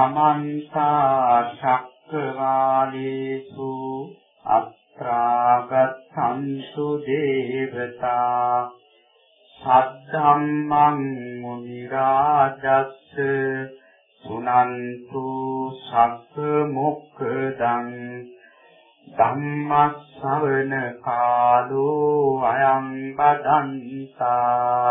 සමන්ත චක්කවාලේසු අත්‍රාගතන්තු දේවතා සද්ධම්මං මුනි රාජස්ස සුනන්තු සග්ග මොක්ඛදං ධම්මස්සවන කාලෝ අයං බදන්තා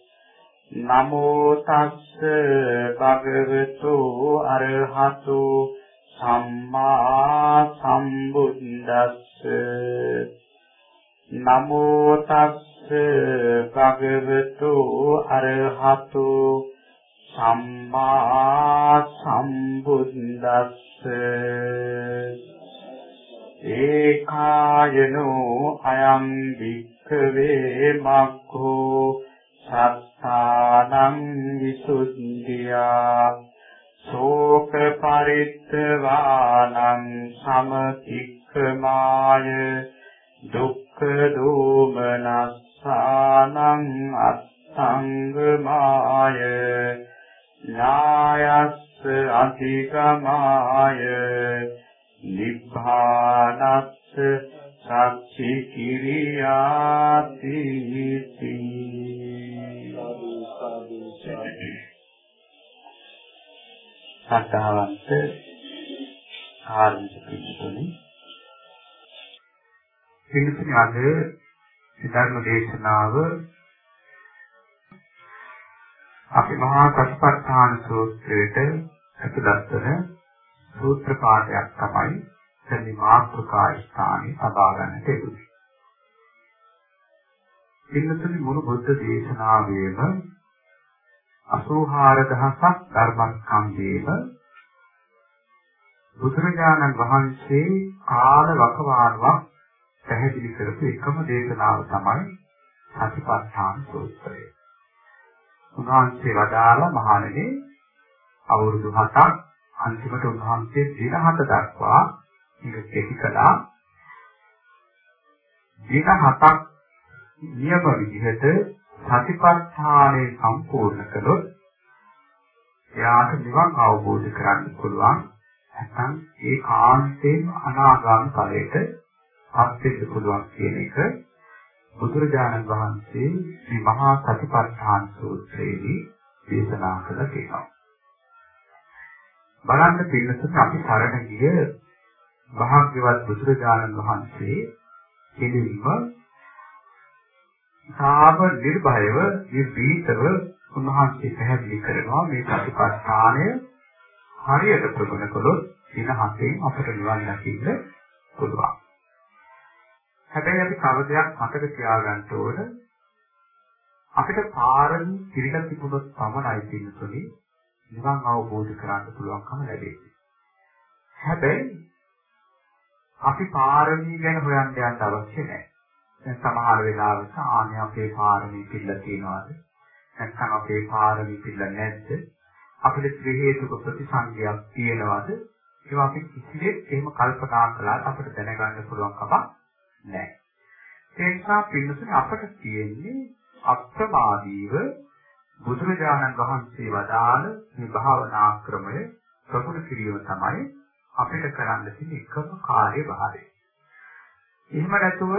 නමෝ තස්ස භගවතු අරහතු සම්මා සම්බුද්දස්ස. නමෝ තස්ස භගවතු අරහතු සම්මා සම්බුද්දස්ස. ඒකායනෝ අයං වික්ඛවේ මග්ගෝ සත්තානං විසුද්ධියා ශෝක පරිත්‍වානං සමතික්ඛමාය දුක්ඛ දෝමනස්සානං අත්සංගමාය ඥායස්ස අධිගමාය නිබ්බානස්ස සච්චි කිරියාති සද්ධාවන්ත ආරම්භ පිළිතුරු පිළිතුරු අද ධර්ම දේශනාව අපි මහා සතිපට්ඨාන සූත්‍රයට ඇතුළත් වන සූත්‍ර පාඨයක් තමයි සනි මාත්‍රකා ස්ථානයේ සබා ගන්නට ලැබුණේ. පින්නතුනි මුළු බුද්ධ දේශනාවේම 84000ක් ධර්මස්කන්ධේම බුදුරජාණන් වහන්සේ කාල වකවානුවක් පැහැදිලි කරපු එකම දේශනාව තමයි සතිපට්ඨාන සූත්‍රය. උන්වහන්සේ වදාළ මහණෙනි අවුරුදු 7ක් අන්තිමට උන්වහන්සේ දින 7 දක්වා මේක කෙටි කළා. දින 7ක් නියම විදිහට සතිපට්ඨානය සම්පූර්ණ කළොත් එයාට නිවන් අවබෝධ කරගන්න පුළුවන්. නැත්නම් ඒ කාන්තේම අනාගාමී ඵලයට පත් වෙන්න පුළුවන් කියන එක බුදුරජාණන් වහන්සේ මේ මහා සතිපට්ඨාන සූත්‍රයේදී දේශනා කළ තියෙනවා. බලන්න පින්නතුත් අපි සරණ ගිය භාග්‍යවත් බුදුරජාණන් වහන්සේ කෙලින්ම සාම නිර්භයව නිර්භීතව උන්වහන්සේ පැහැදිලි කරනවා මේ සතිපට්ඨානය හරියට ප්‍රගුණ කළොත් දින හතෙන් අපට නිවන් දකින්න පුළුවන්. හැබැයි අපි කවදයක් මතක තියාගන්න ඕන අපිට පාරමී පිළිගත් තිබුණොත් පමණයි පින්නතුනි නිවන් අවබෝධ කරගන්න පුළුවන්කම ලැබෙන්නේ. හැබැයි අපි පාරමී ගැන හොයන්න යන්න අවශ්‍ය නැහැ. දැන් සමහර වෙලාවට ආනේ අපේ පාරමී පිළ තියනවාද? නැත්නම් අපේ පාරමී පිළ නැද්ද? අපිට ත්‍රි හේතුක ප්‍රතිසංගයක් තියෙනවද? ඒවා අපි කිසිදෙත් එහෙම කල්පනා කළාට අපිට දැනගන්න පුළුවන් කමක් නැහැ. ඒ නිසා පින්නතුනේ අපට තියෙන්නේ අප්‍රමාදීව බුදුරජාණන් වහන්සේ වදාළ මේ භාවනා ක්‍රමය ප්‍රගුණ කිරීම තමයි අපිට කරන්න තියෙන එකම කාර්යභාරය. එහෙම නැතුව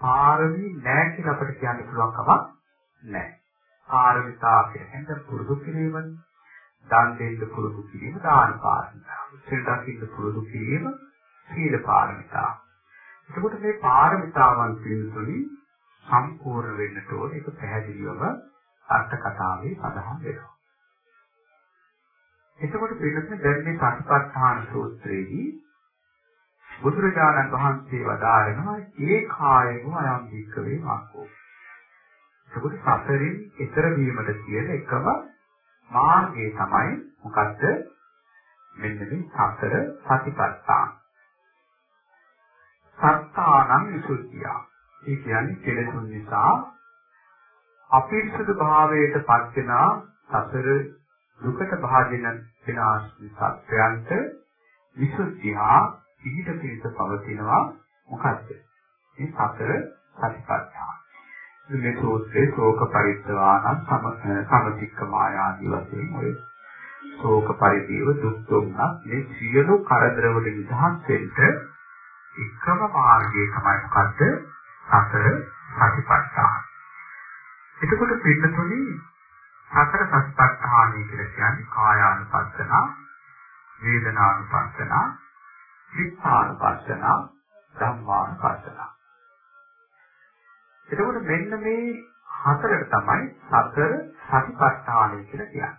පාරමී නැහැ කියලා අපිට කියන්න පුළුවන් කමක් නැහැ. පාරමිතා කියන්නේ පුරුදු කිරීමනේ. දන් දෙන්න පුරුදු කිරීම දාන පාරමිතා. සිල් දකින්න පුරුදු කිරීම සීල පාරමිතා. එතකොට මේ පාරමිතාවන් පිළිතුරු සම්පූර්ණ වෙන්නට ඕන ඒක පැහැදිලිවම අර්ථ කතාවේ සඳහන් වෙනවා. එතකොට පිළිතුරු දැන් මේ සතිපට්ඨාන සූත්‍රයේදී බුදුරජාණන් වහන්සේ වදාරනවා ඒ කායම අයම් වික්කවේ මක්කෝ. ඒකට සසරින් ඈතර වීමට තියෙන එකම මාර්ගය තමයි මොකද්ද? මෙන්න මේ සතර සතිපට්ඨාන. සත්තානං විසුද්ධිය. ඒ කියන්නේ කෙලෙසුන් නිසා අපිරිසුදු භාවයට පත් වෙන සසර දුකට භාජන වෙන සත්‍යයන්ට විසුද්ධිය පිහිට පිහිට පවතිනවා මොකද්ද? මේ සතර සතිපට්ඨාන. මේ සූත්‍රයේ ශෝක පරිත්‍යාන සම සමතික්ක මායාදී වශයෙන් ඔය ශෝක පරිදේව දුක් දුම්නස් මේ සියලු කරදර වල නිදහස් වෙන්න එකම මාර්ගය තමයි මොකද්ද? සතර සතිපට්ඨාන. එතකොට පින්නතුනි සතර සතිපට්ඨානය කියලා කියන්නේ කායානුපස්සන, වේදනානුපස්සන, චිත්තානුපස්සන, ධම්මානුපස්සන. එතකොට මෙන්න මේ හතරට තමයි සතර සතිපට්ඨානය කියලා කියන්නේ.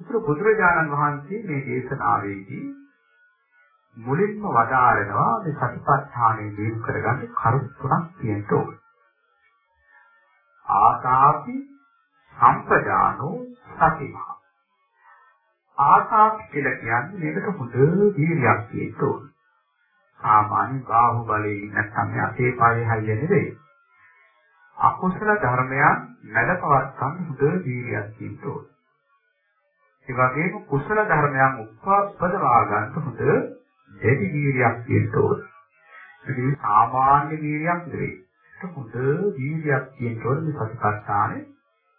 ඒක බුදුරජාණන් වහන්සේ මේ දේශනාවේදී මුලින්ම වදාරනවා මේ සතිපට්ඨානය දිනු කරගන්න කරුණු තුනක් තියෙන්න ඕනේ. ආසාපි සම්පජානෝ සතිමා. ආසාපි කියලා කියන්නේ මේකට හොඳ වීර්යයක් තියෙන්න ඕනේ. සාමාන්‍ය බාහුව බලයෙන් නැත්නම් අපේ පායේ හයිය නෙවෙයි. අකුසල ධර්මයන් නැලපවත්තන් හොඳ වීර්යයක් තියෙන්න ඕනේ. ඒ වගේම කුසල ධර්මයන් උප්පදවා ගන්න හොඳ දෙවි වීර්යයක් තියෙන්න ඕනේ. ඒක සාමාන්‍ය වීර්යයක් නෙවෙයි. ඒක හොඳ වීර්යයක් තියෙන්න ඕනේ මේ සතිපට්ඨානේ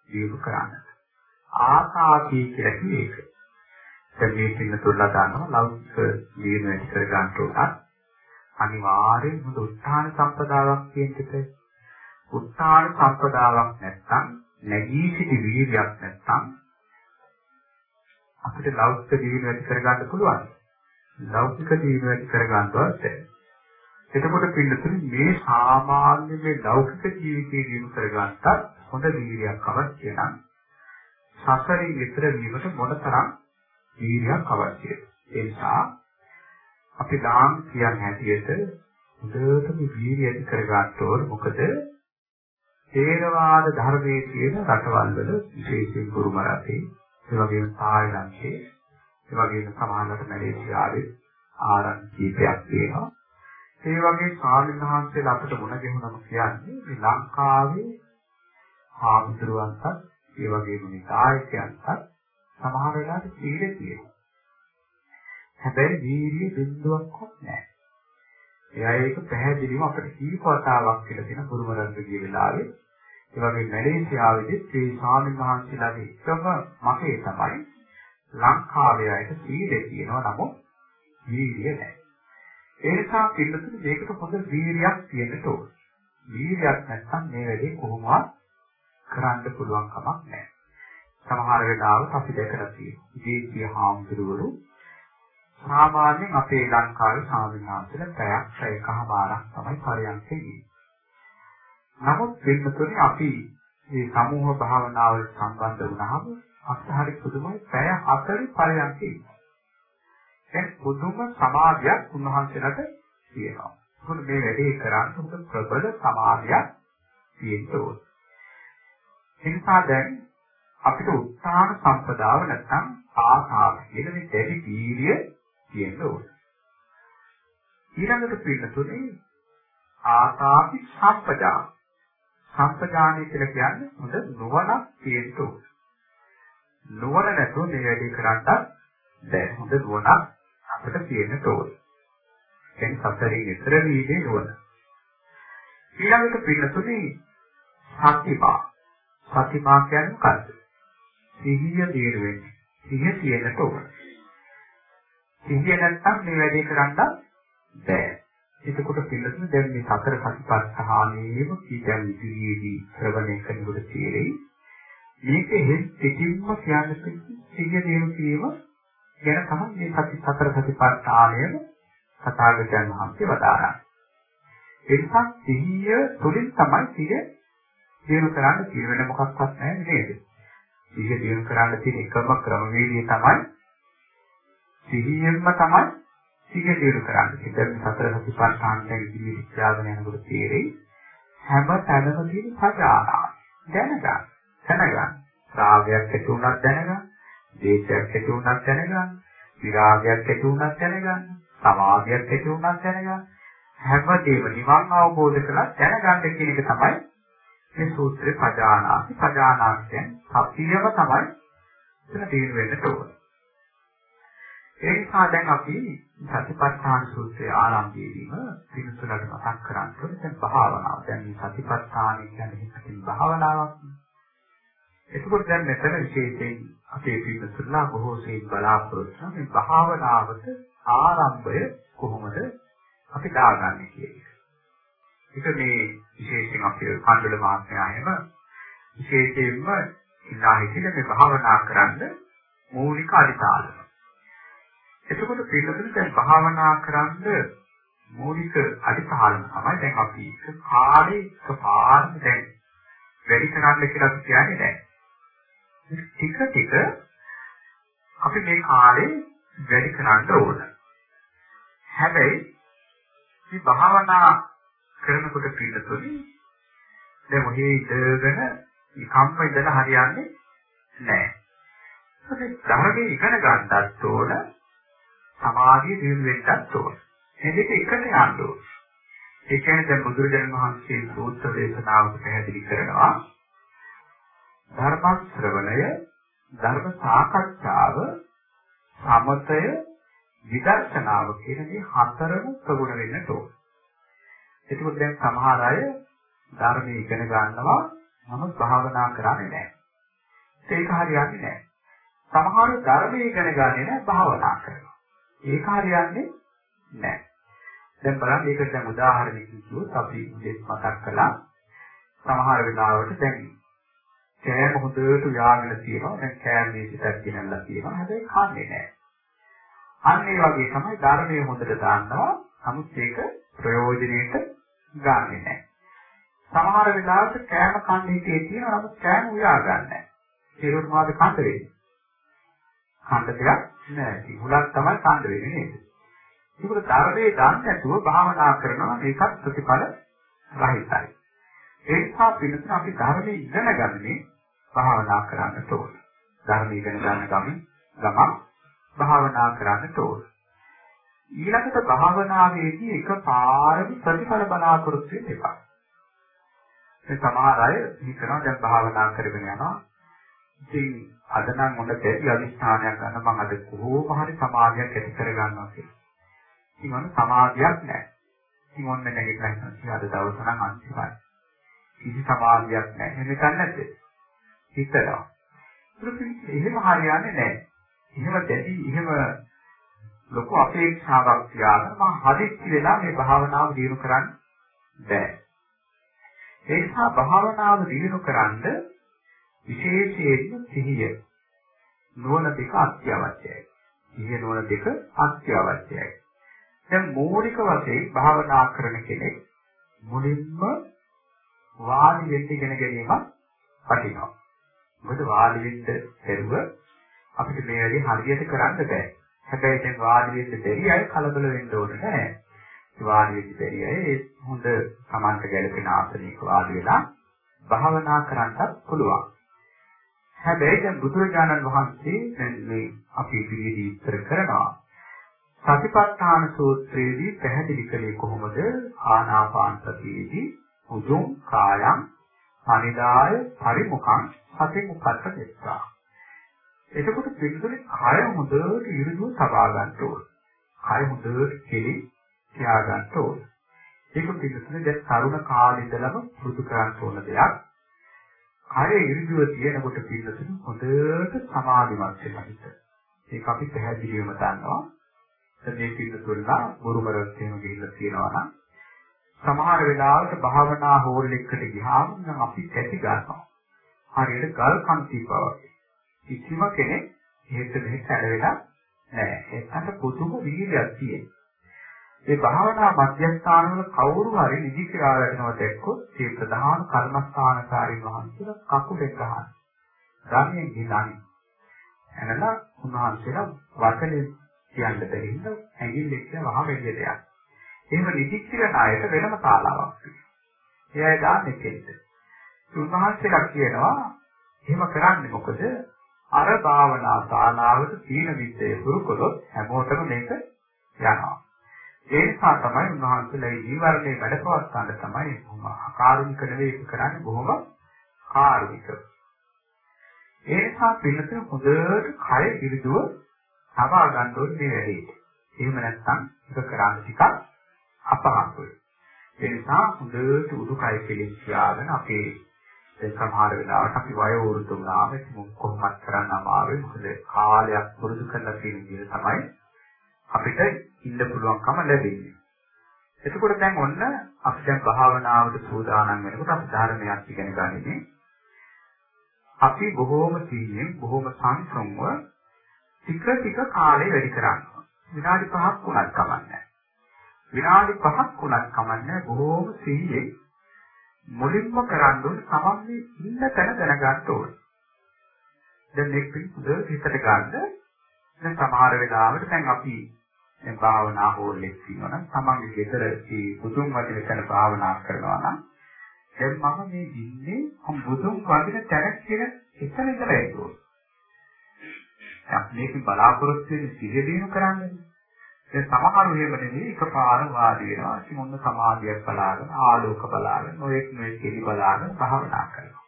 ජීව කරන්න. ආසාති කියලා කියන්නේ ඒක. දැන් මේ පින්න තුල්ලා ගන්නවා ලෞකික ජීවන වැඩි කර ගන්න උනත් අනිවාර්යෙන් හොඳ උත්හාන සම්පදාවක් තියෙන්න උත්සාහ සම්පදාවක් නැත්නම් නැගී සිටි වීර්යයක් නැත්නම් අපිට ලෞකික ජීවිත වැඩි කරගන්න පුළුවන්. ලෞකික ජීවිත වැඩි කරගන්නවත් බැහැ. එතකොට පින්නතුනි මේ සාමාන්‍ය මේ ලෞකික ජීවිතය දිනු කරගන්නත් හොඳ වීර්යයක් අවශ්‍ය නම් සසරින් විතර වීමට මොනතරම් වීර්යයක් අවශ්‍යද? ඒ නිසා අපි දාම් කියන හැටියට හොඳටම වීර්යය ඇති කරගන්න ඕන. මොකද තේරවාද ධර්මයේ තියෙන රටවල් වල විශේෂයෙන් බුරුම රටේ, ඒ වගේම තායිලන්තේ, ඒ වගේම සමහරවිට මැලේසියාවේ ආරංචි කීපයක් තියෙනවා. ඒ වගේ ස්වාමීන් වහන්සේලා අපිට මුණ ගැහුනම කියන්නේ මේ ලංකාවේ හාමුදුරුවන්ටත් ඒ වගේම මේ දායකයන්ටත් සමහර වෙලාවට සීල තියෙනවා. හැබැයි වීර්ය බිඳුවක්වත් නැහැ. එයා ඒක පැහැදිලිව අපිට කීප වතාවක් කියලා තියෙන බුරුම රජුගේ වෙලාවේ ඒ වගේ මැලේසියාවේදී මේ ස්වාමීන් වහන්සේලාගේ එකම මතය තමයි ලංකාවේ අයට සීලය කියනවා නමුත් වීර්යය නැහැ. ඒ නිසා පිළිතුරු දෙයකට පොද වීර්යයක් තියෙන්න ඕන. වීර්යයක් නැත්නම් මේ වැඩේ කොහොමවත් කරන්න පුළුවන් කමක් නැහැ. සමහර වෙලාවට අපි දැකලා තියෙනවා. විදේශීය හාමුදුරුවෝ සාමාන්‍යයෙන් අපේ ලංකාවේ සාමිනාන්තල පැයක් පැයකමාරක් තමයි පරියන්කේ ඉන්නේ. නමුත් වෙනතුනේ අපි මේ සමූහ භාවනාවල් සම්බන්ධ වුණාම අපිට හරි පුදුමයි පැය 4 පරියන්කේ ඉන්නවා. දැන් පුදුම සමාධියක් උන්වහන්සේලාට තියෙනවා. මොකද මේ වැඩේ කරන්න උඹ ප්‍රබල සමාධියක් තියෙන්න ඕන. එනිසා දැන් අපිට උත්සාහ සම්පදාව නැත්නම් ආසාව කියන මේ දෙවි වීර්ය තියෙන්න ඕනේ. ඊළඟට පිළිතුරේ ආසාපි සම්පජාන. සම්පජානය කියලා කියන්නේ හොඳ නුවණක් තියෙන්න ඕනේ. නුවණ නැතුව මේ වැඩේ කරන්නත් බැහැ. හොඳ නුවණක් අපිට තියෙන්න ඕනේ. දැන් සසරේ විතර වීදී නුවණ. ඊළඟට පිළිතුරේ සතිපා. සතිපා කියන්නේ මොකද්ද? සිහිය දිනු වෙන්නේ. සිහිය තියෙන්නට ඕනේ. සිහිය නැත්තම් මේ වැඩේ කරන්න බෑ. එතකොට පිළිතුරු දැන් මේ සතර සතිපට්ඨානෙම කීයන් ඉදිරියේදී ශ්‍රවණය කරනකොට තේරෙයි. මේක හෙත් පිටින්ම කියන්නේ සිහිය දිනු කිරීම ගැන තමයි මේ සති සතර සතිපට්ඨානයම සතාගතයන් වහන්සේ වදාරන්නේ. ඒ නිසා සිහිය තුළින් තමයි සිහිය දිනු කරන්න කියන වෙන මොකක්වත් නැහැ නේද? සිහිය දිනු කරන්න තියෙන එකම ක්‍රමවේදය තමයි සිහියෙන්ම තමයි සිහිය දිනු කරන්නේ. දැන් සතර සතිපට්ඨාන ගැන ඉදිරියට ත්‍යාගන යනකොට තේරෙයි හැම තැනම තියෙන සජානා දැනගන්න. දැනගන්න. රාගයක් ඇති වුණත් දැනගන්න. දේශයක් ඇති වුණත් දැනගන්න. විරාගයක් ඇති වුණත් දැනගන්න. සමාධියක් ඇති වුණත් දැනගන්න. හැමදේම නිවන් අවබෝධ කරලා දැනගන්න කියන එක තමයි මේ සූත්‍රේ පජානාති පජානාති සතියම තමයි එතන තීර වෙන්න ඕනේ. ඒ නිසා දැන් අපි සතිපට්ඨාන සූත්‍රයේ ආරම්භයේදීම පිළිතුරට මතක් කරගන්න දැන් භාවනාව. දැන් මේ සතිපට්ඨාන කියන්නේ හිතින් භාවනාවක්. එතකොට දැන් මෙතන විශේෂයෙන් අපේ පිළිතුරලා බොහෝ සෙයින් බලාපොරොත්තු මේ භාවනාවට ආරම්භය කොහොමද අපි දාගන්නේ කියන එක. ඒක මේ විශේෂයෙන් අපේ කණ්ඩල මාත්‍යායම විශේෂයෙන්ම ඉඳා හිටින මේ භාවනා කරන්න මූලික අදිතාලම. එතකොට පිළිතුරු දැන් භාවනා කරන්න මූලික අදිතාලම තමයි දැන් අපි එක කාලේ එකපාරට දැන් වැඩි කරන්න කියලා අපි කියන්නේ නැහැ. ටික ටික අපි මේ කාලේ වැඩි කරන්න ඕන. හැබැයි මේ භාවනා කරනකොට පිළිතුරු දැන් මොහේ ඉඳගෙන කම්ම ඉඳලා හරියන්නේ නැහැ. ඒ ධර්මයේ ඉගෙන ගන්නත් ඕන සමාධිය දිනු වෙන්නත් ඕන. මේ දෙක එකට යන්න ඕන. ඒ කියන්නේ දැන් බුදුරජාණන් වහන්සේ සූත්‍ර දේශනාවක පැහැදිලි කරනවා ධර්ම ශ්‍රවණය, ධර්ම සාකච්ඡාව, සමතය, විදර්ශනාව කියන මේ හතරම ප්‍රගුණ වෙන්න ඕන. එතකොට දැන් සමහර අය ධර්මයේ ඉගෙන ගන්නවා නමුත් භාවනා කරන්නේ නැහැ. ඒක හරියන්නේ නැහැ. සමහර ධර්මයේ ඉගෙන ගන්නේ නැහැ භාවනා කරනවා. ඒක හරියන්නේ නැහැ. දැන් බලන්න මේකට දැන් උදාහරණයක් කිව්වොත් අපි දෙස් මතක් කළා. සමහර වෙලාවට දැන් කෑම හොඳට උයාගෙන තියෙනවා. දැන් කෑම මේකට ගෙනල්ලා තියෙනවා. හැබැයි කන්නේ නැහැ. අන්න ඒ වගේ තමයි ධර්මයේ හොඳට දාන්නවා. නමුත් ඒක ප්‍රයෝජනෙට ගන්නෙ නැහැ. සමහර වෙලාවට කෑම කන්නේ හිතේ තියෙනවා. නමුත් කෑම උයා ගන්න නැහැ. ඒකට මොනවද කන්න වෙන්නේ? කන්න දෙයක් නෑ. හුලක් තමයි කන්න වෙන්නේ නේද? ඒකට ධර්මයේ දන්නේ නැතුව භාවනා කරනවා මේකත් ප්‍රතිඵල රහිතයි. ඒ නිසා පිළිතුර අපි ධර්මයේ ඉගෙන ගන්නේ භාවනා කරන්නට ඕන. ධර්ම ඉගෙන ගන්න ගමන් ගමන් භාවනා කරන්නට ඕන. ඊළඟට භාවනාවේදී එකපාරම ප්‍රතිඵල බලාපොරොත්තු වෙන්න එපා. මේ සමහර අය හිතනවා දැන් භාවනා කරගෙන යනවා. ඉතින් අද නම් මොන දෙවි අදිස්ථානයක් ගන්න මම අද කොහොම හරි සමාධියක් ඇති කර ගන්නවා කියලා. ඉතින් මොන සමාධියක් නැහැ. ඉතින් ඔන්න නැගිටලා ඉන්නවා. අද දවස නම් අන්තිමයි. කිසි සමාධියක් නැහැ. එහෙම හිතන්නේ නැද්ද? හිතනවා. එහෙම හරියන්නේ නැහැ. එහෙම දැඩි එහෙම ලොකු අපේක්ෂාවක් තියාගෙන මම හදිස්සි වෙලා මේ භාවනාව දිනු කරන්න බෑ. ඒ නිසා භාවනාව දිනු කරන්න විශේෂයෙන්ම සිහිය නුවණ දෙක අත්‍යවශ්‍යයි. සිහිය නුවණ දෙක අත්‍යවශ්‍යයි. දැන් මූලික වශයෙන් භාවනා කරන කෙනෙක් මුලින්ම වාඩි වෙන්න ඉගෙන ගැනීම වටිනවා. මොකද වාඩි වෙන්න පෙරුව අපිට මේ වැඩේ හරියට කරන්න බෑ. හැබැයි දැන් වාඩි වෙන්න බැරි අය කලබල වෙන්න ඕනේ නැහැ. වාඩි වෙන්න බැරි අය හොඳ සමාන්ත ගැලපෙන ආසනයක වාඩි වෙලා භාවනා කරන්නත් පුළුවන්. හැබැයි දැන් බුදුරජාණන් වහන්සේ දැන් මේ අපි පිළිදී ඉස්තර කරනවා. සතිපට්ඨාන සූත්‍රයේදී පැහැදිලි කළේ කොහොමද? ආනාපාන සතියේදී උතුම් කායම් අනිදාය පරිමුඛං සතිමුඛත්ත දෙස්සා. එතකොට පිළිතුරේ කය හොඳට ඉරිදුව තබා ගන්න ඕන. කය හොඳට කෙලි තියා ගන්න ඕන. ඒක පිළිතුරේ දැන් තරුණ කාලේ ඉඳලම පුරුදු කරන්න ඕන දෙයක්. කය ඉරිදුව තියෙනකොට පිළිතුරු හොඳට සමාධිමත් වෙලා හිට. ඒක අපි පැහැදිලිවම දන්නවා. මේ පිළිතුරුලා ගුරුවරයෙක් එහෙම ගිහිල්ලා තියෙනවා නම් සමහර වෙලාවට භාවනා හෝල් එකකට ගියාම නම් අපි කැටි ගන්නවා. හරියට ගල් කන්තිපා වගේ. කිසිම කෙනෙක් හේත දෙහෙත් ඇලවෙලා නැහැ. ඒකට පුදුම වීර්යයක් තියෙනවා. ඒ භාවනා මධ්‍යස්ථානවල කවුරු හරි නිදි කියලා වැටෙනවා දැක්කොත් ඒ ප්‍රධාන කර්මස්ථානකාරීන් වහන්සේලා කකුලෙන් ගහන. ධර්මයෙන් ගිලන්නේ. එනලා උන්වහන්සේලා වචනේ කියන්න බැරි හින්දා ඇඟිල්ලෙක් වහම එළියට යනවා. එහෙම නිදි කියලා ණයට වෙනම ශාලාවක් තියෙනවා. ඒ අය දාන්නේ කෙල්ලට. උන්වහන්සේලා කියනවා එහෙම කරන්නේ මොකද? අර භාවනා ශාලාවට තීන විද්‍යාව පුරුකොලොත් හැමෝටම මේක යනවා. ඒ නිසා තමයි උන්වහන්සේලා මේ ජීවරණේ වැඩපවත්වන්න තමයි කාරුණික නෙවෙයි කරන්නේ බොහොම කාරුණික. ඒ නිසා පිළිතුර හොඳට කය ඉරිදුව සබා ගන්න ඕනේ මේ වැඩේ. එහෙම නැත්නම් ඒක කරන්න ටිකක් අපහසුයි. ඒ නිසා හොඳට උඩුකය කෙලින් තියාගෙන අපේ දැන් සමහර වෙලාවට අපි වයෝ වෘද්ධ වුණාම කොහොමද කරන්න අමාරුයි. මොකද කාලයක් පුරුදු කරලා තියෙන විදිහ තමයි අපිට ඉන්න පුළුවන්කම ලැබෙන්නේ. එතකොට දැන් ඔන්න අපි දැන් භාවනාවට සූදානම් වෙනකොට අපි ධර්මයක් ඉගෙන ගන්නේ. අපි බොහෝම සීයෙන් බොහෝම සංසම්ව ටික ටික කාලය වැඩි කරනවා. විනාඩි 5ක් වුණත් කමන්නේ විනාඩි 5ක් වුණත් කමන්නේ බොහෝම සීයෙන් මුලින්ම කරන්න ඕනේ තමන්ගේ ඉන්න තැන දැනගන්න ඕනේ. දැන් මේක පිළිබඳව හිතට ගන්න. දැන් සමහර වෙලාවට දැන් අපි දැන් භාවනා හෝල්ලෙක් තියෙනවා නම් තමන්ගේ ගෙදර ඒ බුදුන් වදින තැන භාවනා කරනවා නම් දැන් මම මේ ඉන්නේ මම බුදුන් වදින තැන කියන එතන ඉඳලා එන්නේ. දැන් මේක බලාපොරොත්තු වෙන සිහිය දිනු කරන්නේ. දැන් සමහරු එහෙම නෙවෙයි එකපාර වාඩි වෙනවා. ඉතින් මොන සමාධියක් බලාගෙන ආලෝක බලාගෙන ඔයෙක් නොයෙක් කෙලි බලාගෙන භාවනා කරනවා.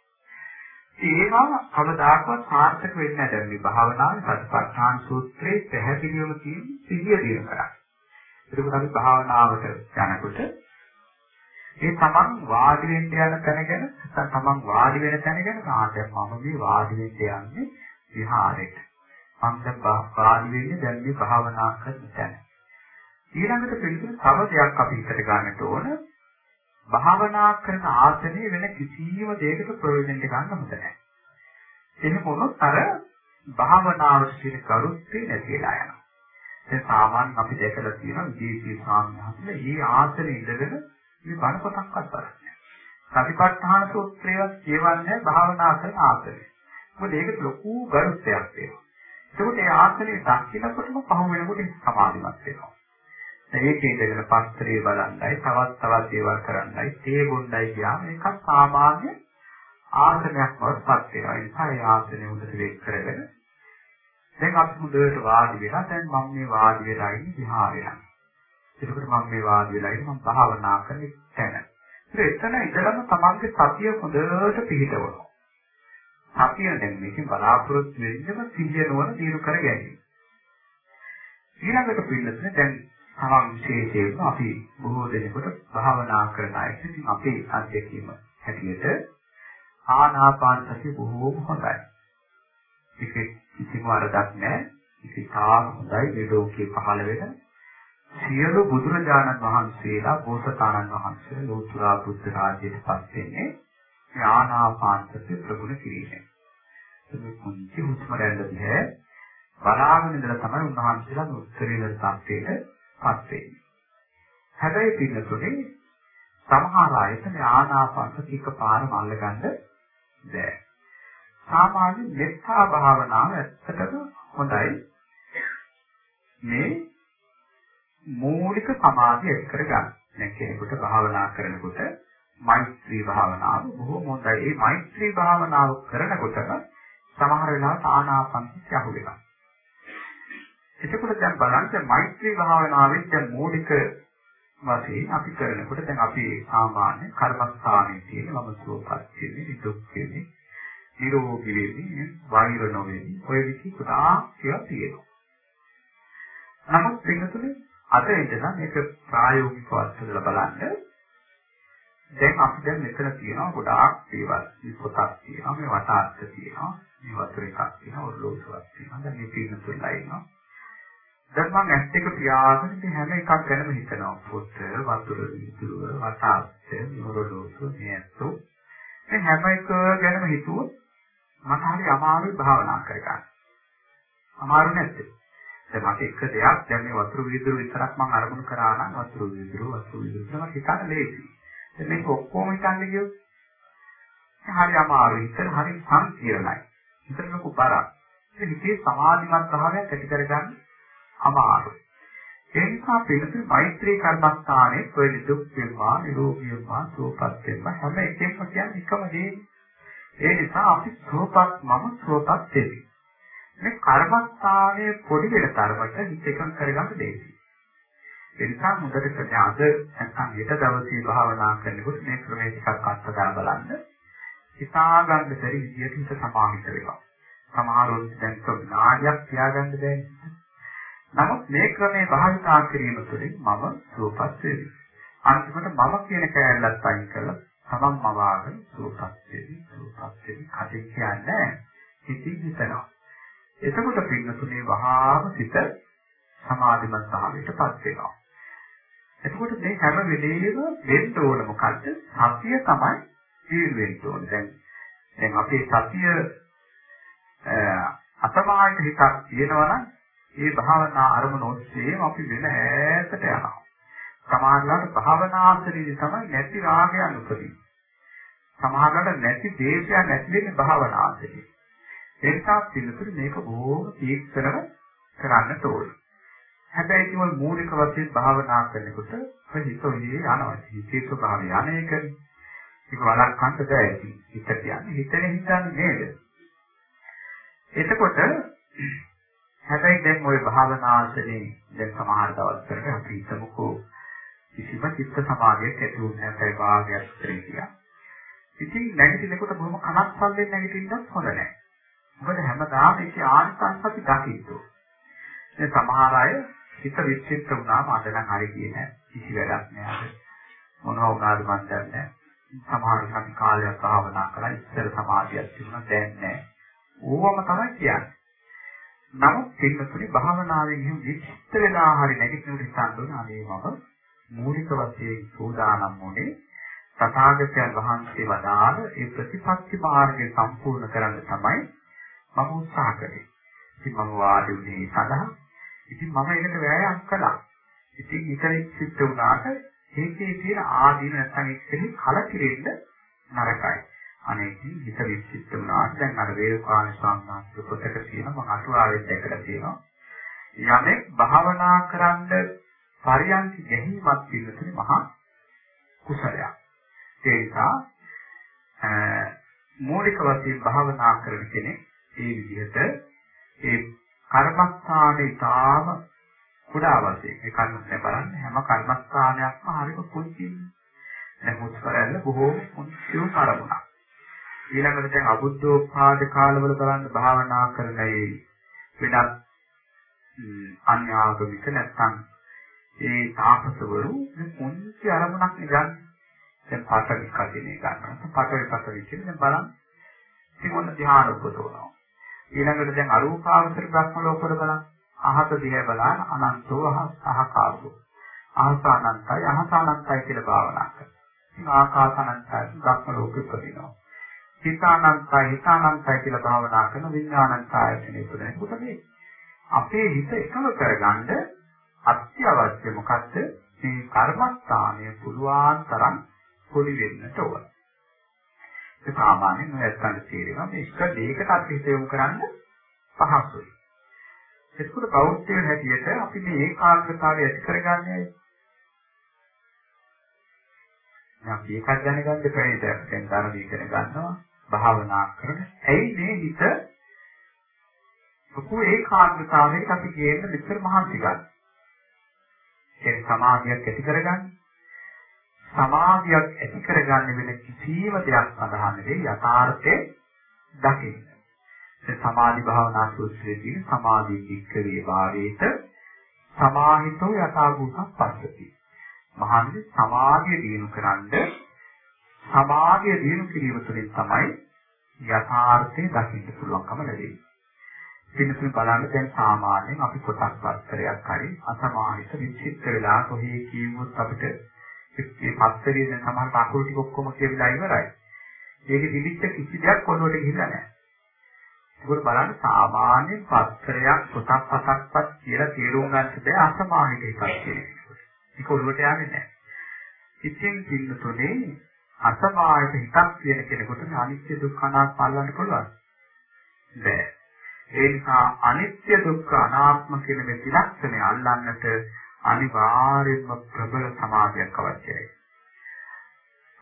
ඒවා කවදාකවත් සාර්ථක වෙන්නේ නැහැ. දැන් මේ භාවනාවේ සතිපට්ඨාන සූත්‍රයේ පැහැදිලිවම තියෙන සිහිය දින කරා. ඒකත් අපි භාවනාවට යනකොට ඒ තමන් වාඩි වෙන්න යන තැන ගැන නැත්නම් තමන් වාඩි වෙන තැන ගැන සාහසයක් මම මේ වාඩි වෙන්න යන්නේ විහාරෙට. මම දැන් වාඩි වෙන්නේ දැන් මේ භාවනා කරන තැන. ඊළඟට පිළිතුරු තව දෙයක් අපි හිතට ගන්නට ඕන. භාවනා කරන ආසනයේ වෙන කිසියම් දෙයකට ප්‍රයෝජනෙට ගන්න හොඳ නැහැ. එහෙම වුණොත් අර භාවනාවට තියෙන කරුත්තේ නැතිලා යනවා. දැන් සාමාන්‍ය අපි දැකලා තියෙන විදේශී සාමනහතුල මේ ආසනේ ඉඳගෙන මේ බණ පොතක්වත් බලන්නේ. සතිපට්ඨාන සූත්‍රයවත් කියවන්නේ භාවනා කරන ආසනේ. මොකද ඒකට ලොකු ගරුත්වයක් තියෙනවා. ඒකට ඒ ආසනේ දක්ෂිනකොටම පහු වෙනකොට සමාධිමත් වෙනවා. ඒකේ ඉඳගෙන පස්තරේ බලන්නයි තවත් තවත් දේවල් කරන්නයි තේ බොන්නයි කියන එකක් සාමාන්‍ය ආසනයක් වඩපත් වෙනවා. ඒ නිසා ඒ ආසනය උදේ වෙක් කරගෙන දැන් අපි මුදේට වාඩි වෙලා දැන් මම මේ වාඩි වෙලා ඉන්නේ විහාරේ. ඒකට මම මේ වාඩි වෙලා ඉන්නේ මම භාවනා කරන තැන. එතන ඉඳලම තමන්ගේ සතිය හොඳට පිහිටවනවා. සතිය දැන් මේකෙන් බලාපොරොත්තු වෙන්නම සිහිය නොවන දිනු කර ගැනීම. ඊළඟට පින්නත් දැන් තමන් විශේෂයෙන්ම අපි බොහෝ දෙනෙකුට භාවනා කරන අය ඉතින් අපේ අධ්‍යක්ීම හැටියට ආනාපාන සතිය බොහෝම හොඳයි. ඒක කිසිම වරදක් නැහැ. ඒක තාම හොඳයි මේ ලෝකේ පහළ වෙන සියලු බුදුරජාණන් වහන්සේලා බෝසතාණන් වහන්සේලා ලෝතුරා බුද්ධ රාජ්‍යයට පත් වෙන්නේ මේ ආනාපාන සතිය ප්‍රගුණ කිරීමෙන්. මේ කුංචි හුස්ම රැල්ල දිහා බලාගෙන ඉඳලා තමයි උන්වහන්සේලා උත්තරීතර තත්ත්වයට පත් වෙන්නේ. හැබැයි පින්නතුනේ සමහර අයට මේ ආනාපාන සතික පාරම අල්ලගන්න බැහැ. සාමාන්‍ය මෙත්තා භාවනාව ඇත්තටම හොඳයි. මේ මූලික සමාධිය ඇති කරගන්න. දැන් කෙනෙකුට භාවනා කරනකොට මෛත්‍රී භාවනාව බොහොම හොඳයි. මේ මෛත්‍රී භාවනාව කරනකොටම සමහර වෙලාවට ආනාපානසතිය අහු වෙනවා. එතකොට දැන් බලන්න මෛත්‍රී භාවනාවෙන් දැන් මූලික වශයෙන් අපි කරනකොට දැන් අපි සාමාන්‍ය කර්මස්ථානයේ තියෙන මම සුවපත් වෙන්නේ දුක් වෙන්නේ නිරෝගී වෙන්නේ වෛර නොවෙන්නේ ඔය විදිහ පුතා කියලා තියෙනවා. නමුත් පිටුතුනේ අද ඉඳලා මේක ප්‍රායෝගිකව අත්දැකලා බලන්න දැන් අපි දැන් මෙතන තියෙනවා ගොඩාක් දේවල්. මේ පොතක් තියෙනවා, මේ වටාත්ත තියෙනවා, මේ වතුර එකක් තියෙනවා, ඔරලෝසුවක් තියෙනවා. දැන් මේ පින්නතුන්ලා ඉන්නවා. දැන් මම ඇස් දෙක පියාගෙන ඉතින් හැම එකක් ගැනම හිතනවා. පොත, වතුර, විදුර, වතාස්ස, මොරොඩෝසු, නියැත්තු. මේ හැම එක ගැනම හිතුවොත් මට හරි අමාරුයි භාවනා කරගන්න. අමාරු නැද්ද? දැන් මට එක දෙයක් දැන් මේ වතුර විදුර විතරක් මම අරමුණු කරා නම් වතුර විදුර වතුර විදුර තමයි හිතන්න ලේසි. දැන් මේක ඔක්කොම හිතන්න ගියොත් හරි අමාරුයි. හිතන හරි සංකීර්ණයි. හිතන ලොකු බරක්. ඒ හිතේ සමාධිමත් භාවයක් ඇති කරගන්න අමාරුයි. ඒ නිසා පිළිතුරු මෛත්‍රී කර්මස්ථානයේ කොයි දුක් වෙනවා නිරෝගී වෙනවා සුවපත් වෙනවා හැම එකෙම කියන්නේ එකම දේ. ඒ නිසා අපි සුවපත් මම සුවපත් වෙමි. මේ කර්මස්ථානයේ පොඩි වෙන තරමට හිත එකඟ කරගන්න දෙන්නේ. ඒ නිසා මුදට කියන්නේ අද නැත්නම් හෙට දවසේ භාවනා කරනකොට මේ ක්‍රමයේ ටිකක් අත්දැක බලන්න. හිතාගන්න බැරි විදියට හිත සමාහිත වෙනවා. සමහරවල් දැන් ප්‍රඥායක් තියාගන්න බැහැ. නමුත් මේ ක්‍රමේ භාවිතා කිරීම තුළින් මම සුවපත් වෙමි. අන්තිමට මම කියන කෑල්ලත් අයින් කළා තමන් මවාගෙන සුවපත් වෙමි සුවපත් වෙමි කටින් කියන්නේ හිතින් හිතනවා. එතකොට පින්නතුනේ වහාම සිත සමාධිමත් භාවයටපත් වෙනවා. එතකොට මේ හැම වෙලෙම වෙන්න ඕන මොකද්ද? සතිය තමයි ජීවත් වෙන්න ඕන. දැන් දැන් අපේ සතිය අතමාහිත හිතක් තියෙනවා නම් ඒ භාවනා අරමුණ ඔස්සේම අපි වෙන ඈතට යනවා. සමාහලට භාවනාන්තරයේ තමයි නැති රාගයන් උපදින්නේ. සමාහලට නැති දේශයක් නැති වෙන්නේ භාවනාන්තරයේ. ඒ නිසා පිළිතුරු මේක බොහොම තීක්ෂණව කරන්න ඕනේ. හැබැයි කිව්ව මූලික වශයෙන් භාවනා කරනකොට හිත ඔයේ යනවා. හිතේ ස්වභාවය අනේකනේ. ඒක වළක්වන්න බෑ. හිත කියන්නේ හිතේ හිතන්නේ නේද? එතකොට හැබැයි දැන් ওই භාවනාසනේ දැන් සමහර දවස්වලට අපි හිතමුකෝ කිසිම චිත්ත සමාධියක් ඇති වුණේ නැහැ භාගයක් ක්‍රියා. ඉතින් නැගිටිනකොට බොහොම කනස්සල්ලෙන් නැගිටින්නත් හොඳ නැහැ. මොකද හැමදාම ඒකේ ආනිසංස අපි දකින්න. දැන් සමහර අය හිත විචිත්ත වුණාම අද නම් හරි කියන්නේ කිසි වැඩක් නැහැ. මොනවා වුණාද මන් දන්නේ නැහැ. සමහර අපි කාලයක් භාවනා කළා ඉස්සර සමාධියක් තිබුණා දැන් නැහැ. ඕවම තමයි කියන්නේ. නමුත් පින්නතුනි භාවනාවෙන් එහෙම විචිත්ත වෙලා හරි නැගිටිනකොට හිතන්න අනේ මම මූලික වශයෙන් සෝදානම් මොනේ තථාගතයන් වහන්සේ වදාළ ඒ ප්‍රතිපත්ති මාර්ගය සම්පූර්ණ කරන්න තමයි මම උත්සාහ කළේ. ඉතින් මම වාඩි වුණේ සදා. ඉතින් මම ඒකට වෑයම් කළා. ඉතින් ඉතින් සිත් වුණාට ඒකේ තියෙන ආදීන නැත්නම් එක්කෙනෙක් කලකිරෙන්න නරකයි. අනේ හිත විචිත්ත වුණා. දැන් අර වේරකාණ ස්වාමීන් පොතක තියෙන මම අටුවාවෙන් දැකලා තියෙනවා. යමෙක් භාවනා කරන්න පරියන්ති ගැනීමක් පිළිතුරු මහා කුසලයක්. ඒ නිසා මූලික වශයෙන් භාවනා කරන කෙනෙක් ඒ විදිහට ඒ කර්මස්ථානයේ තාම කුඩා වශයෙන් ඒ කර්මස්ථාන බලන්න හැම කර්මස්ථානයක්ම හරිම පුංචි. දැන් මුස්පරල්ල බොහෝ පුංචි කරමුණක්. ඊළඟට දැන් අබුද්ධෝපාද කාලවල බලන්න භාවනා කරන ඒ වෙනත් අන්‍යාගමික නැත්නම් ඒ තාපසවරු මොන්ති අරමුණක් නිකන් දැන් පාඨක කදිනේ ගන්නවා. පාඨක පතවි කියන දැන් බලන්න. ඉතින් ඔන්න ධ්‍යාන උපදවනවා. ඊළඟට දැන් අරූපාවතර බ්‍රහ්ම ලෝකවල බලන්න. අහත දිහා බලන අනන්තෝ අහකාරෝ අහස අනන්තයි අහස අනන්තයි කියලා භාවනා කරනවා. ඉතින් ආකාස අනන්තයි බ්‍රහ්ම ලෝකෙ උපදිනවා. හිතානන්තයි හිතානන්තයි කියලා භාවනා කරන විඥානන්තය කියන එක මේ අපේ හිත එකම කරගන්න අත්‍යවශ්‍ය මොකද්ද මේ කර්මස්ථානය පුළුවන් තරම් පොඩි වෙන්නට ඕන. ඒ සාමාන්‍යයෙන් නැත්තන් තේරෙනවා මේ එක දෙයකට අපි හිත යොමු කරන්න පහසුයි. එතකොට බෞද්ධය හැටියට අපි මේ ඒකාග්‍රතාවය ඇති කරගන්නේ අපි ඒකත් දැනගන්න දෙපැයි දැන් ධර්ම දීගෙන ගන්නවා භාවනා කරන. ඇයි මේ හිත ලොකු ඒකාග්‍රතාවයකට අපි ගේන්න මෙච්චර මහන්සි ගන්න. ඒ සමාධියක් ඇති කරගන්න. සමාධියක් ඇති කරගන්න වෙන කිසිම දෙයක් සඳහන් නෙවෙයි යථාර්ථයේ දකින්න. ඒ සමාධි භාවනා සූත්‍රයේදී සමාධි වික්‍රේ වාරේත සමාහිතෝ යථාභූතං පස්සති. මහන්නේ සමාධිය දිනු කරන්නේ සමාධිය දිනු කිරීම තුළින් තමයි යථාර්ථය දකින්න පුළුවන්කම ලැබෙන්නේ. පින්නතුන් බලන්න දැන් සාමාන්‍යයෙන් අපි කොටස් පත්තරයක් හරි අසමාහිත විචිත්ත වෙලා කොහේ කියවුවොත් අපිට මේ පත්තරේ දැන් සමහර අකුරු ටික ඔක්කොම කියවිලා ඉවරයි. ඒකෙ දිලිච්ච කිසි දෙයක් පොළොවට ගිහිල්ලා නැහැ. ඒකෝර බලන්න සාමාන්‍ය පත්තරයක් කොටස් පතක්වත් කියලා තේරුම් ගන්න බෑ අසමාහිත එකක් කියන එක. ඒක ඔළුවට යන්නේ නැහැ. ඉතින් පින්නතුනේ අසමායක හිතක් කියන කෙනෙකුට අනිත්‍ය දුක්ඛ අනාත්ම අල්ලන්න පුළුවන්. බෑ. ඒ නිසා අනිත්‍ය දුක්ඛ අනාත්ම කියන මේ ත්‍රිලක්ෂණය අල්ලන්නට අනිවාර්යයෙන්ම ප්‍රබල සමාධියක් අවශ්‍යයි.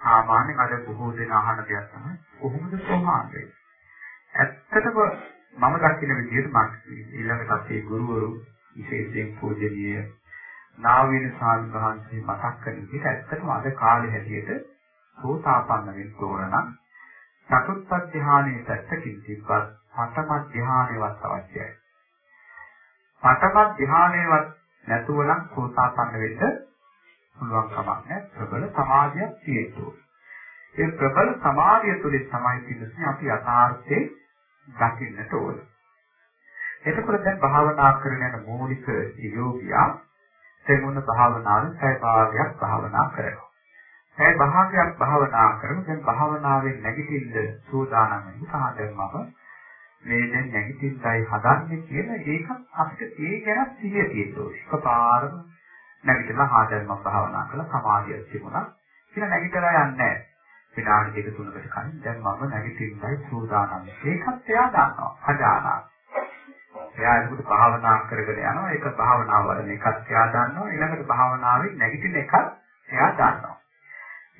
සාමාන්‍යයෙන් අද බොහෝ දෙනා අහන දෙයක් තමයි කොහොමද සෝමාන්නේ? ඇත්තටම මම දකින විදිහට මම ඊළඟට අපේ ගුරුවරු විශේෂයෙන් පූජනීය නාවින සාමිවහන්සේ මතක් කරන විදිහට ඇත්තටම අද කාලේ හැටියට සෝතාපන්න වෙන්න ඕන නම් චතුත්ථ ධානයේ පැත්තකින් තිබ්බත් පඨම ධානයවත් අවශ්‍යයි. පඨම ධානයවත් නැතුව නම් සෝතාපන්න වෙන්න පුළුවන් කමක් නැහැ. ප්‍රබල සමාධියක් තියෙන්න ඒ ප්‍රබල සමාධිය තුළින් තමයි පිළිසි අපි යථාර්ථයේ දකින්නට ඕනේ. එතකොට දැන් භාවනා කරන යන මූලික යෝගියා තෙමුණ භාවනාවෙන් පැය භාගයක් භාවනා කරනවා. පැය භාගයක් භාවනා කරමු. දැන් භාවනාවෙන් නැගිටින්න සූදානම් වෙනවා. දැන් මම මේ දැන් නැගිටින්නයි හදන්නේ කියලා ඒක අපිට ඒ ගැන සිහිය තියෙනවා. එකපාරම නැගිටලා හා දැන් මම භාවනා කළා සමාධිය තිබුණා. කියලා නැගිටලා යන්නේ නැහැ. විනාඩි දෙක තුනකට කලින් දැන් මම නැගිටින්නයි සූදානම්. ඒකත් එයා දන්නවා. අජානා. එයා ඒකට භාවනා කරගෙන යනවා. ඒක භාවනාව වඩන එකත් එයා දන්නවා. ඊළඟට භාවනාවේ නැගිටින එකත් එයා දන්නවා.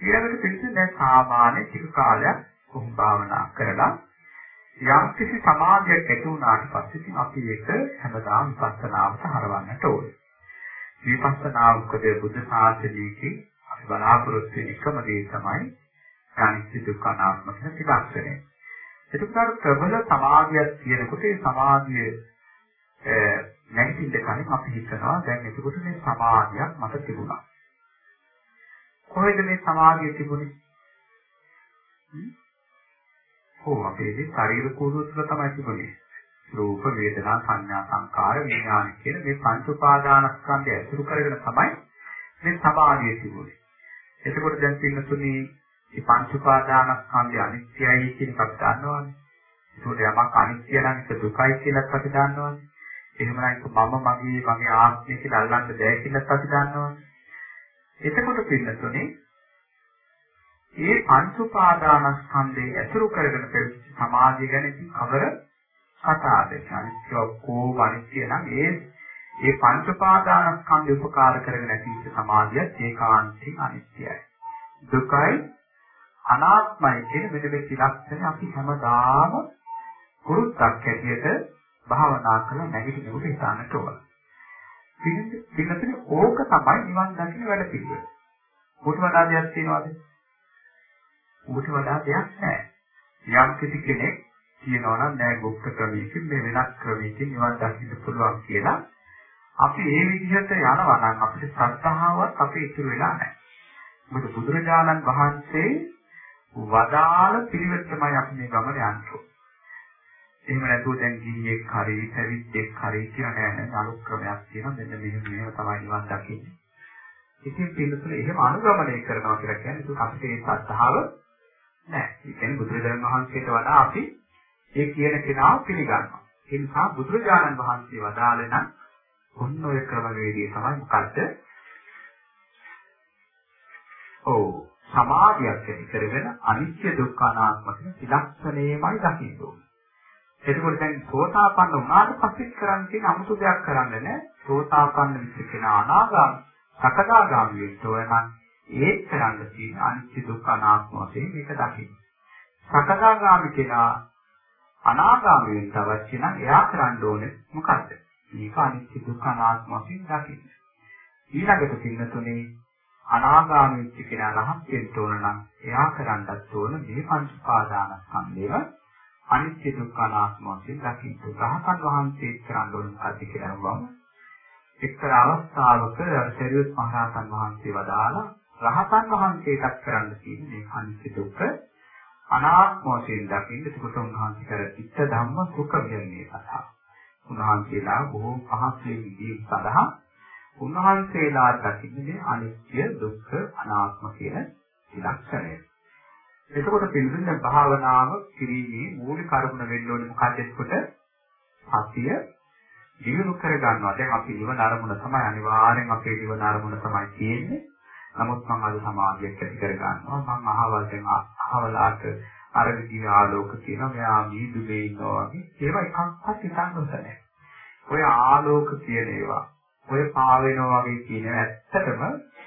ඊළඟට පිළිතුර දැන් සාමාන්‍ය ටික කාලයක් කොහොම භාවනා කරලා යම් කිසි සමාධියක් ඇති වුණාට පස්සේ ඉතින් අපි ඒක හැමදාම විපස්සනාවට හරවන්නට ඕනේ. විපස්සනාව උකද බුද්ධ ශාසනයේදී අපි බලාපොරොත්තු වෙන එකම දේ තමයි අනිත්‍ය දුක්ඛ අනාත්ම කියන ත්‍රිලක්ෂණය. එතකොට ප්‍රබල සමාධියක් තියෙනකොට ඒ සමාධිය නැගිටින්න කලින් අපි හිතනවා දැන් එතකොට මේ සමාධියක් මට තිබුණා. කොහෙද මේ සමාධිය තිබුණේ? ඕ අපේ මේ ශරීර කෝරුව තුළ තමයි තිබුණේ. රූප වේදනා සංඥා සංකාර විඥාන කියන මේ පංච උපාදානස්කන්ධය ඇසුරු කරගෙන තමයි මේ සමාධිය තිබුණේ. එතකොට දැන් පින්නතුනේ මේ පංච උපාදානස්කන්ධය අනිත්‍යයි කියන එකක් දන්නවනේ. ඒකට යමක් අනිත්‍ය නම් ඒක දුකයි කියලාත් අපි දන්නවනේ. එහෙම නැත්නම් මම මගේ මගේ ආත්මය කියලා අල්ලන්න බෑ කියලාත් අපි දන්නවනේ. එතකොට පින්නතුනේ මේ පංච උපාදානස්කන්ධයේ ඇසුරු කරගෙන පෙරච්ච සමාධිය ගැන ඉතින් කවර කතාවද? අනිත්‍ය කොහොම අනිත්‍ය නම් ඒ ඒ පංච උපාදානස්කන්ධය උපකාර කරගෙන ඇතිවෙච්ච සමාධිය ඒකාන්තයෙන් අනිත්‍යයි. දුකයි අනාත්මයි කියන මෙන්න මේ ත්‍රිලක්ෂණ අපි හැමදාම කුරුත්තක් ඇටියට භාවනා කරලා නැගිටිනකොට හිතන්නට ඕන. පිළිතුර ඕක තමයි නිවන් දකින්න වැඩ පිළිවෙල. ඔබට වඩා දෙයක් තියනවාද? ඔබට වඩා දෙයක් නැහැ. යම් කිසි කෙනෙක් කියනවා නම් නෑ ගුප්ත ක්‍රමයකින් මේ වෙනස් ක්‍රමයකින් නිවන් දකින්න පුළුවන් කියලා අපි ඒ විදිහට යනවා නම් අපිට සත්‍තාවක් අපේ ඉතුරු වෙලා නැහැ. මොකද බුදුරජාණන් වහන්සේ වදාළ පිළිවෙත් තමයි අපි මේ ගමන යන්නේ. එහෙම නැතුව දැන් ගිහියෙක් හරි පැවිද්දෙක් හරි කියලා නෑ නේද අනුක්‍රමයක් තියෙනවා මෙන්න මෙහෙම මෙහෙම තමයි නිවන් දකින්නේ. ඉතින් පිළිතුර එහෙම අනුගමනය කරනවා කියලා කියන්නේ ඒක අපිට ඒ සත්‍තාව නෑ. ඒ කියන්නේ බුදුරජාණන් වහන්සේට වඩා අපි ඒ කියන කෙනා පිළිගන්නවා. ඒ නිසා බුදුරජාණන් වහන්සේ වදාළේ නම් ඔන්න ඔය ක්‍රමවේදය තමයි මොකද්ද? ඔව් සමාධියක් ඇති කරගෙන අනිත්‍ය දුක්ඛ අනාත්ම කියන ත්‍රිලක්ෂණයමයි දකින්න ඕනේ. එතකොට දැන් සෝතාපන්න වුණාට පස්සේ කරන්න තියෙන අමුතු දෙයක් කරන්න නැහැ. සෝතාපන්න විච්ච කෙනා අනාගාම, සකදාගාමී වෙන්න නම් ඒ කරන්න තියෙන අනිත්‍ය දුක්ඛ අනාත්ම වශයෙන් මේක දකින්න. සකදාගාමී කෙනා අනාගාමී වෙන්න අවශ්‍ය නම් එයා කරන්න ඕනේ මොකද්ද? මේක අනිත්‍ය දුක්ඛ අනාත්ම වශයෙන් දකින්න. ඊළඟට පින්නතුනේ අනාගාමී වෙච්ච කෙනා රහත් වෙන්න ඕන නම් එයා කරන්නත් ඕන මේ පංච පාදානස්කන්ධේව අනිත්‍ය දුක්ඛ අනාත්ම වශයෙන් දකින්න. රහතන් වහන්සේ කරන්න ඕන මොකක්ද කියලා අහුවම එක්තරා අවස්ථාවක සරියුත් මහ රහතන් වහන්සේ වදාලා රහතන් වහන්සේටත් කරන්න තියෙන්නේ අනිත්‍ය දුක්ඛ අනාත්ම වශයෙන් දකින්න. ඒකට උන්වහන්සේ කර චිත්ත ධම්ම සුඛ විහරණේ කතා. උන්වහන්සේලා බොහෝ පහසුවෙන් ඉදීම සඳහා උන්වහන්සේලා දකින්නේ අනිත්‍ය දුක්ඛ අනාත්ම කියන ලක්ෂණය. එතකොට පිළිබඳ භාවනාව කිරීමේ මූලික කරුණ වෙන්න ඕනේ මොකක්ද එතකොට? සතිය දිනු කර ගන්නවා. දැන් අපි නිවන අරමුණ තමයි අනිවාර්යෙන් අපේ නිවන අරමුණ තමයි තියෙන්නේ. නමුත් මම අද සමාධියක් ඇති කර ගන්නවා. මම අහවල් දැන් අහවලාට අර විදිහේ ආලෝක තියෙනවා. මෙයා මීදුමේ ඉන්නවා වගේ. ඒවා එකක්වත් හිතන්න නැහැ. ඔය ආලෝක කියන ඒවා ඔය පාවෙනවා වගේ කියන ඇත්තටම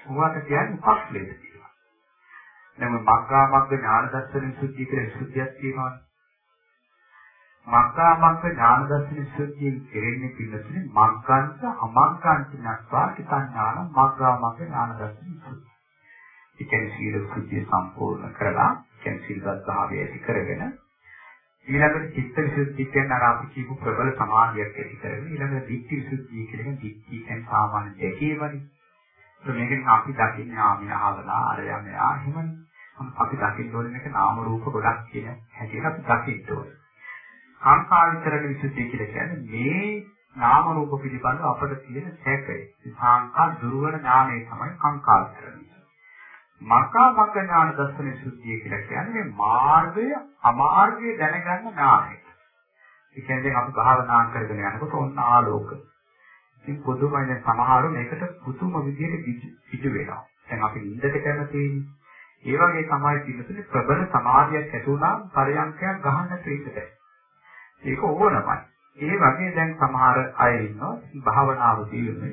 උඹට කියන්නේ පස්ලෙද දැන් මග්ගා මග්ග ඥාන දර්ශන විසුද්ධිය කියලා විසුද්ධියක් තියෙනවානේ. මග්ගා මග්ග ඥාන දර්ශන විසුද්ධියෙන් කෙරෙන්නේ පිළිතුරේ මග්ගන්ත අමග්ගන්ත නැස්වාති සංඥාන මග්ගා මග්ග ඥාන දර්ශන විසුද්ධිය. ඒ කියන්නේ සීල විසුද්ධිය සම්පූර්ණ කරලා කියන්නේ සීලවත් භාවය ඇති කරගෙන ඊළඟට චිත්ත විසුද්ධිය කියන්නේ අර අපි කියපු ප්‍රබල සමාධියක් ඇති කරගෙන ඊළඟට දිට්ඨි විසුද්ධිය කියන්නේ දිට්ඨි කියන්නේ සාමාන්‍ය දෙකේවනේ. ඒක මේකෙන් අපි දකින්නේ ආමිය ආවලා අරයා මෙයා එහෙමනේ. අපි දකින්න ඕනේ මේක නාම රූප ගොඩක් කියන හැටියට අපි දකින්න ඕනේ. කාංකා විතරක විසුද්ධිය කියලා කියන්නේ මේ නාම රූප පිළිබඳව අපට තියෙන සැකය. කාංකා දුර්වන ඥානය තමයි කාංකා විතරක. මකා මක ඥාන දර්ශන විසුද්ධිය කියලා කියන්නේ මේ මාර්ගය අමාර්ගය දැනගන්න ඥානය. ඒ කියන්නේ අපි භාවනා කරගෙන යනකොට ඔන්න ආලෝක. ඉතින් පොදුමයි සමහරව මේකට පුදුම විදිහට පිටු වෙනවා. දැන් අපි නින්දට කරන තියෙන්නේ ඒ වගේ තමයි පිළිතුරේ ප්‍රබල සමාධියක් ඇති වුණා පරයන්කයක් ගහන්න තේිට. ඒක ඕනමයි. ඒ වගේ දැන් සමහර අය ඉන්නවා භාවනාව දියුනේ.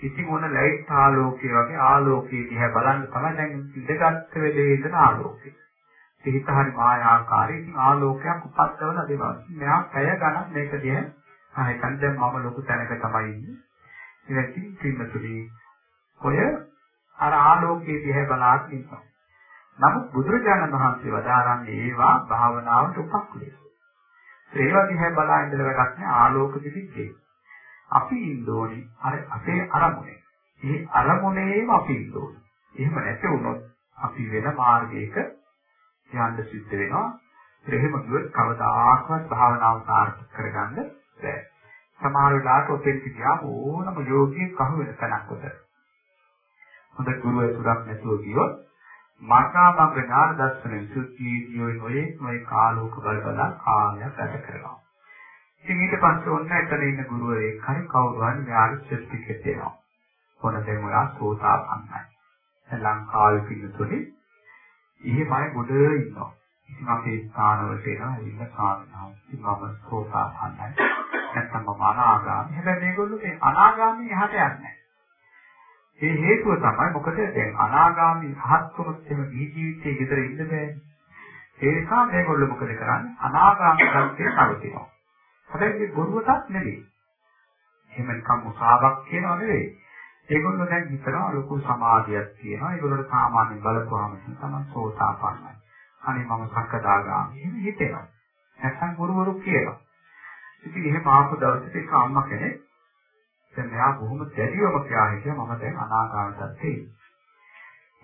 ඉතින් මොන ලයිට් ආලෝකය වගේ ආලෝකයේ දිහා බලන්න තමයි දැන් ඉඳගත් වෙලේ ඉඳන ආලෝකය. සිහිත හරි මායාකාරී ඉතින් ආලෝකයක් උපද්දවන දේවල්. මෙයා පැය ගණන් මේක දිහා හිතන් දැන් මම ලොකු තැනක තමයි ඉන්නේ. ඉතින් පින්නතුලි ඔය අර ආලෝකයේ දිහා බලාගෙන ඉන්නවා. නමුත් බුදුරජාණන් වහන්සේ වදාරන්නේ ඒවා භාවනාවට උපක්ලේශ. ඒවා දිහා බලා ඉඳලා වැඩක් නෑ ආලෝක දිවිද්දේ. අපි ඉන්න ඕනේ අර අපේ අරමුණේ. මේ අරමුණේම අපි ඉන්න ඕනේ. එහෙම නැති වුණොත් අපි වෙන මාර්ගයක යන්න සිද්ධ වෙනවා. එහෙම කිව්වොත් කවදාකවත් භාවනාව සාර්ථක කරගන්න බැහැ. සමහර වෙලාවට ඔතෙන් ගියාම ඕනම යෝගියෙක් අහු වෙන තැනක් උතර. හොඳ ගුරුවරයෙකුක් නැතුව ගියොත් මකාමග්ග ඥාන දර්ශන විසුද්ධියේදී ඔය නොයේ කාලෝක බල බල කාලයක් ගත කරනවා. ඉතින් ඊට පස්සේ ඔන්න එතන ඉන්න ගුරුවරයෙක් හරි කවුරු හරි යාළු සර්ටිෆිකේට් දෙනවා. මොන දෙමුලා සෝතාපන්නයි. ලංකාවේ පින්නතුනේ එහෙමයි ගොඩ ඉන්නවා. ඉතින් අපේ ස්ථානවලට එනවා ඉන්න සාමනාව. ඉතින් මම සෝතාපන්නයි. නැත්නම් මම අනාගාමී. හැබැයි මේගොල්ලෝ මේ අනාගාමී එහාට යන්නේ ඒ හේතුව තමයි මොකද දැන් අනාගාමී රහත් වුණොත් එම දී ජීවිතයේ විතර ඉන්න බෑනේ. ඒ නිසා මේගොල්ලෝ මොකද කරන්නේ? අනාගාමී ධර්මයේ නවතිනවා. හැබැයි මේ බොරුවටත් නෙවෙයි. එහෙම නිකම් මුසාවක් කියනවා නෙවෙයි. ඒගොල්ලෝ දැන් හිතනවා ලොකු සමාධියක් තියෙනවා. ඒගොල්ලෝට සාමාන්‍ය බලපුවාම තමයි සෝතාපන්නයි. අනේ මම සක්කදාගාමී. එහෙම හිතෙනවා. නැත්නම් බොරු බොරු කියනවා. ඉතින් එහෙම ආපු දවසට එක අම්මා කෙනෙක් දැන් මෙයා බොහොම දැඩිවම කියා හිටියා මම දැන් අනාගාමීටත් තියෙන්නේ.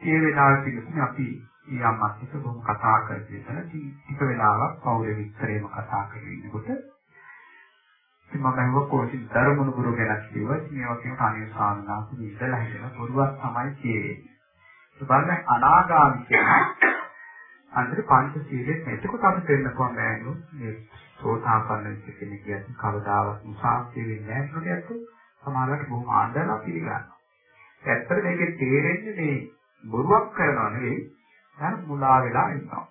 ඒ වෙලාවට ඉතින් අපි ඊ අම්මත් එක්ක බොහොම කතා කරගෙන ටික වෙලාවක් පෞරේ විස්තරේම කතා කරගෙන ඉන්නකොට ඉතින් මම හිතුවා කොහොමද ධර්මණු ගුරු ගැන කිව්වා ඉතින් මේ වගේ කණේ සාමනාසු ඉඳලා හිටලා පොරුවක් තමයි කියෙන්නේ. ඒ බලන්න අනාගාමී කියන අන්තර පංච සීලෙත් එතකොට අපි දෙන්න කොහොමද මේ සෝතාපන්න වෙච්ච කෙනෙක් කියන්නේ කවදාවත් මුසාක්ෂි වෙන්නේ නැහැ නේද? සමහරවිට බොහොම ආන්දරලා පිළිගන්නවා. ඇත්තට මේකේ තේරෙන්නේ මේ බොරුවක් කරනවා නෙවෙයි දැන් මුලා වෙලා ඉන්නවා.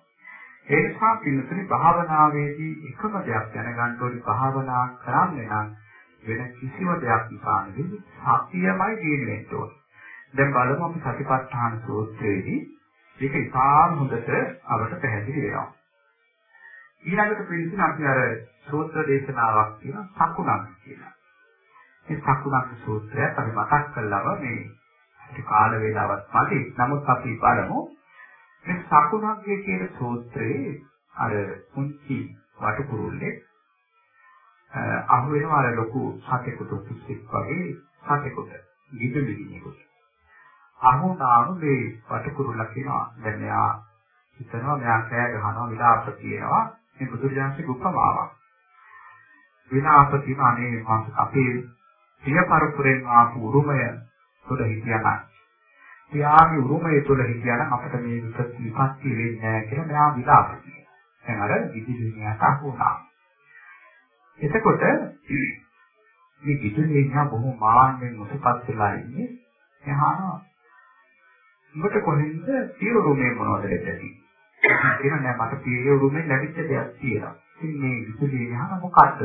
ඒ නිසා පිළිතුරු භාවනාවේදී එකම දෙයක් දැනගන්න ඕනේ භාවනා කරන්නේ නම් වෙන කිසිම දෙයක් නිසා නෙවෙයි සතියමයි දිනෙන්න ඕනේ. දැන් බලමු අපි සතිපට්ඨාන සූත්‍රයේදී මේක ඉතාම හොඳට අපට පැහැදිලි වෙනවා. ඊළඟට පිළිතුරු අපි අර සූත්‍ර දේශනාවක් කියන සකුණක් කියලා. මේ සකුණක් සූත්‍රය අපි මතක් කළාම මේ අපේ කාල වේලාවත් මදි. නමුත් අපි බලමු මේ සකුණක්ගේ කියන සූත්‍රයේ අර කුංචි වටකුරුල්ලේ අහු වෙනවා අර ලොකු සතෙකුට පිස්සෙක් වගේ සතෙකුට ගිජුලි කෙනෙකුට. අහුනාම මේ වටකුරුල්ලා කියනවා දැන් මෙයා හිතනවා මෙයා කෑ ගහනවා විලාප කියනවා මේ බුදුරජාණන්ගේ උපමාවක්. විලාප කියන අනේ අපේ සිය පරපුරෙන් ආපු උරුමය තුළ හිටියනම් එයාගේ උරුමය තුළ හිටියනම් අපිට මේ විපත්ති වෙන්නේ නැහැ කියලා මෙයා විලාප කියනවා. දැන් අර විදිහට අහුණා. එතකොට මේ විදුලිය බොහොම මාන්නෙන් මුසපත් වෙලා ඉන්නේ. එහා උඹට කොහෙන්ද සිය උරුමේ මොනවද දෙන්නේ? කියන නෑ මට සිය උරුමේ ලැබිච්ච දෙයක් තියෙනවා. ඉතින් මේ විදුලිය යහන මොකද්ද?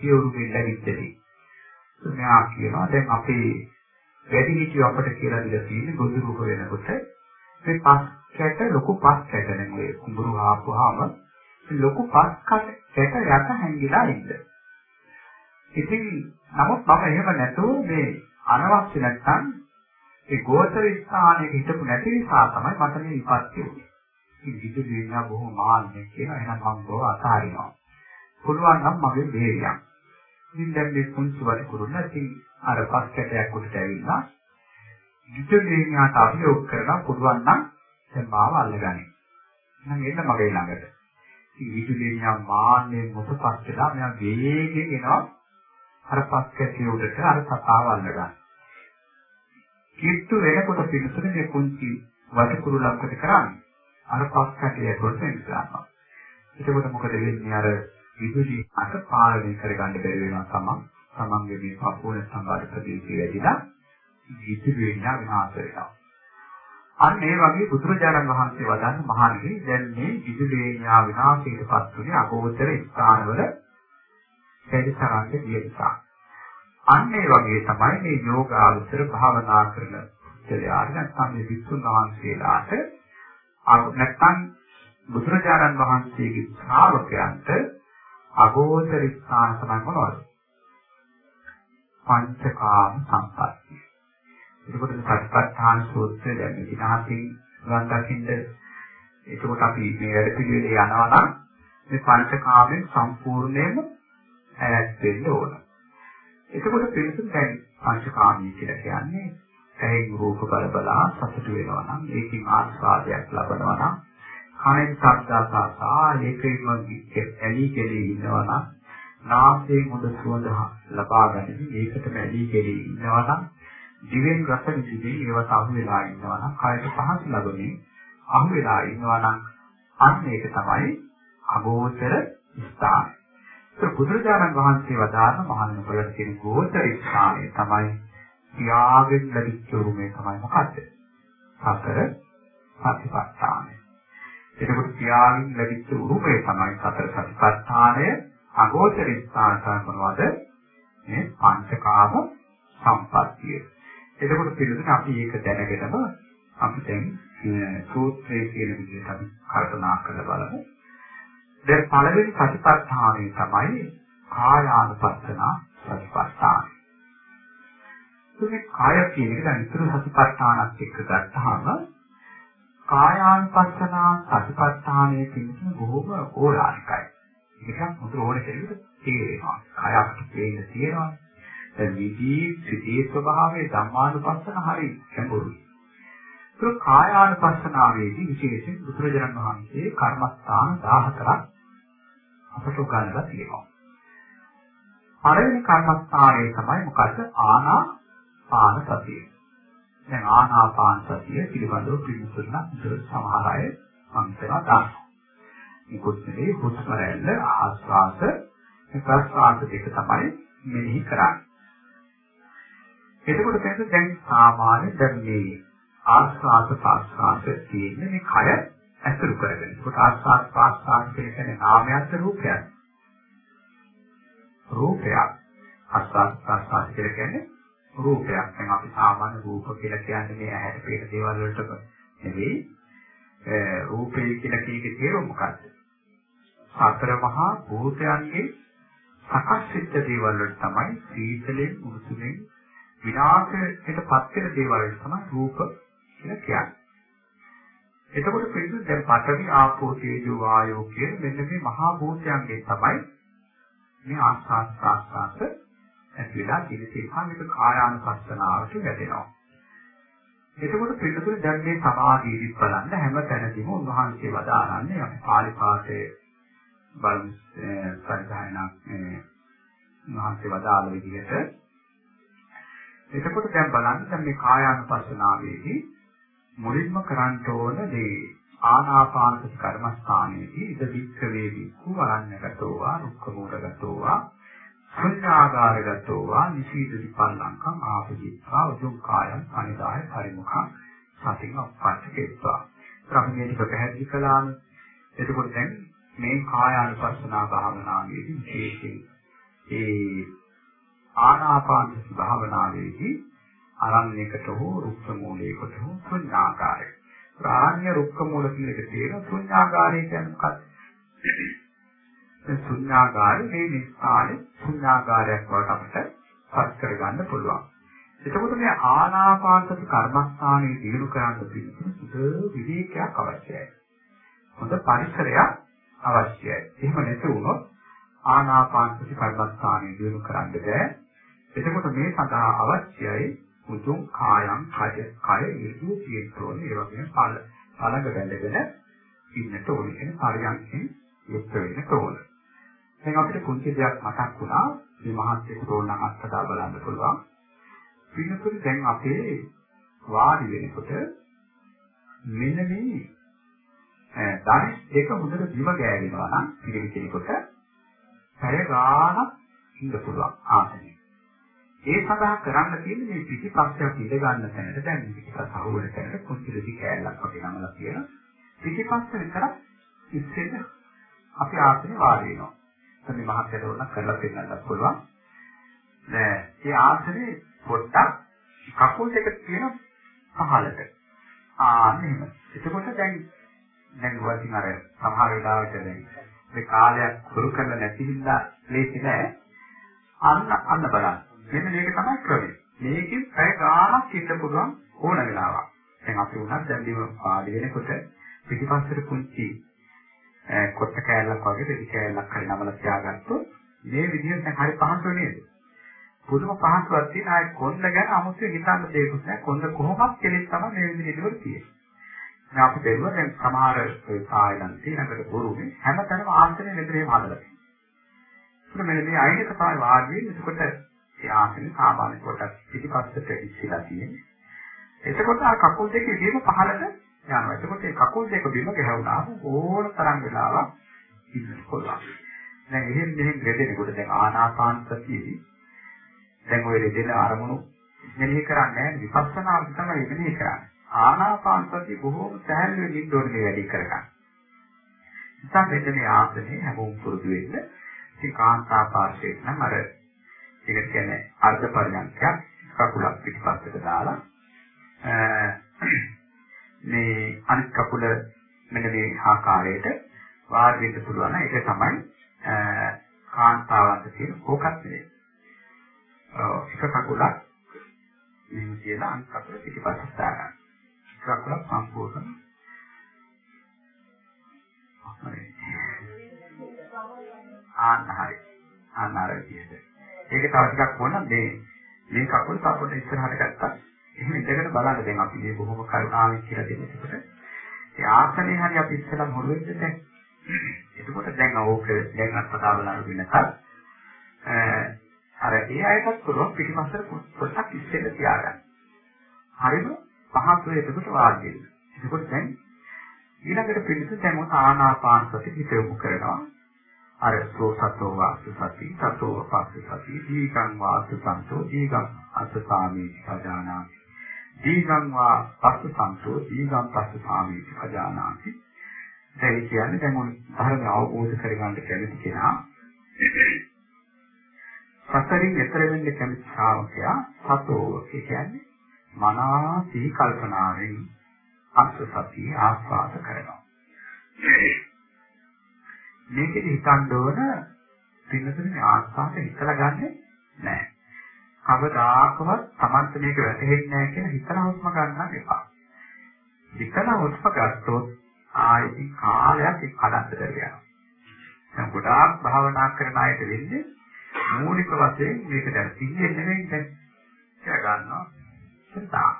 සිය උරුමේ ලැබිච්ච දෙයක්. මෙයා කියනවා දැන් අපේ වැඩි හිටියෝ අපට කියලා දීලා තියෙන්නේ ගොදුරුක වෙනකොට මේ පස් කැට ලොකු පස් කැට නෙමෙයි කුඹුරු ආපුවාම ලොකු පස් ඒක යට හැංගිලා ඉන්න. ඉතින් නමුත් මම එහෙම නැතුව මේ අනවශ්‍ය නැත්තම් ඒ ගෝචර ස්ථානයේ හිටපු නැති නිසා තමයි මට මේ විපත්ති උනේ. ඉතින් විදුලි විඤ්ඤා බොහොම මාන්නේ කියන එහෙනම් මම බොහොම අතාරිනවා. පුළුවන් නම් මගේ බේරියක්. ඉතින් දැන් මේ කුංචි වට කුරුන්න ඉතින් අර පස් කැටයක් උඩට ඇවිල්ලා විදුලි විඤ්ඤාට අභියෝග කරලා පුළුවන් නම් දැන් මාව අල්ලගනි. එහෙනම් එන්න මගේ ළඟට. ඉතින් විදුලි විඤ්ඤා මාන්නේ මොකක්ද කියලා මෙයා වේගෙන් එනවා අර පස් කැටිය උඩට අර සතාව අල්ලගන්න. කිට්ටු වෙනකොට පිටුතුනේ මේ කුංචි වටකුරු ලක්කට කරන්නේ. අර පස් කැටිය කොට එනවා. එතකොට මොකද වෙන්නේ අර විදුලි අත පාලනය කරගන්න බැරි වෙනවා තමන්. තමන්ගේ මේ පපුවන සම්බාර ප්‍රදේශය වැඩිලා විදුලි විඤ්ඤා විනාශ වෙනවා. අන්න ඒ වගේ බුදුරජාණන් වහන්සේ වදාන්න මහණෙනි දැන් මේ විදුලි විඤ්ඤා විනාශයට පත් වුණේ අගෝචර ස්ථානවල වැඩිතරන්ට ගිය නිසා. අන්න ඒ වගේ තමයි මේ යෝගාවචර භාවනා කරන පුද්ගලයාට නැත්නම් මේ විසුණු වහන්සේලාට නැත්නම් බුදුරජාණන් වහන්සේගේ ශ්‍රාවකයන්ට අගෝචර ස්ථාන තමයි මොනවද? පංචකාම සම්පatti. එතකොට සත්‍යපට්ඨාන සූත්‍රය දැන් ඉතිහාසින් ගන්න දකින්න එතකොට අපි මේ වැඩ පිළිවෙලේ යනවා නම් මේ පංචකාමෙන් සම්පූර්ණයෙන්ම ඈත් වෙන්න ඕන. එතකොට පිළිතුරු දැන් පංචකාමී කියලා කියන්නේ ඇයි රූප බල බලා සතුට වෙනවා නම් ඒකෙන් ආස්වාදයක් ලබනවා නම් කනෙන් ශබ්දාසා ඒකෙම ඇලි කෙලි ඉන්නවා නම් නාසයෙන් හොඳ සුවඳ ලබා ගැනීම ඒකටම ඇලි කෙලි ඉන්නවා නම් දිවෙන් රස විඳින්නේ ඒවට අහු වෙලා ඉන්නවා නම් කයට පහස ලැබෙන්නේ අහු වෙලා ඉන්නවා නම් අන්න ඒක තමයි අගෝචර ස්ථානය. ඒක බුදුරජාණන් වහන්සේ වදාළ මහාන වලට කියන ගෝචර ස්ථානය තමයි ත්‍යාගෙන් ලැබිච්ච උරුමය තමයි මොකද්ද? සතර සතිපට්ඨානය. එතකොට ත්‍යාගෙන් ලැබිච්ච උරුමය තමයි සතර සතිපට්ඨානය අගෝචර ස්ථාන තමයි මේ පංචකාම සම්පත්තිය. එතකොට පිළිතුර අපි ඒක දැනගෙනම අපි දැන් සූත්‍රයේ කියන විදිහට අපි කල්පනා කරලා බලමු. දැන් පළවෙනි සතිපට්ඨානය තමයි කායානුපස්සන සතිපට්ඨානය. මේ කාය කියන එක දැන් ඉතුරු සතිපට්ඨානත් එක්ක ගත්තාම කායානුපස්සන සතිපට්ඨානයේ තියෙන බොහෝම ඕලානිකයි. ඒකක් මුතු ඕන කෙනෙකුට තේරෙනවා. කාය අපිට තේින්න තියෙනවා. දැන් විදී සිටී ස්වභාවයේ ධම්මානුපස්සන හරි ගැඹුරුයි. ඒක කායානුපස්සනාවේදී විශේෂයෙන් බුදුරජාණන් වහන්සේ කර්මස්ථාන 14ක් අපට උගන්වලා තියෙනවා. පළවෙනි කර්මස්ථානයේ තමයි මොකද්ද? ආනාපාන සතිය. දැන් ආනාපාන සතිය පිළිබඳව පිළිතුරන සමහර අය මම හිතනවා දානවා. නිකුත් නෙවේ හුස්ම රැල්ල ආස්වාස ප්‍රස්වාස දෙක තමයි මෙනෙහි කරන්නේ. එතකොට දැන් දැන් සාමාන්‍ය දැන් මේ ආස්වාස ප්‍රස්වාස තියෙන්නේ මේ කය ඇසුරු කරගෙන. ඒකට ආස්වාද ප්‍රාස්වාද කියන්නේ නාමයත් රූපයත්. රූපයක්. ආස්වාද ප්‍රාස්වාද කියන්නේ රූපයක්. දැන් අපි සාමාන්‍ය රූප කියලා කියන්නේ මේ ඇහැට පේන දේවල් වලට නෙවෙයි. රූපේ කියලා කීකේ තේරුම මොකක්ද? සතර මහා භූතයන්ගේ සකස් වෙච්ච දේවල් වලට තමයි සීතලෙන් උණුසුමෙන් විනාශයට පත් වෙන දේවල් වලට තමයි රූප කියලා කියන්නේ. එතකොට පිළිතුරු දැන් පඨවි ආපෝ තේජෝ වායෝ කියන මෙන්න මේ මහා භූතයන්ගෙන් තමයි මේ ආස්වාස් ප්‍රාස්වාස ඇතිලා ඉතිරිසා මේක කායානුපස්සනාවට වැටෙනවා. එතකොට පිළිතුරු දැන් මේ සමාධියදි බලන්න හැම තැනදීම උන්වහන්සේ වදාරන්නේ අපි පාලි පාඨයේ බලමු සංධානයක් උන්වහන්සේ වදාළ විදිහට එතකොට දැන් බලන්න දැන් මේ කායානුපස්සනාවේදී මුලින්ම කරන්න ඕන දේ ආනාපාන සති කර්මස්ථානයේදී ඉද වික්ඛවේ වික්ඛු වරණ්‍යගතෝවා රුක්ඛ මූලගතෝවා සංඥාගාරගතෝවා නිසීදති පල්ලංකම් ආපදිත්වා උතුම් කායං අනිදාය පරිමුඛං සතින් අපච්චකේත්වා ප්‍රඥේතික පැහැදිලි කළාම එතකොට දැන් මේ කාය අනුපස්සනා භාවනාවේදී විශේෂයෙන් ඒ ආනාපාන භාවනාවේදී අරණ්‍යයකට හෝ රුක්ක මූලයකට හෝ ශුන්‍යාගාරේ මේ නිස්සාරේ ශුන්‍යාගාරයක් බවට අපිට පත් කරගන්න පුළුවන්. එතකොට මේ ආනාපානසති කර්මස්ථානයේ දිනු කරන්න තියෙන සුද විවේකයක් අවශ්‍යයි. හොඳ පරිසරයක් අවශ්‍යයි. එහෙම නැති වුණොත් ආනාපානසති කර්මස්ථානයේ දිනු කරන්න බෑ. එතකොට මේ සඳහා අවශ්‍යයි මුතුන් කායං කය කය ඉර්ධු තියෙන්න ඒ වගේම පළ පළඟ බැඳගෙන ඉන්නට ඕනේ කියන පරියන්කෙන් යුක්ත වෙන්න ඕනේ. දැන් අපිට කුංචි දෙයක් මතක් වුණා මේ මහත්යෙකුට ඕනනම් අත්දැක බලන්න පුළුවන්. පින්නතුනි දැන් අපේ වාඩි වෙනකොට මෙන්න මේ ධනිස් දෙක හොඳට බිම ගෑවෙනවා නම් පිළිවි කෙනෙකුට පැය ගාණක් ඉන්න පුළුවන් ආසනෙ. ඒ සඳහා කරන්න තියෙන්නේ මේ පිටිපස්සට ඉඳ ගන්න තැනට දැන් පිටිපස්ස අහුවෙන තැනට කුංචිලි කෑල්ලක් වගේ නමලා තියෙන පිටිපස්ස විතරක් ඉස්සෙල්ල අපි ආසනේ වාඩි වෙනවා. එතන මහත්යට උනක් කරලා පෙන්නන්නත් පුළුවන්. නෑ, මේ ආසනේ පොට්ටක් කකුල් දෙක තියෙන පහළට. ආ මෙහෙම. එතකොට දැන් දැන් වටින් අර සමහර වෙලාවට දැන් මේ කාලයක් කුරු කරලා නැති හින්දා ලේසි නෑ. අන්න අන්න බලන්න. මෙන්න මේක තමයි ක්‍රමය. මේකෙන් පැය ගාණක් ඉන්න පුළුවන් ඕන වෙලාවක්. දැන් අපි උනත් දැන් දිව පාඩි වෙනකොට පිටිපස්සට කුංචි කොත්ත කෑල්ලක් වගේ දෙවි කෑල්ලක් හරි නමලා තියාගත්තොත් මේ විදිහට දැන් හරි පහසු නේද? පුදුම පහසුවක් තියෙන ආයේ කොන්ද ගැන 아무තු හිතන්න දෙයක් නැහැ. කොන්ද කොහොමත් කෙලෙස් තමයි මේ විදිහට ඉදවල තියෙන්නේ. දැන් අපි බැලුවා දැන් සමහර සායලන්තේ ළඟට බොරුනේ හැමතැනම ආසනේ මෙතනේ හදලා තියෙනවා. මෙන්න මේ අයිනක තමයි වාඩි වෙන්නේ. එතකොට ඒ ආසනේ සාමාන්‍ය කොටස් පිටිපස්සට ඉස්සලා තියෙන්නේ. එතකොට ආ කකුල් දෙක ඉදීම පහළට යනවා. එතකොට ඒ කකුල් දෙක බිම ගැහුණාම ඕන තරම් වෙලාවක් ඉන්න පුළුවන්. දැන් එහෙන් මෙහෙන් රෙදෙනකොට දැන් ආනාපාන සතියේදී දැන් ඔය දෙන අරමුණු මෙනෙහි කරන්නේ විපස්සනාව තමයි මෙනෙහි කරන්නේ. ආනාපාන සතිය බොහෝම සැහැල්ලුවෙන් ඉන්න ඕනේ මේ වැඩි කරගන්න. ඉතින් මෙන්න මේ ආසනේ හැමෝම පුරුදු වෙන්න. ඉතින් කාන්තා පාර්ශ්වයේ නම් අර ඒක කියන්නේ අර්ධ පරිණාමයක් කකුලක් පිටිපස්සට දාලා මේ අනිත් කකුල මෙන්න මේ ආකාරයට වාඩි වෙන්න පුළුවන්. ඒක තමයි කාන්තාවන්ට තියෙන ඕකත් නෙවෙයි. එක කකුලක් මෙහෙම කියලා අනිත් කකුල පිටිපස්සට දාගන්න. එක කකුලක් සම්පූර්ණ ආන්න හරි. ආන්න හරි විදිහට. ඒක තව ටිකක් වුණා මේ මේ කකුල පපුවට ඉස්සරහට ගත්තා. එහෙම ඉඳගෙන බලන්න දැන් අපි මේ බොහොම කරුණාවෙන් කියලා දෙනකොට ඒ ආසනේ හරි අපි ඉස්සරහම හොරුවෙද්ද දැන්. එතකොට දැන් ඕක දැන් අත්පතා බලන්න වෙනකල් අර ඒ අයටත් පුළුවන් පිටිපස්සට පොඩ්ඩක් ඉස්සෙල්ල තියාගන්න. හරිද? පහසු එතකොට වාඩි වෙන්න. එතකොට දැන් ඊළඟට පිළිතුරු දැන් මොන ආනාපාන සති හිත යොමු කරනවා. අර සෝසතෝ වාසු සති, සතෝ වාසු සති, දීගං වාසු සන්තෝ, දීගං අස්සාමි පජානාති. දීගං වා පස්ස සන්තෝ, දීගං පස්ස සාමි පජානාති. දැන් කියන්නේ දැන් මොන ධර්ම අවබෝධ කරගන්න කැමති කෙනා සසරින් එතර වෙන්න කැමති ශ්‍රාවකයා සතෝ ඒ කියන්නේ මනසී කල්පනාවෙන් අස්ස සතිය ආස්වාද කරනවා. මේකෙදි හිතන්න ඕන පින්නතුනේ ආස්වාද හිතලා ගන්නෙ නැහැ. කවදාකවත් Tamant මේක වැටහෙන්නේ නැහැ කියලා හිතලා හුස්ම ගන්න එපා. හිතලා හුස්ම ගත්තොත් ආයෙත් කාලයක් ඒ කඩන්න දෙයක්. දැන් ගොඩාක් භාවනා කරන අයට වෙන්නේ මූලික වශයෙන් මේක දැන් සිහියෙන් නෙමෙයි දැන් කියලා ගන්නවා. සතා.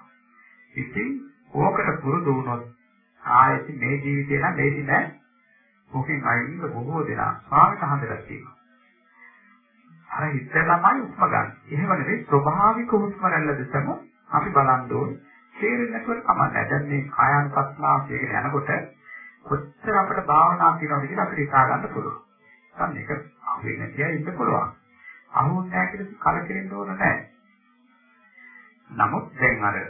ඉතින් ඕකට පුරුදු වුණොත් ආයෙත් මේ ජීවිතේ නම් දෙන්නේ නැහැ. ඕකෙන් අයින් බොහෝ දෙනා ස්වාමිත හඳලා තියෙනවා. අර හිතලමයි උස්ම ගන්න. එහෙම නෙවෙයි ස්වභාවික උස්ම රැල්ල දෙසම අපි බලන්න ඕනේ. තේරෙන්නේ නැතුව කමන්නේ. දැන් මේ කායानुපස්නාව කියන යනකොට කොච්චර අපිට භාවනා කරනවද කියලා අපිට හිතා ගන්න පුළුවන්. දැන් මේක අහුවෙන්නේ නැතිව ඉන්න පුළුවන්. අහුවන්නේ නැහැ කියලා කලකිරෙන්න ඕන නැහැ. නමුත් දැන් අර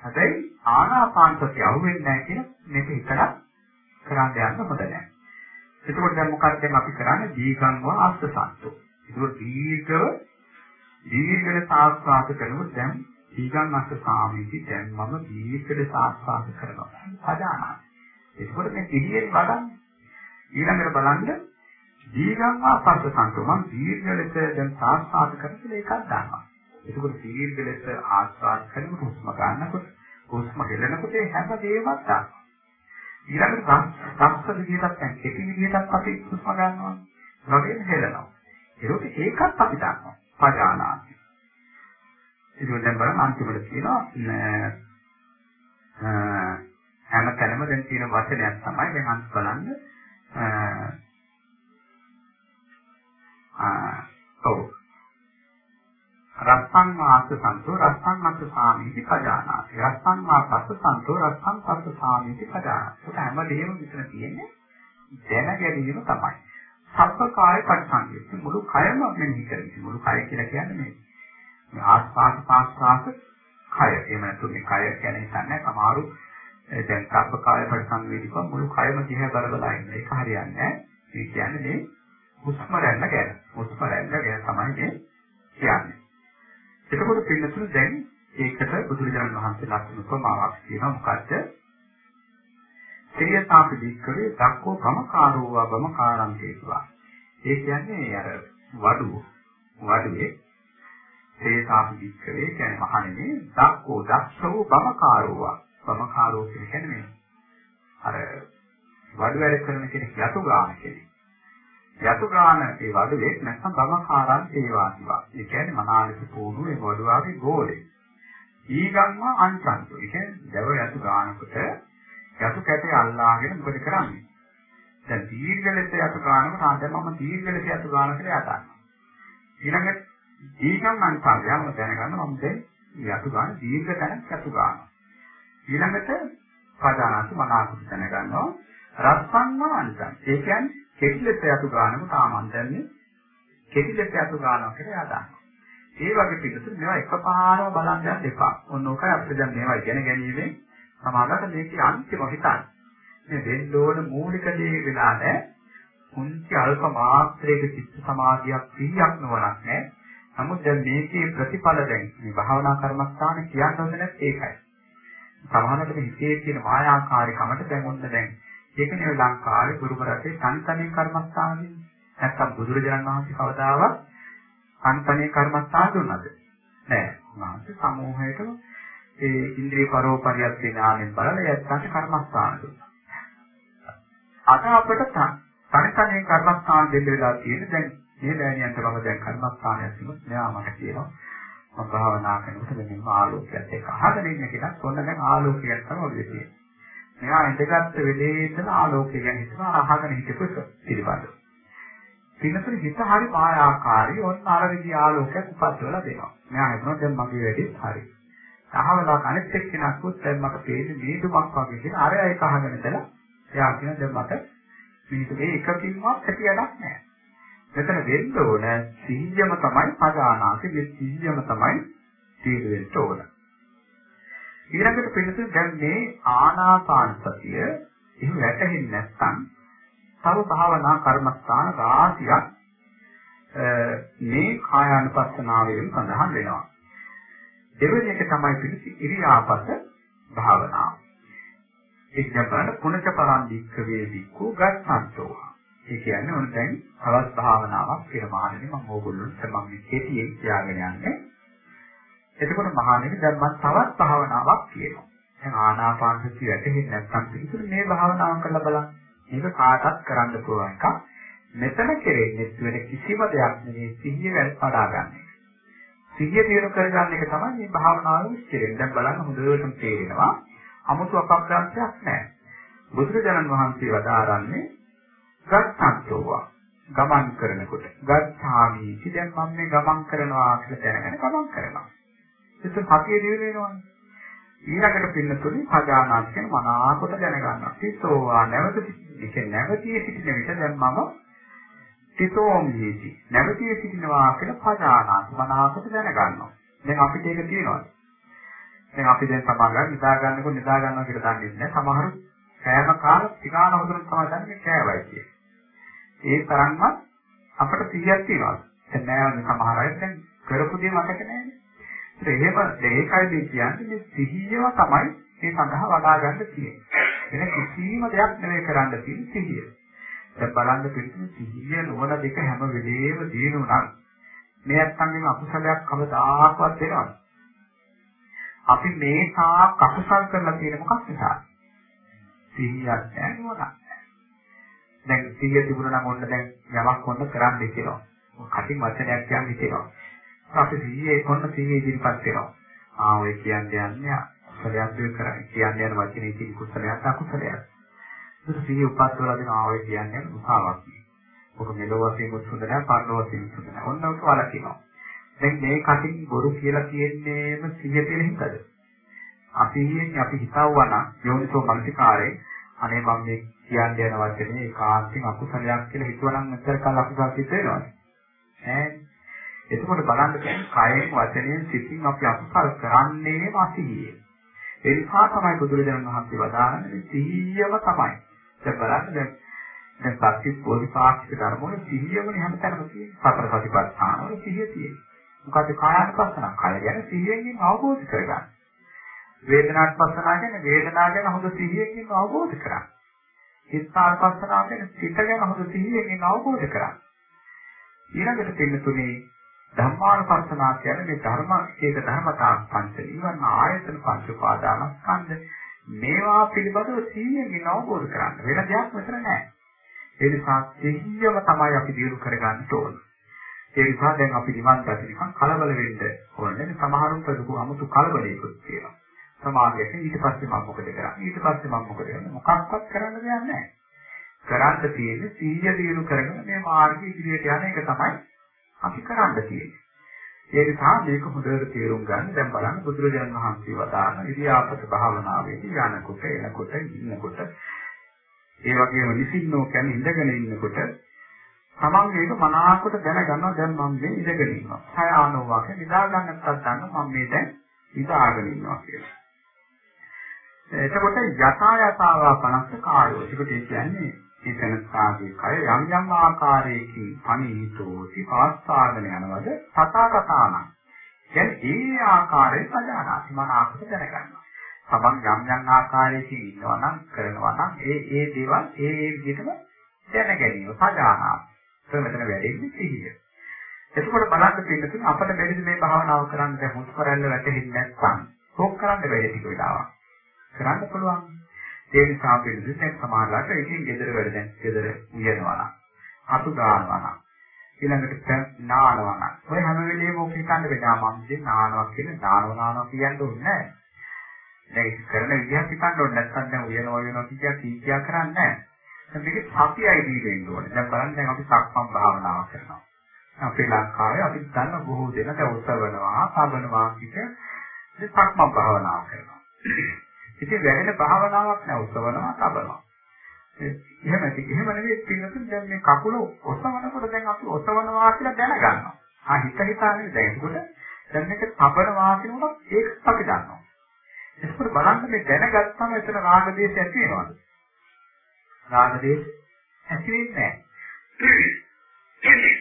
හැබැයි ආනාපාන සතිය අහුවෙන්නේ නැහැ කියලා මේක හිතලා කරන්න යන්න හොඳ නැහැ. එතකොට දැන් මොකක්ද දැන් අපි කරන්නේ දීගං වා අස්සසන්තෝ. ඒක දීර්ඝව දීර්ඝව සාස්වාද කරනකොට දැන් දීගං අස්ස සාමීති දැන් මම දීර්ඝව සාස්වාද කරනවා. අදානා. එතකොට මේ පිළියෙල වඩන්නේ ඊළඟට බලන්න දීගං වා පස්ස සංතෝ මම දීර්ඝ ලෙස දැන් සාස්වාද කරලා ඒකක් දානවා. එතකොට දීර්ඝ ලෙස ආස්වාද කරනකොට හුස්ම ගන්නකොට හුස්ම හෙලනකොට ඒ හැම දෙයක්ම දානවා. ඊළඟට සංස්ස විදිහටත් දැන් කෙටි විදිහටත් අපි හුස්ම ගන්නවා. වගේම හෙලනවා. ඒකට ඒකත් අපි දන්නවා. පජානාති. ඒක දැන් බලන්න අන්තිමට කියනවා හැම තැනම දැන් තියෙන වචනයක් තමයි දැන් අන්ත බලන්න ඔව් රස්සං වාස සන්තෝ රස්සං මත් සාමීති පජානාති රස්සං වාපස්ස සන්තෝ රස්සං පස්ස සාමීති පජානාති ඒක හැමදේම විතර තියෙන්නේ දැන ගැනීම තමයි සබ්බ කාය පරිසංකේත මුළු කයම මෙනෙහි කරන්නේ. මුළු කය කියලා කියන්නේ මේ ආස්වාද පාස්වාද කය. එහෙම නැත්නම් මේ කය කියන්නේ හිතන්නේ සමහරු දැන් සබ්බ කාය පරිසංවේදීක මුළු කයම දිහා බල බල ඉන්න ඒක හරියන්නේ නැහැ. ඒ කියන්නේ මේ හුස්ම රැල්ල ගැන. හුස්ම රැල්ල ගැන තමයි මේ කියන්නේ. එතකොට පින්නතුන දැන් ඒකට බුදුරජාණන් වහන්සේ ලක්ෂණ උපමාවක් කියනවා. මොකද්ද? සිරියතාපි දික්කවේ දක්කෝ භමකාරෝ වා භමකාරං හේතුවා. ඒ කියන්නේ අර වඩුව වඩුවේ තේසාපි වික්කවේ කියන්නේ මහණෙනි දක්කෝ දක්ෂෝ බමකාරෝවා බමකාරෝ කියන්නේ මේ අර වඩු වැඩ කරන කෙනෙක් යතු ගාන කෙනෙක්. යතු ගාන ඒ වඩුවේ නැත්නම් බමකාරන් ඒවා කිවා ඒ කියන්නේ මනාලක පොණු ඒ වඩුවාගේ ගෝලේ. ඊගම්ම අන්තන්තු ඒ කියන්නේ දව යතු ගානකට යතු කැටේ අල්ලාගෙන මොකද කරන්නේ දැන් දීර්ඝ ලෙස යතු ගානකට ආ දැන් මම දීර්ඝ ලෙස යතු ගානකට යටනවා ඊළඟට දීගම් අන්තරයම දැනගන්න මම දැන් යතු ගන්න දීර්ඝ තැනක් යතු ගන්නවා. ඊළඟට පදානාති මනාකුත් දැනගන්නවා රස්සන්නා අන්තම්. ඒ කියන්නේ කෙටිලෙස යතු ගන්නම තාමන් දැන්නේ කෙටිලෙස යතු ගන්නවා කියලා යදානවා. ඒ වගේ පිටුතු මේවා එකපාරම බලන්න යන්න එපා. ඔන්න ඔකයි අපිට දැන් මේවා ඉගෙන ගැනීමෙන් සමාගත මේකේ අන්තිම හිතන්න. මේ දෙන්න ඕන මූලික දේ වෙලා නැහැ. කුංචි අල්ප මාත්‍රයක චිත්ත සමාධියක් 100ක් නොවනක් නැහැ. නමුත් දැන් මේකේ ප්‍රතිඵල දැන් මේ භාවනා කර්මස්ථාන කියන්න හොඳ නැත්නම් ඒකයි. සමහරවිට මේ හිතේ තියෙන මායාකාරීකමට දැන් ඔන්න දැන් ඒකනේ ලංකාවේ ගුරුම රටේ සංතනේ කර්මස්ථානේ නැත්තම් බුදුරජාණන් වහන්සේ කවදාවත් සංතනේ කර්මස්ථාන දුන්නද? නෑ. උන්වහන්සේ සමූහයට ඒ ඉන්ද්‍රිය පරෝපරියත් ඥාණයෙන් බලලා යත්තන්ට කර්මස්ථාන දුන්නා. අද අපිට සංතනේ කර්මස්ථාන දෙන්න වෙලා තියෙන දැන් මේ බෑනියන්ට මම දැන් කර්මස්ථානයක් තිබුණා. මෙයා මට කියනවා මම භාවනා කරනකොට මෙන්න ආලෝකයක් එක අහගෙන ඉන්න කෙනෙක් ඔන්න දැන් ආලෝකයක් තමයි ඔළුවේ තියෙන්නේ. මෙයා ඉඳගත්තු වෙලේ ඉඳන ආලෝකය ගැන හිතනවා අහගෙන හිටපු පිළිබඳව. පින්නතර හිත හරි මායාකාරී ඔන්න අර විදි ආලෝකයක් උපද්දවලා දෙනවා. මෙයා හිතනවා දැන් මගේ වැඩේ හරි. අහවලා අනෙත් එක්කෙනෙකුත් දැන් මට පේන්නේ වීදුමක් වගේ කියලා අර ඒක අහගෙන ඉඳලා එයා කියන දැන් මට වීදුමේ එකකින්වත් හැටියක් නැහැ. මෙතන වෙන්න ඕන සිහියම තමයි පදානාති මේ සිහියම තමයි තීර වෙන්න ඕන. ඊළඟට පිළිතුරු දැන් මේ ආනාපාන සතිය එහෙම වැටහෙන්නේ නැත්නම් තව භාවනා කර්මස්ථාන රාශියක් මේ කායානුපස්සනාවෙන් සඳහන් වෙනවා. දෙවෙනි එක තමයි පිළිසි ඉරියාපත භාවනාව. එක් ජපන පුණජ පරන්දික්ක වේදිකෝ ගස්සන්තෝ ඒ කියන්නේ මොන දැන් තවත් භාවනාවක් කියලා මහණෙනි මම ඕගොල්ලන්ට මම මේ කෙටියෙන් කියාගෙන යන්නේ. එතකොට මහණෙනි දැන් මම තවත් භාවනාවක් කියනවා. දැන් ආනාපාන සතිය වැටෙන්නේ නැත්නම් පිළිතුරු මේ භාවනාව කරලා බලන්න. මේක කාටත් කරන්න පුළුවන් එකක්. මෙතන කෙරෙන්නේ වෙන කිසිම දෙයක් නෙවෙයි සිහිය වඩා ගන්න එක. සිහිය දිනු කරගන්න එක තමයි මේ භාවනාවේ ඉස්තරෙන්. දැන් බලන්න හොඳටම තේරෙනවා. 아무තු අපක්‍රාන්තයක් නැහැ. බුදුරජාණන් වහන්සේ වදාරන්නේ ගත්තන්තෝවා. ගමන් කරනකොට. ගත්තාමි. දැන් මම මේ ගමන් කරනවා කියලා දැනගෙන ගමන් කරනවා. ඒක සතිය දිනු වෙනවනේ. ඊළඟට පින්නතුනි පජානාත් කියන මනාකොට දැනගන්නවා. තිසෝවා නැවත ඉතින් නැවතී සිටින විට දැන් මම තිසෝම්හිති නැවතී සිටිනවා කියලා පජානාත් මනාකොට දැනගන්නවා දැන් අපිට ඒක තියෙනවා දැන් අපි දැන් සමාගම් නිදා ගන්නකොට නිදා ගන්නවා කියලා දන්නේ නැහැ සමහරු කෑම කාලා ටිකාන හොදන තමයි දන්නේ කෑවයි කියන්නේ ඒ තරම්ම අපට 100ක් තියෙනවා. දැන් නෑ සමහර අය දැන් කරපු දේ මතක නෑනේ. ඒත් එහෙම ඒකයි මේ කියන්නේ මේ සිහියම තමයි මේ සඳහා වඩා ගන්න තියෙන්නේ. වෙන කිසිම දෙයක් නෙවෙයි කරන්න තියෙන්නේ සිහිය. දැන් බලන්න පිළිතුරු සිහිය නුවණ දෙක හැම වෙලේම දිනු නම් මේ නැත්තන්ගෙන් අකුසලයක් කවදාකවත් වෙනවද? අපි මේ තාක් අකුසල් කරලා තියෙන මොකක් නිසාද? සිහියක් නැහැ නුවණක් දැන් සිහිය තිබුණා නම් ඔන්න දැන් යමක් ඔන්න කරන්න කියලා. කටින් වචනයක් කියන්න හිතෙනවා. අපි සිහියේ ඔන්න සිහියේ ඉදිරිපත් වෙනවා. ආ ඔය කියන්නේ යන්නේ කුසලයක් දෙක කරන්නේ. කියන්නේ යන වචනේ තියෙන කුසලයක් අකුසලයක්. ඒක සිහිය උපත්වලා දෙන ආ ඔය කියන්නේ උසාවක්. ඔක මෙලොව වශයෙන් මුසුද නැහැ, පරලොව වශයෙන් මුසුද නැහැ. ඔන්න ඔක වලකිනවා. දැන් මේ කටින් බොරු කියලා කියන්නේම සිහිය තියෙන හිතද? අපි අපි හිතවවා නම් යෝනිසෝ මනසිකාරේ අනේ මම මේ කියන්න යන වචනේ ඒකාන්තයෙන් අකුසලයක් කියලා හිතුවනම් මෙතර කාල අකුසල සිද්ධ වෙනවද? ඈ එතකොට බලන්න කියන්නේ කයෙන් වචනයෙන් සිතින් අපි අකුසල කරන්නේම අසිහියේ. ඒ නිසා තමයි බුදුරජාණන් වහන්සේ වදාළන්නේ සිහියම තමයි. දැන් බලන්න දැන් දැන් සත්‍ය පොලිපාක්ෂික ධර්ම වල සිහියමනේ හැමතැනම තියෙන්නේ. සතර සතිපට්ඨාන වල සිහිය තියෙන්නේ. මොකද කායानुපස්සන කය ගැන සිහියෙන් අවබෝධ කරගන්න. වේදනානුපස්සනා කියන්නේ වේදනාව ගැන හොඳ සිහියකින් අවබෝධ කරගන්න. චිත්තානුපස්සනාව ගැන චිත්ත ගැන හොඳ සිහියෙන් අවබෝධ කරගන්න. ඊළඟට දෙන්න තුනේ ධම්මානුපස්සනා කියන්නේ මේ ධර්ම ඒක ධර්මතා පංච නිවන ආයතන පංච උපාදානස්කන්ධ මේවා පිළිබඳව සිහියෙන් අවබෝධ කරගන්න. වෙන දෙයක් මෙතන නැහැ. ඒ නිසා සිහියම තමයි අපි දියුණු කරගන්න ඕනේ. ඒ නිසා දැන් අපි නිවන් දැකලා කලබල වෙන්න ඕනේ. සමහරුන්ට දුක 아무තු කලබලයකුත් තියෙනවා. සමාගයට ඊට පස්සේ මම මොකද කරන්නේ ඊට පස්සේ මම මොකද කරන්නේ මොකක්වත් කරන්න දෙයක් නැහැ කරන්න තියෙන්නේ සීය දිනු කරගෙන මේ මාර්ගය ඉදිරියට යන එක තමයි අපි කරන්න තියෙන්නේ ඒ නිසා මේක හොඳට තේරුම් ගන්න දැන් බලන්න බුදුරජාණන් වහන්සේ වදාන ඉරියාපත භාවනාවේදී යනකොට එනකොට ඉන්නකොට ඒ වගේම නිසින්නෝ කියන්නේ ඉඳගෙන ඉන්නකොට තමන් මේක මනාකොට දැනගන්නවා දැන් මම මේ ඉඳගෙන ඉන්නවා. සය ආනෝවාක නිදා ගන්නත් ගන්න මම මේ දැන් ඉඳාගෙන ඉන්නවා කියලා. එතකොට යථා යථාවා පනස්ස කායෝ. ඒකට කියන්නේ මේ තනස්ථාගේ කය යම් යම් ආකාරයකින් පණීතෝති පාස්ථාගෙන යනවද සතාකතාන. කියන්නේ ඒ ආකාරයේ සජානාති මනාකට දැනගන්නවා. සමන් යම් යම් ආකාරයකින් ඉන්නවා නම් කරනවා නම් ඒ ඒ දේවල් ඒ ඒ විදිහටම දැන ගැනීම සජානාති. ඒක මෙතන වැඩෙන්නේ සිහිය. එතකොට බලන්න පින්නතුනේ අපිට බැරිද මේ භාවනාව කරන්න දැන් හුස්ම රැල්ල වැටෙන්නේ නැත්නම් කොහොම කරන්න බැහැ ටික වෙලාවක්. කරන්න පුළුවන්. ඒ නිසා පිළිදෙස් දැන් සමාජලාට ඒකෙන් gedara වැඩ දැන් gedara උයනවා නම් අතු දානවා නම් ඊළඟට නානවා නම් ඔය හැම වෙලේම ඔක හිතන්න බෑ මම ඉතින් නානවා කියන නානවා නානවා කියන්න ඕනේ නැහැ. දැන් කරන විදිහක් හිතන්න ඕනේ නැත්නම් දැන් උයනවා වෙනවා කිය කීකියා කරන්නේ නැහැ. මේක සතියයි දීගෙන ඕනේ. දැන් බලන්න දැන් අපි සක්මන් භාවනාව කරනවා. අපේ ලංකාවේ අපි දන්න බොහෝ දෙනා උත්සවනවා, පබනවා කිය සක්මන් භාවනාව කරනවා. ඉතින් වැඩෙන භාවනාවක් නෑ උසවනවා තබනවා. එහෙම එහෙම නෙවෙයි පින්නතුන් දැන් මේ කකුල ඔසවනකොට දැන් අපි ඔසවනවා කියලා දැනගන්නවා. ආ හිත හිතානේ දැන් ඒකට දැන් මේක තබනවා කියනකොට ඒක අපි දන්නවා. ඒකත් බලන්න මේ දැනගත්තම එතන රාග දේශ ඇති වෙනවද? රාග දේශ ඇති වෙන්නේ නැහැ.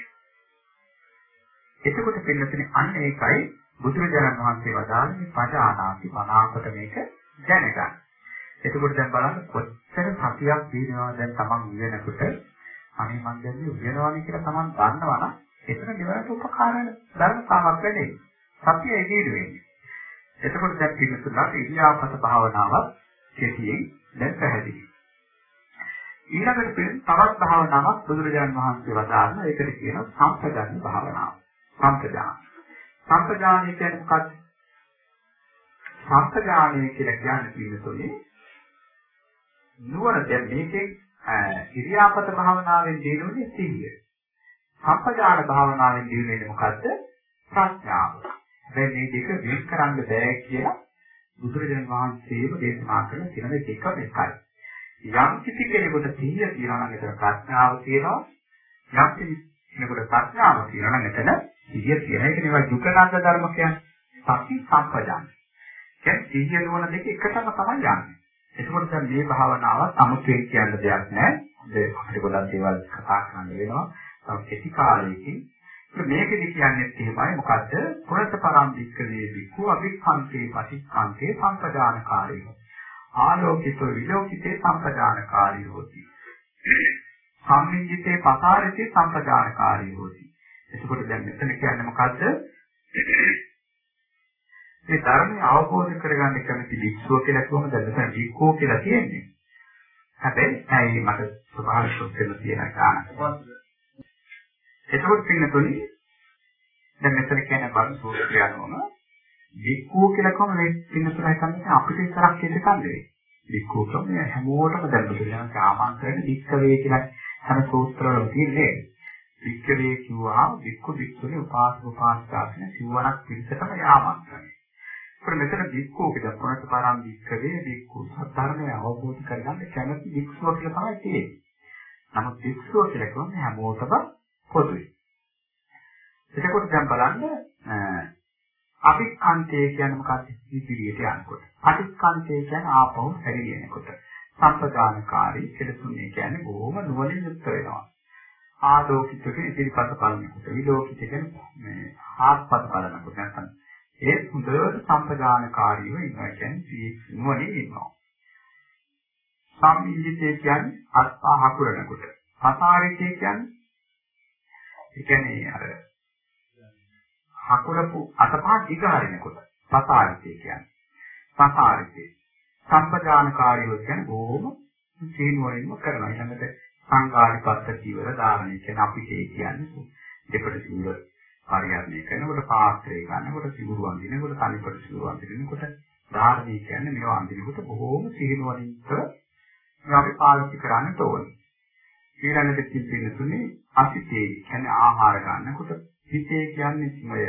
එතකොට පින්නතුනේ අන්න ඒකයි බුදුරජාණන් වහන්සේ වදාළේ පජානාති මනාකොට මේක දැනගන්න. එතකොට දැන් බලන්න කොච්චර සතියක් දිනනවා දැන් Taman වෙනකොට අනේ මං දැන් මේ වෙනවානේ කියලා Taman දන්නවනම් එතන නිවනට උපකාර වෙන ධර්මතාවක් වැඩේ. සතිය එදීද වෙන්නේ. එතකොට දැන් පිළිතුරට ඉරියාපත භාවනාවක් කෙටියෙන් දැන් පැහැදිලි. ඊළඟට තවත් භාවනාවක් බුදුරජාණන් වහන්සේ වදාළා ඒකට කියනවා සම්පජාන භාවනාව. සම්පජාන. සම්පජාන කියන්නේ මොකක්ද? සම්පජානය කියලා කියන්නේ පිළිතුරේ නුවණ දැන් මේකෙන් ඉරියාපත භාවනාවෙන් දිනුනේ සිහිය. සම්පජාන භාවනාවෙන් දිනුනේ මොකද්ද? ප්‍රඥාව. දැන් මේ දෙක වෙන් කරන්න බෑ කියලා බුදුරජාණන් වහන්සේම දේශනා කරන කියන දෙක එකයි. යම් කිසි කෙනෙකුට සිහිය තියනවා නම් එතන ප්‍රඥාව තියෙනවා. යම් කිසි කෙනෙකුට ප්‍රඥාව තියෙනවා නම් එතන සිහිය තියෙන එක නෙවෙයි දුකනන්ද ධර්ම කියන්නේ. සති සම්පජාන. කියන්නේ සිහිය නුවණ දෙක එකටම තමයි යන්නේ. එතකොට දැන් මේ භාවනාව සමුත්‍රයෙන් කියන්න දෙයක් නැහැ. ඒ අපිට ගොඩක් දේවල් කතා කරන්න වෙනවා. තව කෙටි කාලයකින් මේකෙදි කියන්නේ එහෙමයි මොකද්ද? පුරත පරම්පික්කවේ විකු අභික්ඛන්තේ පටික්ඛන්තේ සම්පදානකාරී. ආලෝකිතෝ විලෝකිතේ සම්පදානකාරී හොති. සම්මිජිතේ පසාරිතේ සම්පජානකාරී හොති. එතකොට දැන් මෙතන කියන්නේ මොකද්ද? මේ ධර්මය අවබෝධ කරගන්න කැමති භික්ෂුව කියලා කොහොමද දැන් භික්ඛුව කියලා කියන්නේ. හැබැයි ඇයි මට ස්වභාවික සුද්ධෙම තියෙන කාරණා. එතකොට පින්නතුනි දැන් මෙතන කියන්නේ බඳ සූත්‍රය අනුවම භික්ඛුව කියලා කොහොමද මේ පින්නතුනයි කන්නේ අපිට විතරක් කියන එකක් නෙවෙයි. භික්ඛුව කියන්නේ හැමෝටම දැන් බුදුරජාණන් ආමන්ත්‍රණ භික්ඛවේ කියලා හැම සූත්‍රවලම තියෙන්නේ. භික්ඛවේ කිව්වා භික්ඛු භික්ඛුනේ උපාසක උපාසිකා කියන සිවණක් පිළිසකම ආමන්ත්‍රණය. ඒත් මෙතන භික්ඛු කියලා පුරට පාරම් භික්ඛවේ භික්ඛු සත්‍යර්මය අවබෝධ කරගන්න කැමති භික්ෂුව කියලා තමයි තියෙන්නේ. නමුත් භික්ෂුව කියලා කියන්නේ හැමෝටම පොදුයි. එතකොට දැන් බලන්න අපික්ඛන්තේ කියන්නේ මොකක්ද? ඉදිරියට යනකොට. පටික්ඛන්තේ කියන්නේ ආපහු හැරියෙනකොට. සම්පදානකාරී කෙලසුන්නේ කියන්නේ බොහොම නුවණින් යුක්ත වෙනවා. ආලෝකිතක ඉදිරිපත් බලනකොට විලෝකිත කියන්නේ මේ ආත්පත් බලනකොට නැත්නම් ඒ හොඳට සම්පදානකාරීව ඉන්නවා කියන්නේ නුවණින් ඉන්නවා. සම්මිලිතේ කියන්නේ අත්පා හකුරනකොට. පසාරිතේ කියන්නේ ඒ කියන්නේ අර හකුරපු අතපා දිගාරිනකොට. පසාරිතේ කියන්නේ. පසාරිතේ සම්පදානකාරීව කියන්නේ බොහොම සීනුවරින්ම කරනවා. ඊළඟට සංඝාරිපත්ත චීවර ධාරණය කියන්නේ අපි කියන්නේ දෙපළ චීවර පරිහරණය කරනකොට පාත්‍රය ගන්නකොට සිවුරු අඳිනකොට තනිපට සිවුරු අඳිනකොට ධාරණය කියන්නේ මේවා අඳිනකොට බොහෝම සිහිනුවණින්තර අපි පාවිච්චි කරන්නට ඕනේ. ඊළඟට තිබෙන තුනේ අසිතේ කියන්නේ ආහාර ගන්නකොට හිතේ කියන්නේ ඔය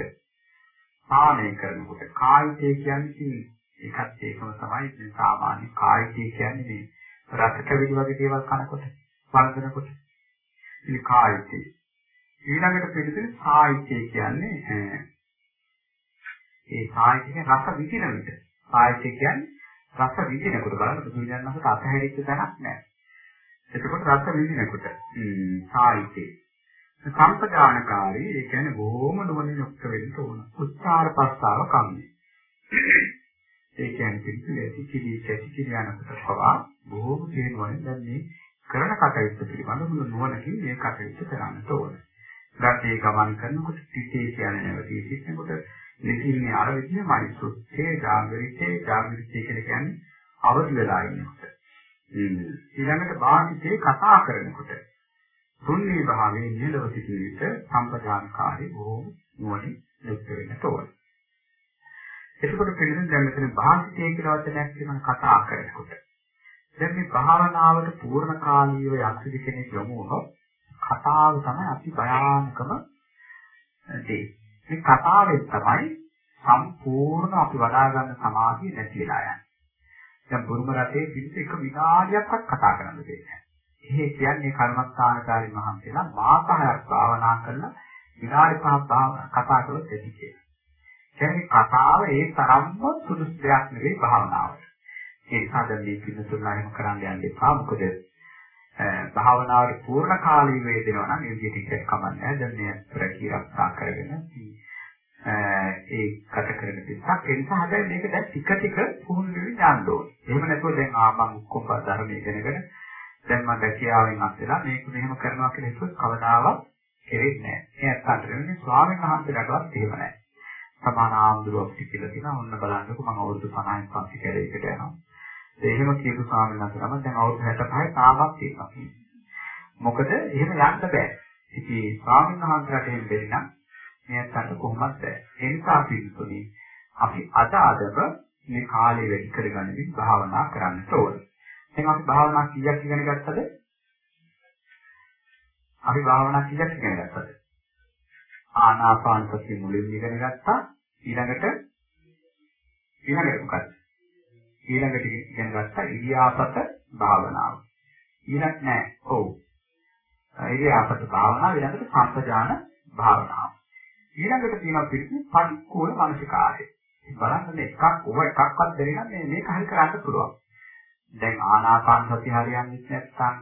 පානය කරනකොට කායිතේ කියන්නේ ඒකත් ඒකම තමයි මේ සාමාන්‍ය කායිතේ කියන්නේ මේ රස කැවිලි වගේ දේවල් කනකොට වළඳනකොට ඉතින් කායිතේ ඊළඟට පිළිතුරු සාහිත්‍ය කියන්නේ ඒ සාහිත්‍ය රස විඳින විට සාහිත්‍ය කියන්නේ රස විඳිනකොට බලන්න බුදුරජාණන්සේට අතහැරිච්ච තැනක් නැහැ. එතකොට රස විඳිනකොට සාහිත්‍ය සම්පදානකාරී ඒ කියන්නේ බොහොම නුවණින් යුක්ත වෙන්න ඕන. උච්චාර ප්‍රස්තාව කම්මේ. ඒ කියන්නේ පිළිතුරේ කිලි කැටි කිලි යනකොට පවා බොහොම තේරුම් දැන් මේ කරන කටයුත්ත පිළිබඳව නුවණකින් මේ කටයුත්ත කරන්නට ඕනේ. ගතේ ගමන් කරනකොට පිටේ කියන්නේ නැවතී සිටිනකොට නිතින්නේ අර විදිහමයි සුත්තේ ජාගරිතේ ජාගරිතේ කියලා කියන්නේ අවදි වෙලා ඉන්නකොට. ඊළඟට බාහිතේ කතා කරනකොට තුන්වී භාවයේ නිලව සිටින විට සම්පදානකාරී බොහෝම නුවණින් යුක්ත වෙන්නට ඕන. එතකොට පිළිදෙන දැන් මෙතන බාහිතේ කියලා වචනයක් කියන කතා කරනකොට දැන් මේ භාවනාවට පූර්ණ කාලීව යක්ෂ කෙනෙක් යොමු වුණොත් කතාව තමයි අති භයානකම දේ. මේ කතාවෙන් තමයි සම්පූර්ණ අපි වඩා ගන්න සමාධිය නැති වෙලා යන්නේ. දැන් බුරුම රටේ පිළිස එක විනාඩියක්වත් කතා කරන්න දෙන්නේ නැහැ. ඒ කියන්නේ කර්මස්ථානකාරී මහන්සියලා මාස 6ක් භාවනා කරලා විනාඩි 5ක් කතා කළොත් ඇති කියලා. කියන්නේ කතාව ඒ තරම්ම සුදුසු දෙයක් නෙවෙයි භාවනාවට. ඒ නිසා දැන් මේ පිළිතුරුලා එහෙම කරන්න යන්න එපා. මොකද භාවනාවට පූර්ණ කාලීන වේදෙනවා නම් මේ විදිහට ඉච්ච කමන්නේ දැන් මේ ප්‍රකී රක්ෂා කරගෙන ඒ කට කරන පිටක් ඒ නිසා හැබැයි මේක දැන් ටික ටික පුහුණු වෙවි යන්න ඕනේ. එහෙම නැතුව දැන් ආ මම ඔක්කොම ධර්මයේ ඉගෙනගෙන දැන් මම දැකියාවෙන් අත්දලා මේක මෙහෙම කරනවා කියලා හිතුවොත් කවදාවත් කෙරෙන්නේ නැහැ. ඒ අත්තට වෙන්නේ ස්වාමීන් වහන්සේලාටවත් එහෙම නැහැ. සමාන ආම්දුර අපිට කියලා තියෙනවා. ඔන්න බලන්නකො මම අවුරුදු 50න් පස්සේ කැලේකට යනවා. එහෙම කියපු ස්වාමීන් වහන්සේලා දැන් අවුරුදු 65 තාමත් තියෙනවා. මොකද එහෙම යන්න බෑ. ඉතින් ස්වාමීන් වහන්සේලාට එහෙම බැරි නම් මෙයන්ට කොහොමද බෑ. ඒ නිසා අපි හිතුනේ අපි අද අදම මේ කාලය වැඩි කරගන්නමින් භාවනා කරන්න ඕන. දැන් අපි භාවනා කීයක් ඉගෙන ගත්තද? අපි භාවනා කීයක් ඉගෙන ගත්තද? ආනාපාන සතිය මුලින්ම ඉගෙන ගත්තා. ඊළඟට ඊළඟට මොකක්ද? ඊළඟට ඉගෙන ගත්තා ඉරියාපත භාවනාව. ඊළඟ නෑ. ඔව්. ඉරියාපත භාවනාව ඊළඟට සම්පජාන භාවනාව. ඊළඟට තියෙනවා පිළිපි පටික්කුල මානසිකාරය. බලන්න මේ එකක් ඔබ එකක්වත් දෙන්නේ නැහැ මේක හරි කරන්න පුළුවන්. දැන් ආනාපාන සති හරියන්නේ නැත්නම්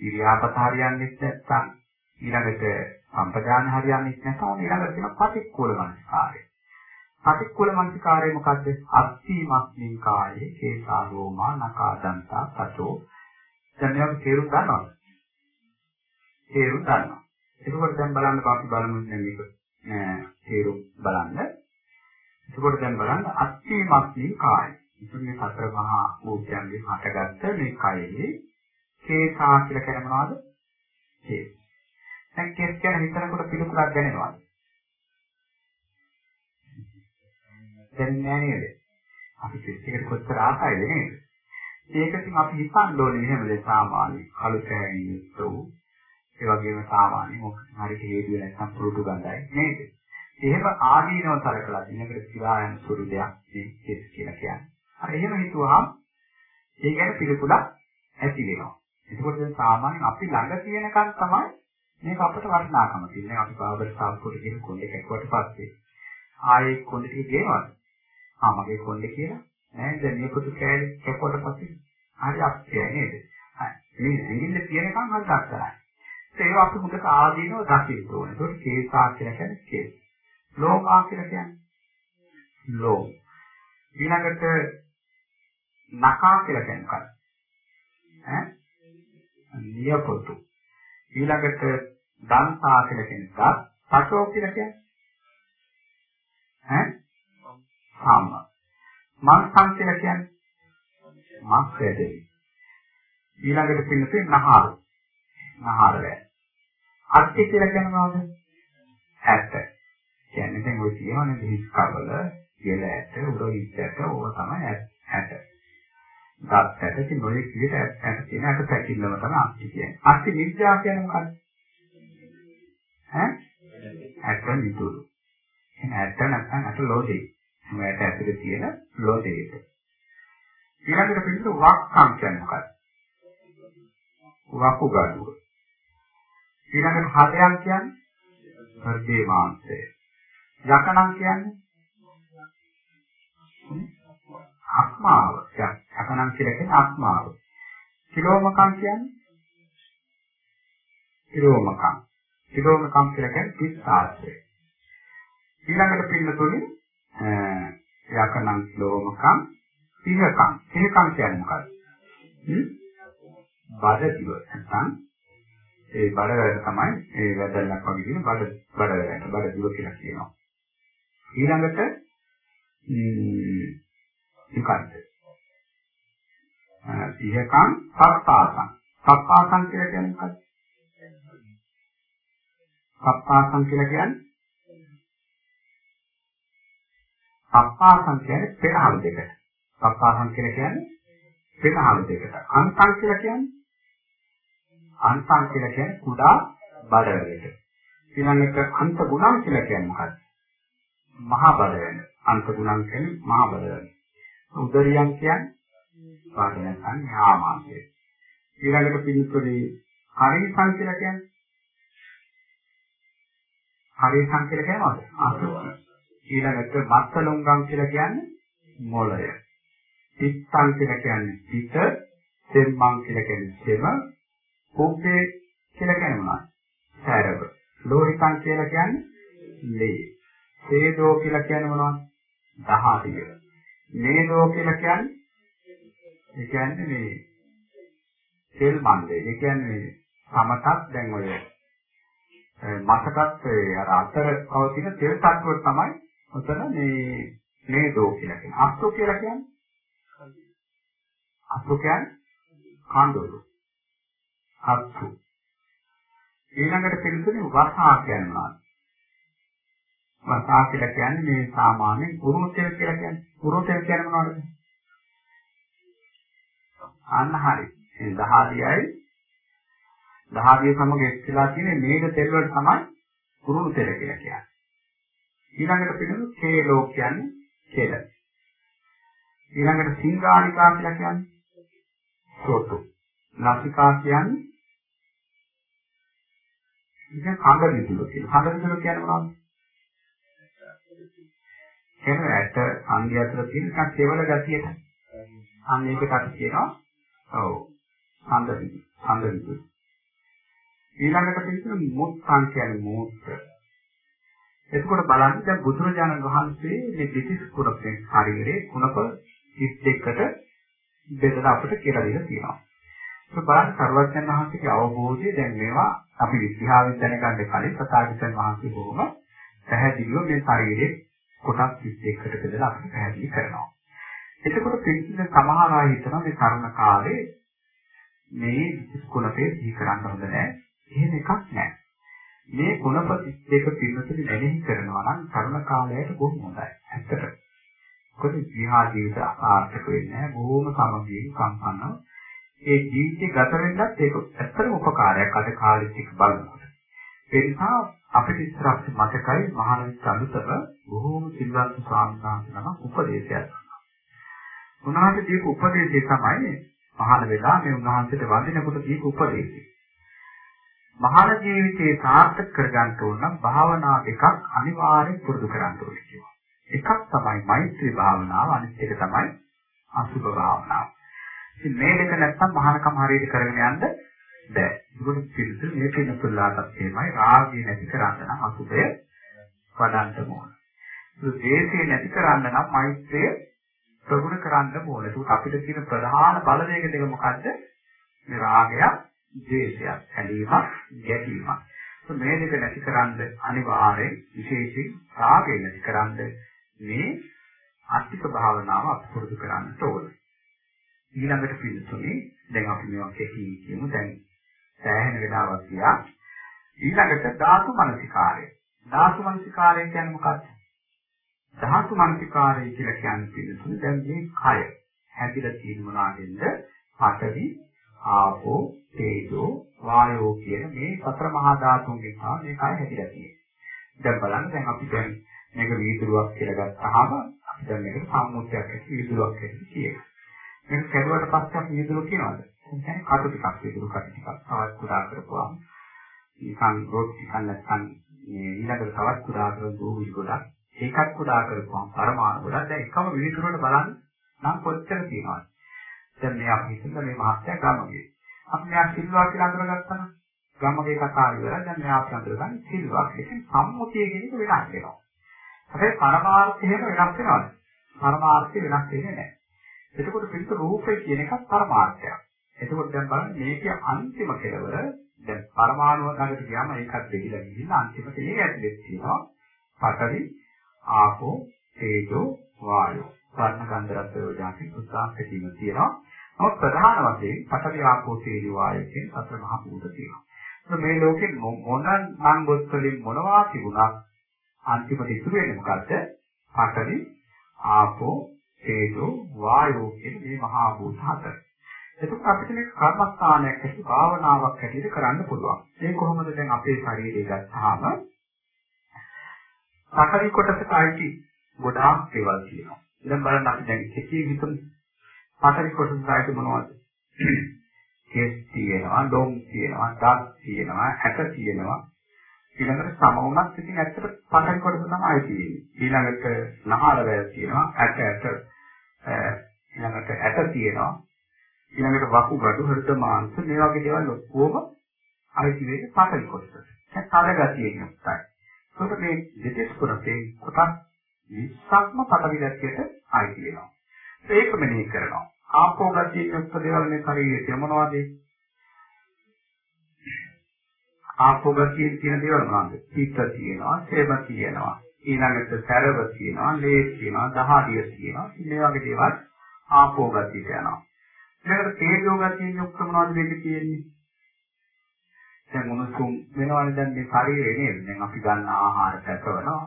ඉරියාපත හරියන්නේ නැත්නම් ඊළඟට සම්පජාන හරියන්නේ නැත්නම් ඊළඟට තියෙනවා පටික්කුල මානසිකාරය. පටික්කුල මනසිකාරය මොකද්ද? අස්තිමස්මින් කායේ කේසා රෝමා නකා දන්තා සතෝ. දැන් මේක තේරුම් ගන්නවද? තේරුම් ගන්නවා. එතකොට දැන් බලන්න අපි බලමු දැන් මේක තේරුම් බලන්න. එතකොට දැන් බලන්න අස්තිමත්නි කාය. ඉතින් මේ සතර මහා භූතයන්ගේ හටගත්ත මේ කයෙහි කේසා කියලා කියන මොනවද? කේස්. දැන් කේස් ගැන හිතනකොට පිළිකුලක් දැනෙනවද? දැනෙන්නේ නේද? අපි කේස් එකට කොච්චර ආසයිද නේද? ඒකකින් අපි හිතන්න ඕනේ එහෙමද සාමාන්‍ය කළු කෑනියුත් වූ ඒ වගේම සාමාන්‍ය මොකක් හරි හේතුව නැත්නම් පුරුදු ගඳයි නේද? එහෙම ආදීනව සලකලා ඉන්නකට කියලා යන සුළු දෙයක් මේ කෙස් කියලා කියන්නේ. අර එහෙම හිතුවාම ඒ ගැන පිළිකුලක් ඇති වෙනවා. එතකොට දැන් සාමාන්‍යයෙන් අපි ළඟ තියෙනකන් තමයි මේක අපට වටිනාකම තියෙන්නේ. අපි බාබර් සාප්පුවට කියන කොණ්ඩේ කැක්කුවට පස්සේ ආයේ කොණ්ඩේ ටික ගේනවද? ආ මගේ කොණ්ඩේ කියලා නේද? නියපොතු කෑලි කැක්කුවට පස්සේ හරි අප්පිය නේද? හරි. මේ ඇඟිල්ල තියෙනකන් හරි දක්තරයි. ඒක අපි මුදක ආදීනව දකින්න ඕනේ. ඒකට කේසා කියලා කියන්නේ කේස්. ලෝකා කියලා කියන්නේ ලෝ. ඊළඟට නකා කියලා කියන්නේ මොකක්ද? ඈ? නියපොතු. ඊළඟට දන්තා කියලා කියන්නේ දත්. සතෝ කියලා කියන්නේ ඈ? සම්ම. මංසං කියලා කියන්නේ මස් වැඩේ. ඊළඟට පින්නතේ නහර. නහර වැඩ. අට්ටි කියලා කියන්නේ මොනවද? ඇට. කියන්නේ දැන් ඔය කියවනේ හිස් කවල, කියල ඇට, උඩ ඉච්චට ඕක තමයි ඇට. දත් ඇට ඉතින් ඔය විදිහට ඇට තියෙන ඇට පැකිල්ලම තමයි අට්ටි කියන්නේ. අට්ටි විද්‍යා කියන්නේ මොකක්ද? ඈ? ඇට නිතුරු. එහෙනම් ඇට නැත්නම් ඇට ලෝදේ. මේකට ඇතුලේ තියෙන ලෝදේට. ඊළඟට පිළිතුරු වක්කම් කියන්නේ මොකක්ද? වකු ගඩුව. ඊළඟට හදයන් කියන්නේ හෘදේ මාංශය. යකණම් කියන්නේ අක්මාව. යකණම් කියලා කියන්නේ අක්මාව. කිලෝමකම් කියන්නේ කිලෝමකම්. කිලෝමකම් කියලා කියන්නේ පිස්සාස්ත්‍රය. ඊළඟට පින්නතුනේ යකණම් කිලෝමකම් සිහකම්. සිහකම් කියන්නේ මොකක්ද? බඩදිව නැත්නම් ඒ බඩවැලට තමයි ඒ වැදල්ලක් වගේ තියෙන බඩ බඩවැලට බඩදිව කියලා කියනවා. ඊළඟට මොකක්ද? සිහකම් සත්තාසං. සත්තාසං කියලා කියන්නේ මොකක්ද? සත්තාසං කියලා කියන්නේ සත්තාසං කියන්නේ පෙරහළු දෙකට. සත්තාසං කියලා කියන්නේ පෙරහළු දෙකට. අන්තං කියලා කියන්නේ අන්තං කියලා කියන්නේ කුඩා බඩවැලට. ඊළඟට අන්ත ගුණං කියලා කියන්නේ මොකක්ද? මහා බඩවැල. අන්ත ගුණං කියන්නේ මහා බඩවැල. උදරියන් කියන්නේ පාඩන සංඥාමාංශය. ඊළඟට පිළිතුරේ හරිසං කියලා කියන්නේ හරිසං කියලා කියන්නේ මොකද? අසුඛ. ඊළඟට මත්තලුංගම් කියලා කියන්නේ මොළය. පිත්තං කියලා කියන්නේ පිට, සෙම්මං කියලා කියන්නේ සෙම, කුබ්බේ කියලා කියන්නේ මොනවද? සැරව. ලෝහිතං කියලා කියන්නේ ලේ. හේදෝ කියලා කියන්නේ මොනවද? දහදිය. නේදෝ කියලා කියන්නේ ඒ කියන්නේ මේ තෙල් මණ්ඩේ. ඒ කියන්නේ සමතක් දැන් ඔය මතකත් අර අතර පවතින තෙල් තත්ත්වය තමයි ඔතන මේ නේදෝ කියලා කියන්නේ. අස්සෝ කියලා කියන්නේ අස්සෝ කියන්නේ කඳුළු. අත්තු. ඊළඟට පිළිතුරේ වසා කියනවා. වසා කියලා කියන්නේ මේ සාමාන්‍ය පුරුතෙල් කියලා කියන්නේ. පුරුතෙල් කියන්නේ මොනවද? අන්න හරි. ඒ 10යි 10 සමග එක්කලා තියෙන මේක තෙල් වල තමයි පුරුණු තෙල් කියලා කියන්නේ. ඊළඟට පිළිතුරු කේලෝ කියන්නේ කෙල. ඊළඟට සිංගානිකා කියලා කියන්නේ සෝතු. නාසිකා කියන්නේ ඉතින් කඳ විදුල කියන. කඳ විදුල කියන්නේ මොනවද? කියන්නේ ඇට සංගය අතර තියෙන එකක් කෙවල ගතියට. අන්න ඒකට අපි කියනවා ඔව් කඳ විදුල. කඳ විදුල. ඊළඟට තියෙන මුත්තං කියන්නේ මූත්‍ර. එතකොට බලන්න දැන් බුදුරජාණන් වහන්සේ මේ දෙතිස් කුණපේ ශරීරයේ කුණප 32කට බෙදලා අපිට කියලා දීලා තියෙනවා. ඒක බලන්න සර්වඥන් වහන්සේගේ අවබෝධය දැන් මේවා අපි විද්‍යාවෙන් දැනගන්න කලින් සතාවිසන් වහන්සේ බොහොම පැහැදිලිව මේ ශරීරයේ කොටස් 21කට බෙදලා අපිට පැහැදිලි කරනවා. එතකොට පිළිසින සමහර අය හිතනවා මේ කරුණ කාලේ මේ කුණපේ සිහි කරන්න හොඳ නැහැ. එහෙම එකක් නැහැ. මේ කුණප 31 පිළිතුරු මෙනෙහි කරනවා නම් කරුණ කාලයට බොහොම හොඳයි. ඇත්තට. මොකද විහා ජීවිත ආර්ථික වෙන්නේ නැහැ. බොහොම සමගියෙන් සම්පන්නව. ඒ ජීවිතේ ගත වෙන්නත් ඒක ඇත්තටම උපකාරයක් අද කාලෙත් එක්ක බලනකොට. ඒ නිසා අපිට ඉස්සරහට මතකයි මහානවිත් අනුතර බොහෝම සිල්වත් ස්වාමීන් වහන්සේ නමක් උපදේශයක්. උන්වහන්සේ දීපු උපදේශය තමයි මහාන වෙලා මේ උන්වහන්සේට වඳිනකොට දීපු උපදේශය. මහාන ජීවිතේ සාර්ථක කරගන්න ඕන නම් භාවනා දෙකක් අනිවාර්යෙන් පුරුදු කරන්න ඕනේ කියනවා. එකක් තමයි මෛත්‍රී භාවනාව අනිත් එක තමයි අසුභ භාවනාව. ඉතින් මේ දෙක නැත්තම් මහානකම හරියට කරගෙන යන්න බැහැ. ඒකට පිළිතුරු මේ පිළිතුරුලාටත් එහෙමයි රාගය නැති කරන්න නම් අසුභය වඩන්න ඕන. ඒ දේශේ නැති කරන්න නම් මෛත්‍රිය ප්‍රගුණ කරන්න ඕනේ. ඒක අපිට තියෙන ප්‍රධාන බලවේග දෙක මොකද්ද? මේ රාගයක්, ද්වේෂයක්, ඇලීමක්, ගැටීමක්. මේ දෙක නැති කරන්න අනිවාර්යෙන් විශේෂයෙන් රාගය නැති කරන්න මේ ආර්ථික භාවනාව අපුරුදු කරන්න ඕනේ. ඊළඟට පිළිතුරේ දැන් අපි මේවා කෙටි කියමු දැන් සෑහෙන වෙලාවක් ගියා. ඊළඟට ධාතු මනසිකාරය. ධාතු මනසිකාරය කියන්නේ මොකක්ද? ධාතු මනසිකාරය කියලා කියන්නේ පිළිතුරු දැන් මේ කය හැදිලා තියෙන මොනවාගෙන්ද? පඨවි, ආපෝ, තේජෝ, වායෝ කියන මේ සතර මහා ධාතුන්ගෙන් තමයි මේ කය හැදිලා තියෙන්නේ. දැන් බලන්න දැන් අපි දැන් මේක වීදුරුවක් කියලා ගත්තාම අපි දැන් මේකට සම්මුතියක් ඇති වීදුරුවක් කියලා කියනවා. මේක කැඩුවට පස්සේ අපි වීදුරුව කියනවාද? කියන්නේ කටු ටිකක් වීදුරු කටු ටිකක් තවත් කුඩා කරපුවාම නිකන් රොට් ටිකක් නැත්නම් මේ ඊළඟට තවත් කුඩා කරපු දූවිලි ගොඩක් ඒකත් කුඩා කරපුවාම පරමාණු ගොඩක් දැන් එකම විවිධුරට බලන්න නම් කොච්චර තියෙනවද දැන් මේ අපි හිතන මේ මහත්ය ගමගේ. අපි මෙයා සිල්වා කියලා අඳුරගත්තා නම් ගමගේ කතාව ඉවරයි. දැන් මෙයා අපි අඳුරගන්නේ සිල්වා කියන සම්මුතිය කියන එක වෙනස් වෙනවා. හැබැයි පරමාර්ථය එහෙම වෙනස් වෙනවද? පරමාර්ථය වෙනස් වෙන්නේ නැහැ. එතකොට පිළිත රූපය කියන එකත් පරමාර්ථයක්. එතකොට දැන් බලන්න මේකේ අන්තිම කෙලවර දැන් පරමාණු ළඟට ගියාම ඒකත් දෙහිලා ගිහින් අන්තිමට ඒ ඇතුලේ තියෙනවා. පතරි ආපෝ තේජෝ වායෝ. වර්ණ ගන්ධ රස යෝජාති උත්සාහකීම තියෙනවා. නමුත් ප්‍රධාන වශයෙන් පඨවි ආපෝ තේජෝ වායෝ කියන සතර මහා භූත තියෙනවා. මේ ලෝකෙ මොන නම් ගොස් වලින් මොනවා තිබුණත් අන්තිමට ඉතුරු වෙන්නේ මොකද්ද? පඨවි ආපෝ තේජෝ වායෝ කියන මේ මහා භූත හතර. එතකොට අපිට මේක කර්මස්ථානයක් ඇති භාවනාවක් ඇටියට කරන්න පුළුවන්. ඒ කොහොමද දැන් අපේ ශරීරය ගත්තාම සකලි කොටසට අයිති ගොඩාක් දේවල් තියෙනවා. දැන් බලන්න අපි දැන් කෙටි හිතමු. හතරේ කොටස් සායතු මොනවද? කෙස් තියෙනවා, ඩොම් තියෙනවා, දත් තියෙනවා, ඇට තියෙනවා. ඊළඟට සම වුණත් ඉතින් ඇත්තට පතරේ කොටස තමයි තියෙන්නේ. ඊළඟට නහල වැල් තියෙනවා, ඇට ඇට ඊළඟට ඇට තියෙනවා. ඊළඟට වකු බඩු හෘද මාංශ මේ වගේ දේවල් ඔක්කොම අයිති වෙන්නේ පතරේ කොටසට. ඒක කාර්යගතියේ නියුක්තයි. ඒකට මේ දෙතිස් කොටසේ කොටස් 20ක්ම පතරේ දැක්කේට අයිති වෙනවා. ඒක මෙනෙහි කරනවා. ආපෝ ගැටියේ යුක්ත දේවල් මේ ශරීරයේ තියෙන මොනවද? ආපෝ ගැටියේ තියෙන දේවල් මොනවද? පිත්ත තියෙනවා, සේම තියෙනවා, ඊළඟට සැරව තියෙනවා, ලේ තියෙනවා, දහඩිය තියෙනවා. මේ වගේ දේවල් ආපෝ ගැටියට යනවා. ඊළඟට තේජෝ ගැටියෙන් යුක්ත මොනවද මේක තියෙන්නේ? දැන් උණුසුම් වෙනවනේ දැන් මේ ශරීරේ නේද? දැන් අපි ගන්න ආහාර පැකවනවා.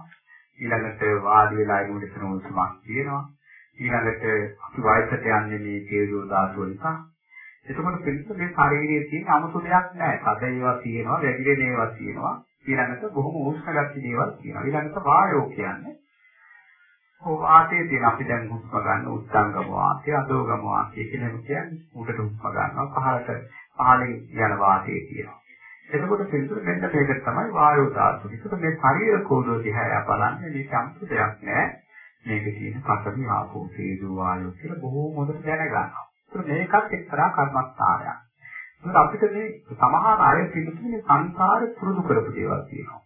ඊළඟට වාඩි වෙලා ඉන්න ඉතන උණුසුමක් තියෙනවා. ඊළඟට අපි වයසට යන්නේ මේ තේජෝ ධාතුව නිසා. එතකොට පිළිතුර මේ ශරීරයේ තියෙන 아무තු දෙයක් නැහැ. කඩ ඒවා තියෙනවා, වැగిරෙන ඒවා තියෙනවා. ඊළඟට බොහොම උෂ්ණගති දේවල් තියෙනවා. ඊළඟට වායෝ කියන්නේ වාතයේ තියෙන අපි දැන් හුස්ම ගන්න උත්සංගම වාතය, අදෝගම වාතය කියලා කියන්නේ උඩට හුස්ම ගන්නවා, පහළට පහළින් යන වාතය තියෙනවා. එතකොට පිළිතුර මෙන්න මේක තමයි වායෝ ධාතුව. ඒකට මේ ශරීර කෝඩෝ දිහා බලන්නේ මේ සම්පූර්ණයක් නෑ. මේක තියෙන පතරි ආපෝ තේජෝ වායෝ කියලා බොහෝම හොඳට දැනගන්නවා. ඒක මේකත් එක්තරා කර්මස්ථානයක්. ඒත් අපිට මේ සමහර අය පිළිතුරේ සංසාර පුරුදු කරපු දේවල් තියෙනවා.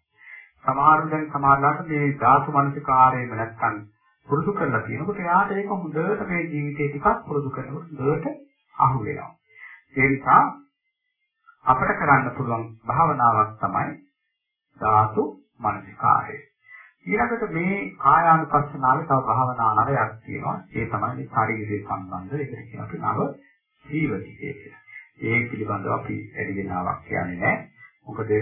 සමහර දැන් සමහරලාට මේ ධාතු මනසිකාරයම නැත්තම් පුරුදු කරලා තියෙනකොට එයාට ඒක හොඳට මේ ජීවිතේ ටිකක් පුරුදු කරනකොට හොඳට අහු වෙනවා. ඒ නිසා අපට කරන්න පුළුවන් භාවනාවක් තමයි ධාතු මනසිකාරය. ඊළඟට මේ කායානුපස්සනාවේ තව භාවනා නවයක් තියෙනවා. ඒ තමයි මේ ශරීරයේ සම්බන්ධ ඒකට කියන අපි නව ජීවිතය කියලා. ඒ පිළිබඳව අපි වැඩි වෙනාවක් කියන්නේ නැහැ. මොකද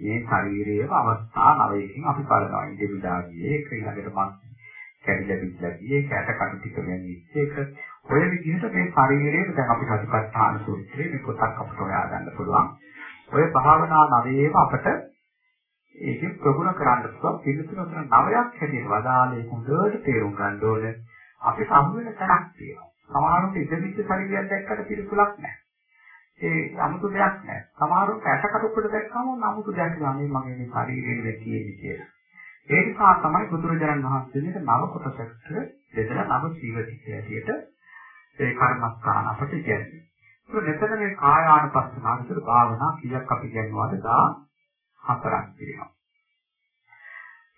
මේ ශරීරයේ අවස්ථා නවයකින් අපි බලනවා. ඉඳි විඩාගියේ ඒක ඊළඟට මස් කැඩිලා බිඳලා ගියේ කැට කටු ටික වෙනිච්ච එක. ඔය විදිහට මේ ශරීරයේ දැන් අපි සතිපට්ඨාන සූත්‍රයේ මේ පොතක් අපිට හොයාගන්න පුළුවන්. ඔය භාවනා නවයේම අපට ඒකෙන් ප්‍රගුණ කරන්න පුළුවන් පිළිතුරු අතර නවයක් හැටියට වදාළේ හොඳට තේරුම් ගන්න ඕන. අපි සම් වෙන තැනක් තියෙනවා. සමහරවිට ඉදිරිච්ච ශරීරයක් දැක්කට පිළිතුරක් නැහැ. ඒ 아무තු දෙයක් නැහැ. සමහරවිට ඇටකට උඩ දැක්කම 아무තු දෙයක් නෑ මගේ මේ ශරීරයෙන් වැටියෙන්නේ කියලා. ඒ නිසා තමයි බුදුරජාණන් වහන්සේ නව කොටසකට දෙදෙනා නව ජීවිතය ඇටියට ඒ කර්මස්ථාන අපිට කියන්නේ. ඒක මෙතන මේ කායානුපස්සනාවට භාවනා කීයක් අපි කියනවාද? දා හතරක් තියෙනවා.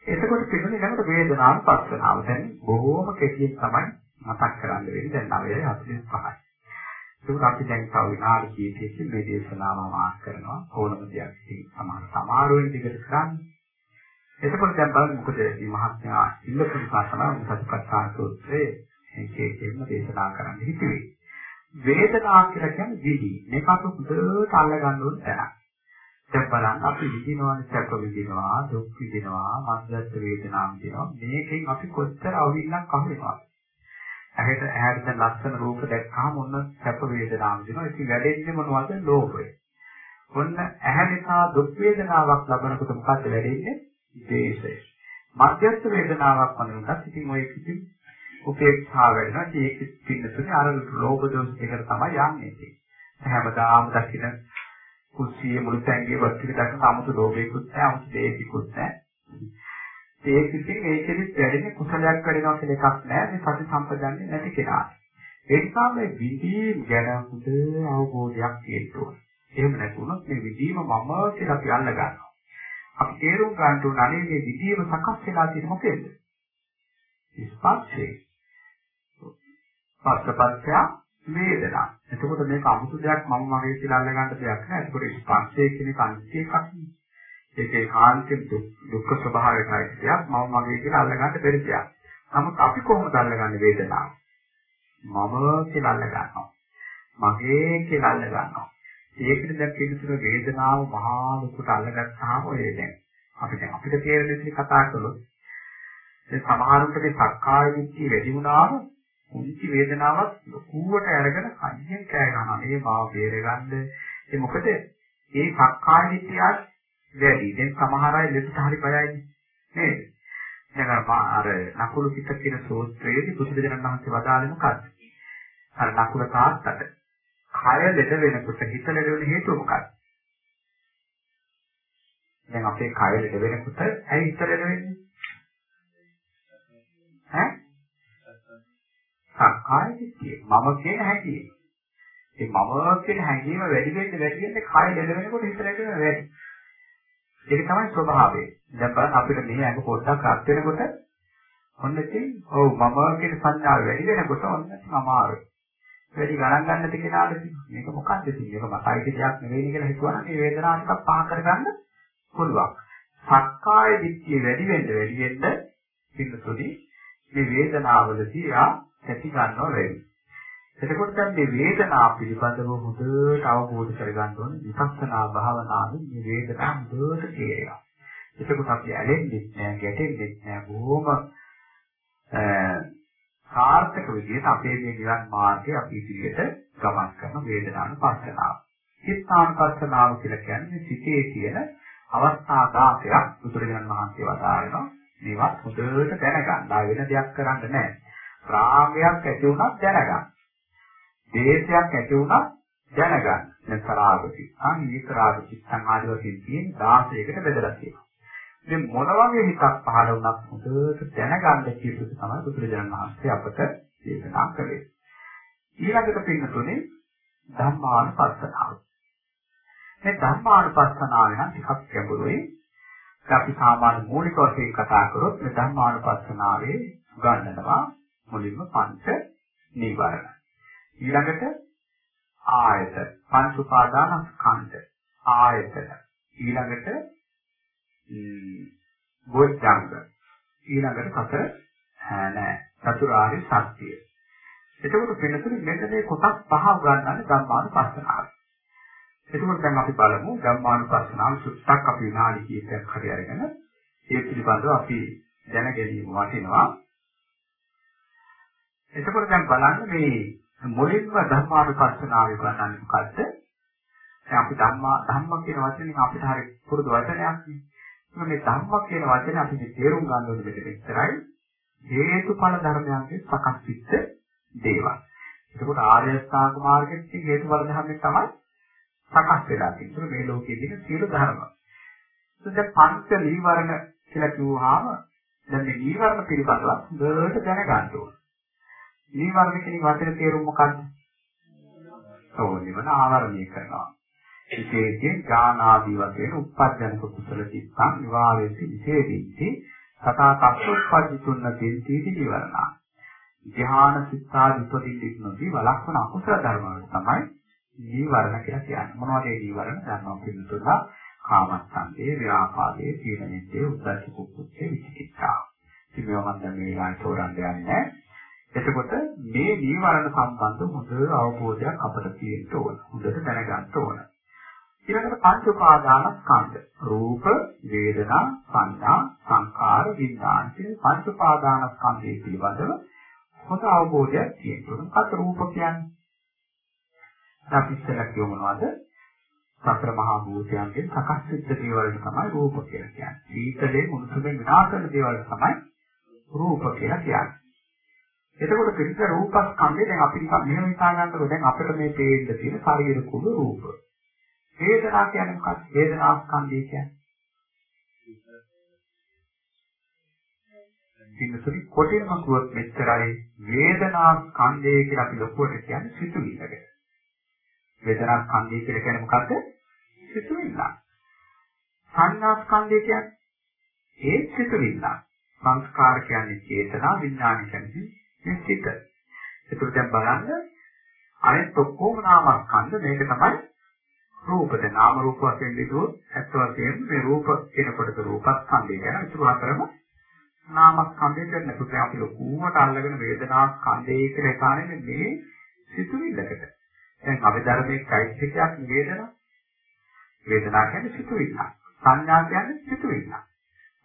එතකොට පිළිගන්නේ ළඟට වේදනාව පස්සනාව. දැන් බොහෝම කෙටියෙන් තමයි මතක් කරන්න වෙන්නේ. දැන් 9:45යි. ඒක අපි දැන් තව විනාඩි කීපයකින් මේ දේශනාව මාස් කරනවා. ඕනම දෙයක් ඉතින් සමහර සමාරෝහෙන් දිගට කරන්නේ. එතකොට දැන් බලන්න මොකද මේ මහත්මයා ඉල්ලපු නිසා තමයි සතිපට්ඨාන සූත්‍රයේ ඒකේම දේශනා කරන්න හිතුවේ. වේදනාව කියලා කියන්නේ විදි. මේක අපි හොඳට අල්ල ගන්න ඕන තැනක්. දැන් බලන්න අපි විඳිනවානේ සැප විඳිනවා දුක් විඳිනවා මධ්‍යස්ථ වේදනා විඳිනවා. මේකෙන් අපි කොච්චර අවුලක් අහුවෙනවද? ඇහැට ඇහැට දැන් ලස්සන රූප දැක්කම ඔන්න සැප වේදනා විඳිනවා. ඉතින් වැඩෙන්නේ මොනවද? ලෝභය. ඔන්න ඇහැ නිසා දුක් වේදනාවක් ලබනකොට මොකද්ද වැඩෙන්නේ? ද්වේෂය. මධ්‍යස්ථ වේදනාවක් වුණොත් ඉතින් ඔය කිසි උපේක්ෂාව වෙනවා ඒක පින්නතුනේ අර ලෝභ දෝෂ දෙකට තමයි යන්නේ. හැමදාම දකින්න කුස්සිය මුළු තැන්ගේ වස්තුවේ දක්වන 아무තු ලෝභයකුත් නැහැ 아무තු දේශිකුත් නැහැ ඒ කිසිම ඒකෙදිත් වැඩෙන කුසලයක් වැඩෙනවා කියන එකක් නැහැ මේ සති සම්පදන්නේ නැති කෙනා. ඒ නිසා මේ විදීම ගැන හොඳ අවබෝධයක් තියෙන්න ඕනේ. එහෙම නැතුනොත් මේ විදීම මම කියලා අපි අල්ල ගන්නවා. අපි තේරුම් ගන්න ඕන අනේ මේ විදීම සකස් වෙලා තියෙන මොකේද ස්පර්ශේ පස්සපස්සයා වේදනා. එතකොට මේක 아무තු දෙයක් මම මගේ කියලා අල්ලගන්න දෙයක් නෑ. එතකොට ස්පර්ශය කියන එක අනිත්‍ය එකක් නේ. ඒකේ කාන්තේ දුක්ඛ ස්වභාවයයි දෙයක් මම මගේ කියලා අල්ලගන්න බැරි දෙයක්. නමුත් අපි කොහොමද අල්ලගන්නේ වේදනාව? මම කියලා අල්ලගන්නවා. මගේ කියලා අල්ලගන්නවා. ඒකට දැන් පිළිතුර වේදනාව මහා ලොකුට අල්ලගත්තාම ඔය දැන් අපි දැන් අපිට තේරෙන විදිහට කතා කළොත් ඒ සමහරුන්ට මේ සක්කාය දිට්ඨිය වැඩි වුණාම කුංචි වේදනාවක් ලොකුවට අරගෙන කයියෙන් කෑ ගන්නවා. මේ මාව බේරගන්න. ඒ මොකද ඒ සක්කාය දිට්ඨියත් වැඩි. දැන් සමහර අය ලෙසට හරි බයයි නේද? දැන් අර නකුල පිට කියන සූත්‍රයේදී බුදුරජාණන් වහන්සේ වදාළේ මොකක්ද? අර නකුල තාත්තට කය ලෙඩ වෙනකොට හිත ලෙඩ වෙන හේතුව මොකක්ද? දැන් අපේ කය ලෙඩ වෙනකොට ඇයි හිත ලෙඩ වෙන්නේ? ඈ සක්කාය දිට්ඨිය. මම කියන හැඟීම. ඒ මම කියන හැඟීම වැඩි වෙන්න වැඩි වෙන්න කය ලෙඩ වෙනකොට හිත ලෙඩ වෙනවා වැඩි. ඒක තමයි ස්වභාවය. දැන් බලන්න අපිට මෙහි අඟ පොඩ්ඩක් රත් වෙනකොට ඔන්න ඉතින් ඔව් මම කියන සංඥාව වැඩි වෙනකොට ඔන්න අමාරුයි. වැඩි ගණන් ගන්නට කෙනාට මේක මොකක්ද ඉතින් මේක මතයි දෙයක් නෙවෙයි කියලා හිතුවනම් මේ වේදනාව ටිකක් පහ කරගන්න පුළුවන්. සක්කාය දිට්ඨිය වැඩි වෙන්න වැඩි වෙන්න පින්නතුනි මේ වේදනාවලදී ආ ඇති ගන්නව වෙයි. එතකොට දැන් මේ වේදනාව පිළිබඳව හොඳට අවබෝධ කරගන්න ඕනේ විපස්සනා භාවනාවේ මේ වේදනාව හොඳට තේරෙනවා. එතකොට අපි ඇලෙන්නේ නැහැ, ගැටෙන්නේ නැහැ. බොහොම සාර්ථක විදිහට අපේ මේ නිවන් මාර්ගයේ අපි ඉදිරියට ගමන් කරන වේදනානුපස්සනාව. චිත්තානුපස්සනාව කියලා කියන්නේ සිතේ තියෙන අවස්ථා 10ක් බුදුරජාණන් වහන්සේ වදාරනවා. මේවත් හොඳට දැනගන්න. වෙන දෙයක් කරන්න නැහැ. රාගයක් ඇති වුණත් දැනගන්න. දේශයක් ඇති වුණත් දැනගන්න. දැන් තරාග සිත්තන්, විතරාග සිත්තන් ආදී වශයෙන් තියෙන 16කට බෙදලා තියෙනවා. ඉතින් මොන වගේ හිතක් පහළ වුණත් හොඳට දැනගන්න කියපු තමයි බුදුරජාණන් වහන්සේ අපට දේශනා කළේ. ඊළඟට පින්නතුනේ ධම්මානුපස්සනාව. මේ ධම්මානුපස්සනාව නම් ටිකක් ගැඹුරුයි. අපි සාමාන්‍ය මූලික වශයෙන් කතා කරොත් මේ ධම්මානුපස්සනාවේ ගන්නනවා මුලින්ම පංච නීවරණ. ඊළඟට ආයතන පංච උපාදානස්කන්ධ ආයතන ඊළඟට බොද්ධංග ඊළඟට සතර නෑ චතුරාර්ය සත්‍ය එතකොට වෙනතුනේ මෙන්න මේ කොටස් පහ උගන්වන්නේ ධම්මානුපස්සනාව. එතකොට දැන් අපි බලමු ධම්මානුපස්සනාව සුත්තක් අපි විනාඩි කිහිපයක් හරි අරගෙන ඒ පිළිබඳව අපි දැන ගැනීම වටිනවා. එතකොට දැන් බලන්න මේ මුලින්ම ධර්මානුපස්සනාවේ ගන්නන්නේ මොකද්ද? දැන් අපි ධම්මා ධම්ම කියන වචනේ අපිට හරි පුරුදු වචනයක් නේ. මේ ධම්ම කියන වචනේ අපි තේරුම් ගන්න ඕනේ මෙතන විතරයි. හේතුඵල ධර්මයන්ගේ සකස් පිට දේවල්. එතකොට ආර්ය අෂ්ටාංග මාර්ගයේ හේතුඵල ධර්මයෙන් තමයි සකස් වෙලා තියෙන්නේ. මේ ලෝකයේ තියෙන සියලු ධර්ම. දැන් පංච නීවරණ කියලා කිව්වහම දැන් මේ නීවරණ පිළිබඳව හොඳට දැනගන්න ඕනේ. නීවරණ කියන වචනේ තේරුම මොකක්ද? ඔව් නිවන ආවරණය කරනවා. විශේෂයෙන් ඥානාදී වශයෙන් උප්පජ්ජනක කුසල චිත්තං නිවාරේති විශේෂින්ති සතා කප්පුප්පජ්ජිතුන්න තේන්තිති නිවරණා. ධ්‍යාන සිතාදි උපදින්නික්නදී වලක්වන අකුසල ධර්ම වල තමයි නීවරණ කියලා කියන්නේ. මොනවද මේ නීවරණ? ධර්ම පිළිතුරලා කාමස්සන්දේ, ව්‍යාපාදේ, සීලනිද්දේ, උද්දච්ච කුක්කුච්චේ විචිකිච්ඡා. ඉතින් මේවා මම දැන් මේ ලායි තෝරන්න යන්නේ නැහැ. එතකොට මේ නීවරණ සම්බන්ධ හොඳ අවබෝධයක් අපිට තියෙන්න ඕන. හොඳට දැනගන්න ඕන. ඊළඟට පංච උපාදානස්කන්ධ. රූප, වේදනා, සංඥා, සංකාර, විඥාන කියන පංච උපාදානස්කන්ධය පිළිබඳව හොඳ අවබෝධයක් තියෙන්න ඕන. මොකක්ද රූප කියන්නේ? අපි ඉස්සෙල්ලා කියමු මොනවද? සතර මහා භූතයන්ගෙන් සකස් වෙච්ච දේවල් තමයි රූප කියලා කියන්නේ. සීතලේ මුනුසුමෙන් විනාශ වෙන දේවල් තමයි රූප කියලා කියන්නේ. එතකොට පිළිස රූපස්කන්ධය දැන් අපි නිකන් මෙහෙම හිතා ගන්නකොට දැන් අපිට මේ පේන්න තියෙන ශරීර කුල රූප. වේදනා කියන්නේ මොකක්ද? වේදනා ස්කන්ධය කියන්නේ. ඉතින්සරි කොටින්ම කිව්වොත් මෙච්චරයි වේදනා ස්කන්ධය කියලා අපි ලොකුවට කියන්නේ සිතුවිල්ලකට. වේදනා ස්කන්ධය කියලා කියන්නේ මොකද්ද? සිතුවිල්ල. සංඥා ස්කන්ධය කියන්නේ ඒ සිතුවිල්ල. සංස්කාර කියන්නේ චේතනා විඥාන කියන්නේ මේ සිත. ඒකට දැන් බලන්න අනිත් ඔක්කොම නාමස්කන්ධ මේක තමයි රූපද නාම රූප වශයෙන් විදුවොත් ඇත්ත වශයෙන්ම මේ රූප කියන කොටස රූපස්කන්ධය කියන ඉතුරු හතරම නාමස්කන්ධය කියන කොට අපි ලොකුවට අල්ලගෙන වේදනා ස්කන්ධය කියලා එකානේ මේ සිතුවිල්ලකට. දැන් අපි ධර්මයේ චෛත්‍යයක් වේදනා වේදනා කියන්නේ සිතුවිල්ල. සංඥා කියන්නේ සිතුවිල්ල.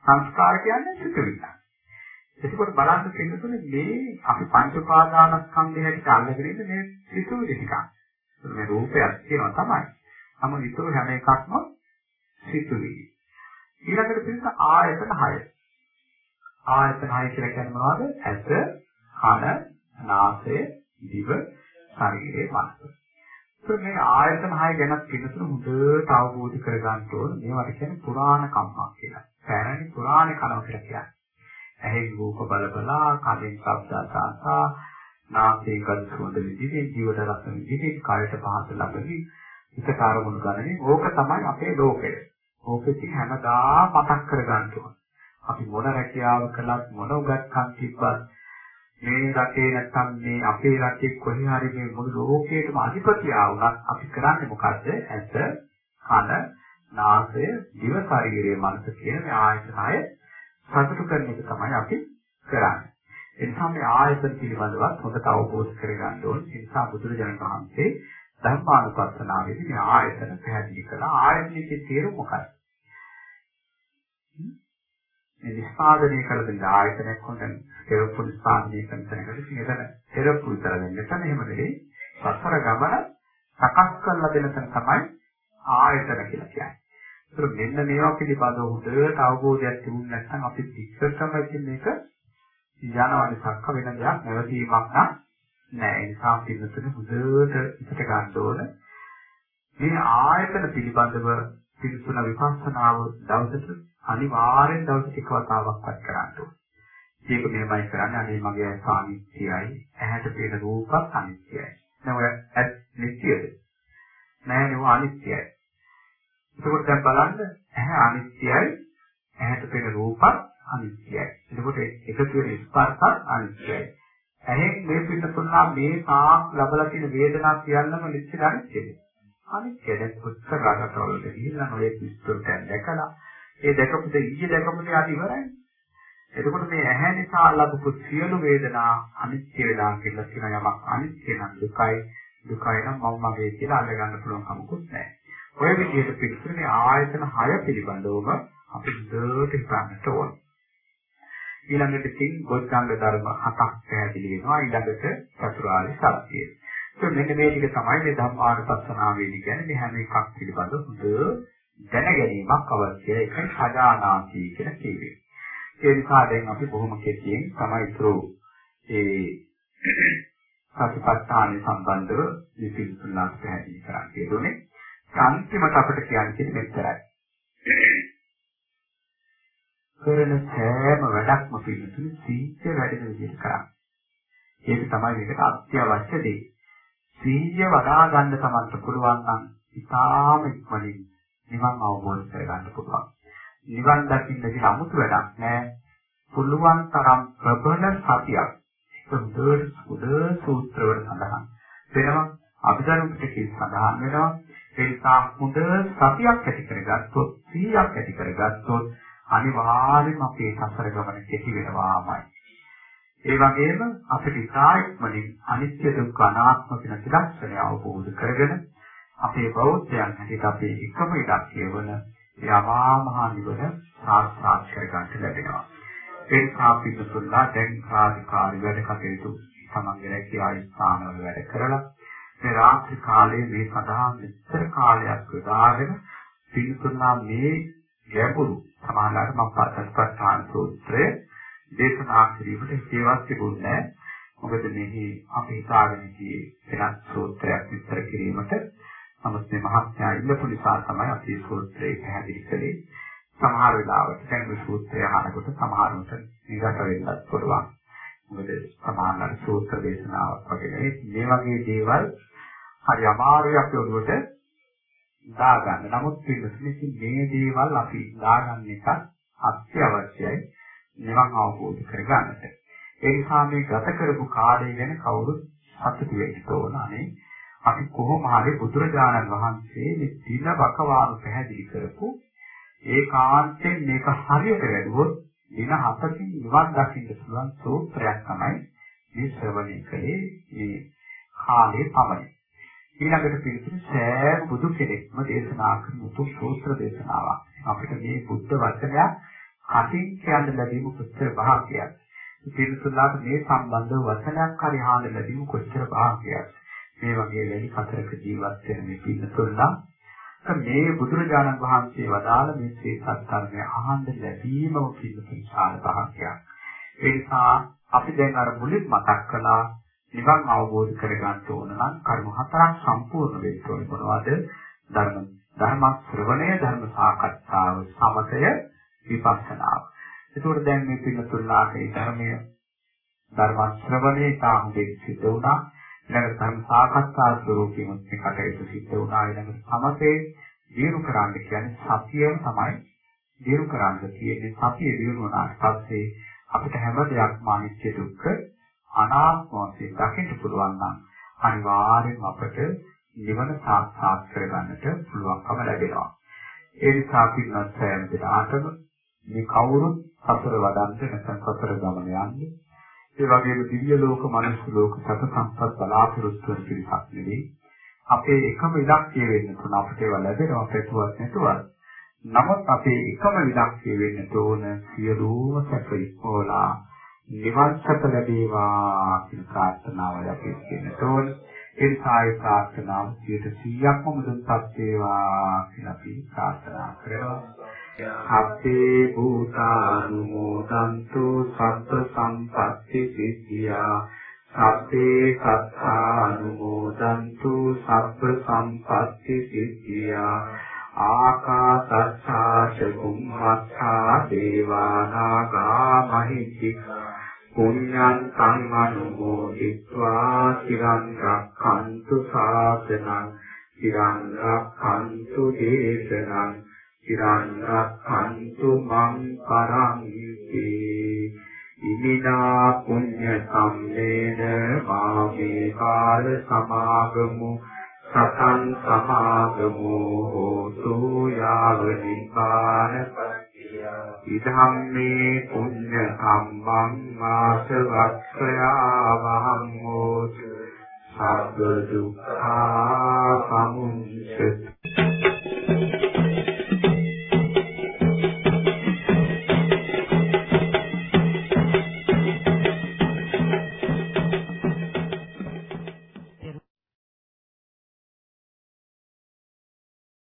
සංස්කාර කියන්නේ සිතුවිල්ල. එතකොට බලන්න තියෙන්නේ මේ අපි පංච උපාදානස්කන්ධය හැටියට අල්ලගෙන ඉන්න මේ සිතුවිලි ටික. මේ රූපයක් තියෙනවා තමයි. නමුත් ඊටු හැම එකක්ම සිතුවිලි. ඊළඟට තියෙන ආයතන 6. ආයතන 6 කියලා කියන්නේ මොනවද? ඇස, කන, නාසය, දිව, ශරීරය, මනස. මේ ආයතන 6 ගැන පිළිතුරු හොඳට අවබෝධ කරගන්න ඕන. මේවට කියන්නේ පුරාණ කම්මක් කියලා. පැරණි පුරාණ කනවා කියලා කියන්නේ. ඇහෙන් රූප බල බලා, කනෙන් ශබ්ද අසා, නාසයෙන් ගඳ සුවඳ විඳින, ජීවිත රස විඳින, කායයට පහස ලබමින්, හිත කාරමුණු ගන්නේ. ඕක තමයි අපේ ලෝකය. ඕකෙත් හැමදා මතක් කරගන්න ඕන. අපි මොන රැකියාව කළත් මොන උගත්කම් තිබ්බත් මේ රටේ නැත්තම් මේ අපේ රටේ කොහේ හරි මේ මුළු ලෝකයේම අධිපතියා වුණත් අපි කරන්නේ මොකද්ද? ඇස, කන, නාසය, දිව ශරීරය, මනස කියන මේ ආයතනය සතුටු කරන එක තමයි අපි කරන්නේ. ඒ නිසා මේ ආයතන පිළිබඳව හොඳට අවබෝධ කරගන්න ඕනේ. ඒ නිසා බුදුරජාණන් වහන්සේ ධර්මානුපස්සනාවේදී මේ ආයතන පැහැදිලි කළා. ආයතනයේ තේරුම මොකක්ද? මේ නිස්පාදනය කළ දෙන ආයතනයක් හොඳ කෙරපු නිස්පාදනය කරන තැනකට මෙතන කෙරපු විතර දෙන්න තමයි එහෙම නෙවෙයි. සතර ගමන සකස් කරලා දෙන තැන තමයි ආයතන කියලා කියන්නේ. ඒක මෙන්න මේවා පිළිබඳව හොඳට අවබෝධයක් තිබුණ නැත්නම් අපි ඉස්සරටම ඉතින් මේක යනවා මිසක් වෙන දෙයක් නැවතීමක් නම් නෑ. ඒ නිසා අපි මෙතන හොඳට ඉස්සට ගන්න ඕන. මේ ආයතන පිළිබඳව පිළිතුර විපස්සනාව දවසට අනිවාර්යෙන් දවසට එක වතාවක්වත් කරන්න ඕන. මේක මෙහෙමයි කරන්නේ අනේ මගේ සාමිත්‍යයි ඇහැට පේන රූපත් අනිත්‍යයි. දැන් ඔය ඇත් නිට්ටියද? නෑ නේ අනිත්‍යයි. එතකොට දැන් බලන්න ඇහැ අනිත්‍යයි ඇහැට පෙනෙන රූපත් අනිත්‍යයි. එතකොට එකතු වෙන ස්පර්ශත් අනිත්‍යයි. ඇහෙන් මේ පිටුතුන්නා මේ තාක් ලබලා තියෙන වේදනාවක් කියන්නම නිච්ච දැනෙන්නේ. අනිත්‍ය දැන් පුස්තක රටවලට ගිහිල්ලා ඔය පිස්තොල්ට දැකලා ඒ දැකපු දේ ඊයේ දැකපු දේ අද ඉවරයි. එතකොට මේ ඇහැ නිසා ලැබපු සියලු වේදනා අනිත්‍ය වෙලා කියලා කියන යමක් අනිත්‍ය නම් දුකයි දුකයි නම් මම මගේ කියලා අල්ල ගන්න පුළුවන් කමකුත් නැහැ. ඔය විදිහට පිළිතුරේ ආයතන 6 පිළිබඳවම අපි දුරට හිතන්නට ඕන. ඊළඟට තින් ගොඩංග ධර්ම හතක් පැහැදිලි වෙනවා ඊළඟට චතුරාර්ය සත්‍යය. ඒක මෙන්න මේ ටික තමයි මේ ධම්මානුපස්සනාවේදී කියන්නේ මේ හැම එකක් පිළිබඳ හොඳ දැන ගැනීමක් අවශ්‍යයි. ඒකයි සජානාති කියලා කියන්නේ. ඒ නිසා දැන් අපි බොහොම කෙටියෙන් තමයි ඉතුරු ඒ සතිපට්ඨාන සම්බන්ධව විපිලිතුලක් පැහැදිලි කරන්න කියදුනේ. අන්තිමට අපිට කියන්නේ මෙච්චරයි. කරන සෑම වැඩක්ම පිළිතුරු සීච්ච වැඩෙන විදිහට කරන්න. ඒක තමයි මේකට අත්‍යවශ්‍ය දේ. සීය වඩා ගන්න තමන්ට පුළුවන් නම් ඉතාම ඉක්මනින් නිවන් අවබෝධ කරගන්න පුළුවන්. නිවන් දකින්න කියලා 아무තු වැඩක් නැහැ. පුළුවන් තරම් ප්‍රබල සතියක්. ඒක හොඳට සූත්‍රවල සඳහන් වෙනවා. අභිධර්ම පිටකේ සඳහන් වෙනවා. ඒ නිසා හොඳ සතියක් ඇති කරගත්තොත්, සීයක් ඇති කරගත්තොත් අනිවාර්යයෙන්ම අපේ සසර ගමන කෙටි වෙනවාමයි. ඒ වගේම අපිට ඉතාමත්මලින් අනිත්‍ය දුක්ඛ අනාත්ම කියන ත්‍රිලක්ෂණය අවබෝධ කරගෙන අපේ බෞද්ධයන් හැටියට අපේ එකම ඉලක්කය වන යමා මහ නිවන සාක්ෂාත් කර ගන්නට ලැබෙනවා. ඒ නිසා පිටුතුල්ලා දැන් රාජකාරී වැඩ කටයුතු තමන්ගේ රැකියාවේ ස්ථානවල වැඩ කරලා මේ රාත්‍රී කාලයේ මේ සඳහා මෙච්චර කාලයක් යොදාගෙන පිටුතුල්ලා මේ ගැඹුරු සමාලාර මම පස්සස්පස්ථාන සූත්‍රය දේශනා කිරීමට හේතුවක් තිබුණේ මොකද මෙහි අපි හිතාගෙන ඉන්නේ වෙනත් සූත්‍රයක් විස්තර කිරීමට නමුත් මේ මහත්යා ඉන්නපු නිසා තමයි අපි සූත්‍රය පැහැදිලි කළේ. සමහර වෙලාවට දැන් මේ සූත්‍රය අහනකොට සමහරුන්ට නිරත වෙන්නත් පුළුවන්. මොකද සමාන සූත්‍ර දේශනාවක් වගේ නෙවෙයි මේ වගේ දේවල් හරි අමාරුයි අපි ඔළුවට දාගන්න. නමුත් පිළිතුරු මේ දේවල් අපි දාගන්න එක අත්‍යවශ්‍යයි නිවන් අවබෝධ කරගන්නට. ඒ නිසා මේ ගත කරපු කාලය ගැන කවුරුත් සතුටු වෙන්න ඕන. අනේ අපි කොහොම හරි බුදුරජාණන් වහන්සේ මේ දින වකවානු පැහැදිලි කරපු ඒකාන්තයෙන් මේක හරියට වැඩුවොත් දින හතකින් නිවන් දකින්න පුළුවන් සූත්‍රයක් තමයි මේ ශ්‍රවණය කළේ මේ කාලේ පමණයි. ඊළඟට පිළිතුරු සෑම බුදු කෙනෙක්ම දේශනා කරන උතුම් සූත්‍ර දේශනාවක්. අපිට මේ බුද්ධ වචනය කටින් කියන්න ලැබීම කොච්චර භාග්‍යයක්. පිළිතුරුලාට මේ සම්බන්ධ වචනයක් හරි ආන්න ලැබීම කොච්චර භාග්‍යයක්. මේ වගේ වැඩි කතරක ජීවත් වෙන මේ පින්නතුල්ලා මේ බුදුරජාණන් වහන්සේ වදාළ මේ ශ්‍රී සත්‍යර්මය අහන්න ලැබීමම පින්නතුන් ශාල භාග්‍යයක්. ඒ නිසා අපි දැන් අර මුලින් මතක් කළා නිවන් අවබෝධ කරගන්න ඕන නම් කර්ම හතරක් සම්පූර්ණ වෙන්න ඕනේ මොනවද? ධර්ම ධර්ම ශ්‍රවණය, ධර්ම සාකච්ඡාව, සමතය, විපස්සනාව. ඒකෝට දැන් මේ පින්නතුල්ලාට ඒ ධර්මය ධර්ම ශ්‍රවණේ තාම දෙක් සිද්ධ වුණා. ඊළඟට ධර්ම සාකච්ඡා ස්වරූපයෙන් මේ කටයුතු සිද්ධ වුණා. ඊළඟට සමතේ දියුණු කරන්න කියන්නේ සතියම තමයි දියුණු කරන්න තියෙන්නේ. සතිය දියුණු වුණාට පස්සේ අපිට හැම දෙයක්ම අනිත්‍ය දුක්ඛ අනාත්ම වශයෙන් දකින්න පුළුවන් නම් අනිවාර්යෙන්ම අපට නිවන සාක්ෂාත් කරගන්නට පුළුවන්කම ලැබෙනවා. ඒ නිසා පින්නත් සෑම දිනාටම මේ කවුරුත් සතර වඩන්න නැත්නම් සතර ගමන යන්නේ ඒ වගේම දිව්‍ය ලෝක, මනුස්ස ලෝක, සත සම්පත් බලාපොරොත්තු වෙන පිරිසක් නෙවෙයි. අපේ එකම ඉලක්කය වෙන්න තුන අපිට ඒවා ලැබෙනවා පැතුවක් නැතුවත්. නමුත් අපේ එකම ඉලක්කය වෙන්න තෝන සියලුම සැප ඉක්මවලා නිවන් සැප ලැබේවා කියන ප්‍රාර්ථනාවයි අපි කියන තෝන. ඒ නිසා ඒ ප්‍රාර්ථනාව 100%ක්ම මුදුන්පත් වේවා කියලා අපි ප්‍රාර්ථනා කරනවා. අපේ භූතානුමෝදන්තු සබ්බ සම්පatti සිද්ධියා. සබ්බේ සත්තානුමෝදන්තු සබ්බ සම්පatti සිද්ධියා. ආකාසත්තා චුම්මත්තා දේවානාගා මහිත්‍තික පුඤ්ඤං තං අනුමෝදිत्वा চিරං රක්ඛන්තු සාසනං চিරං රක්ඛන්තු දේශනං চিරං රක්ඛන්තු මං පරංති ඉමිනා පුඤ්ඤ සම්මේන මාමේ කාල සමාගමෝ සතං සමාගමු හෝතු යාව නිපානපත්තිය ඉදම්මේ පුඤ්ඤ සම්මං මාස වක්ඛයා වහං හෝතු සබ්බ දුක්ඛා සමුදය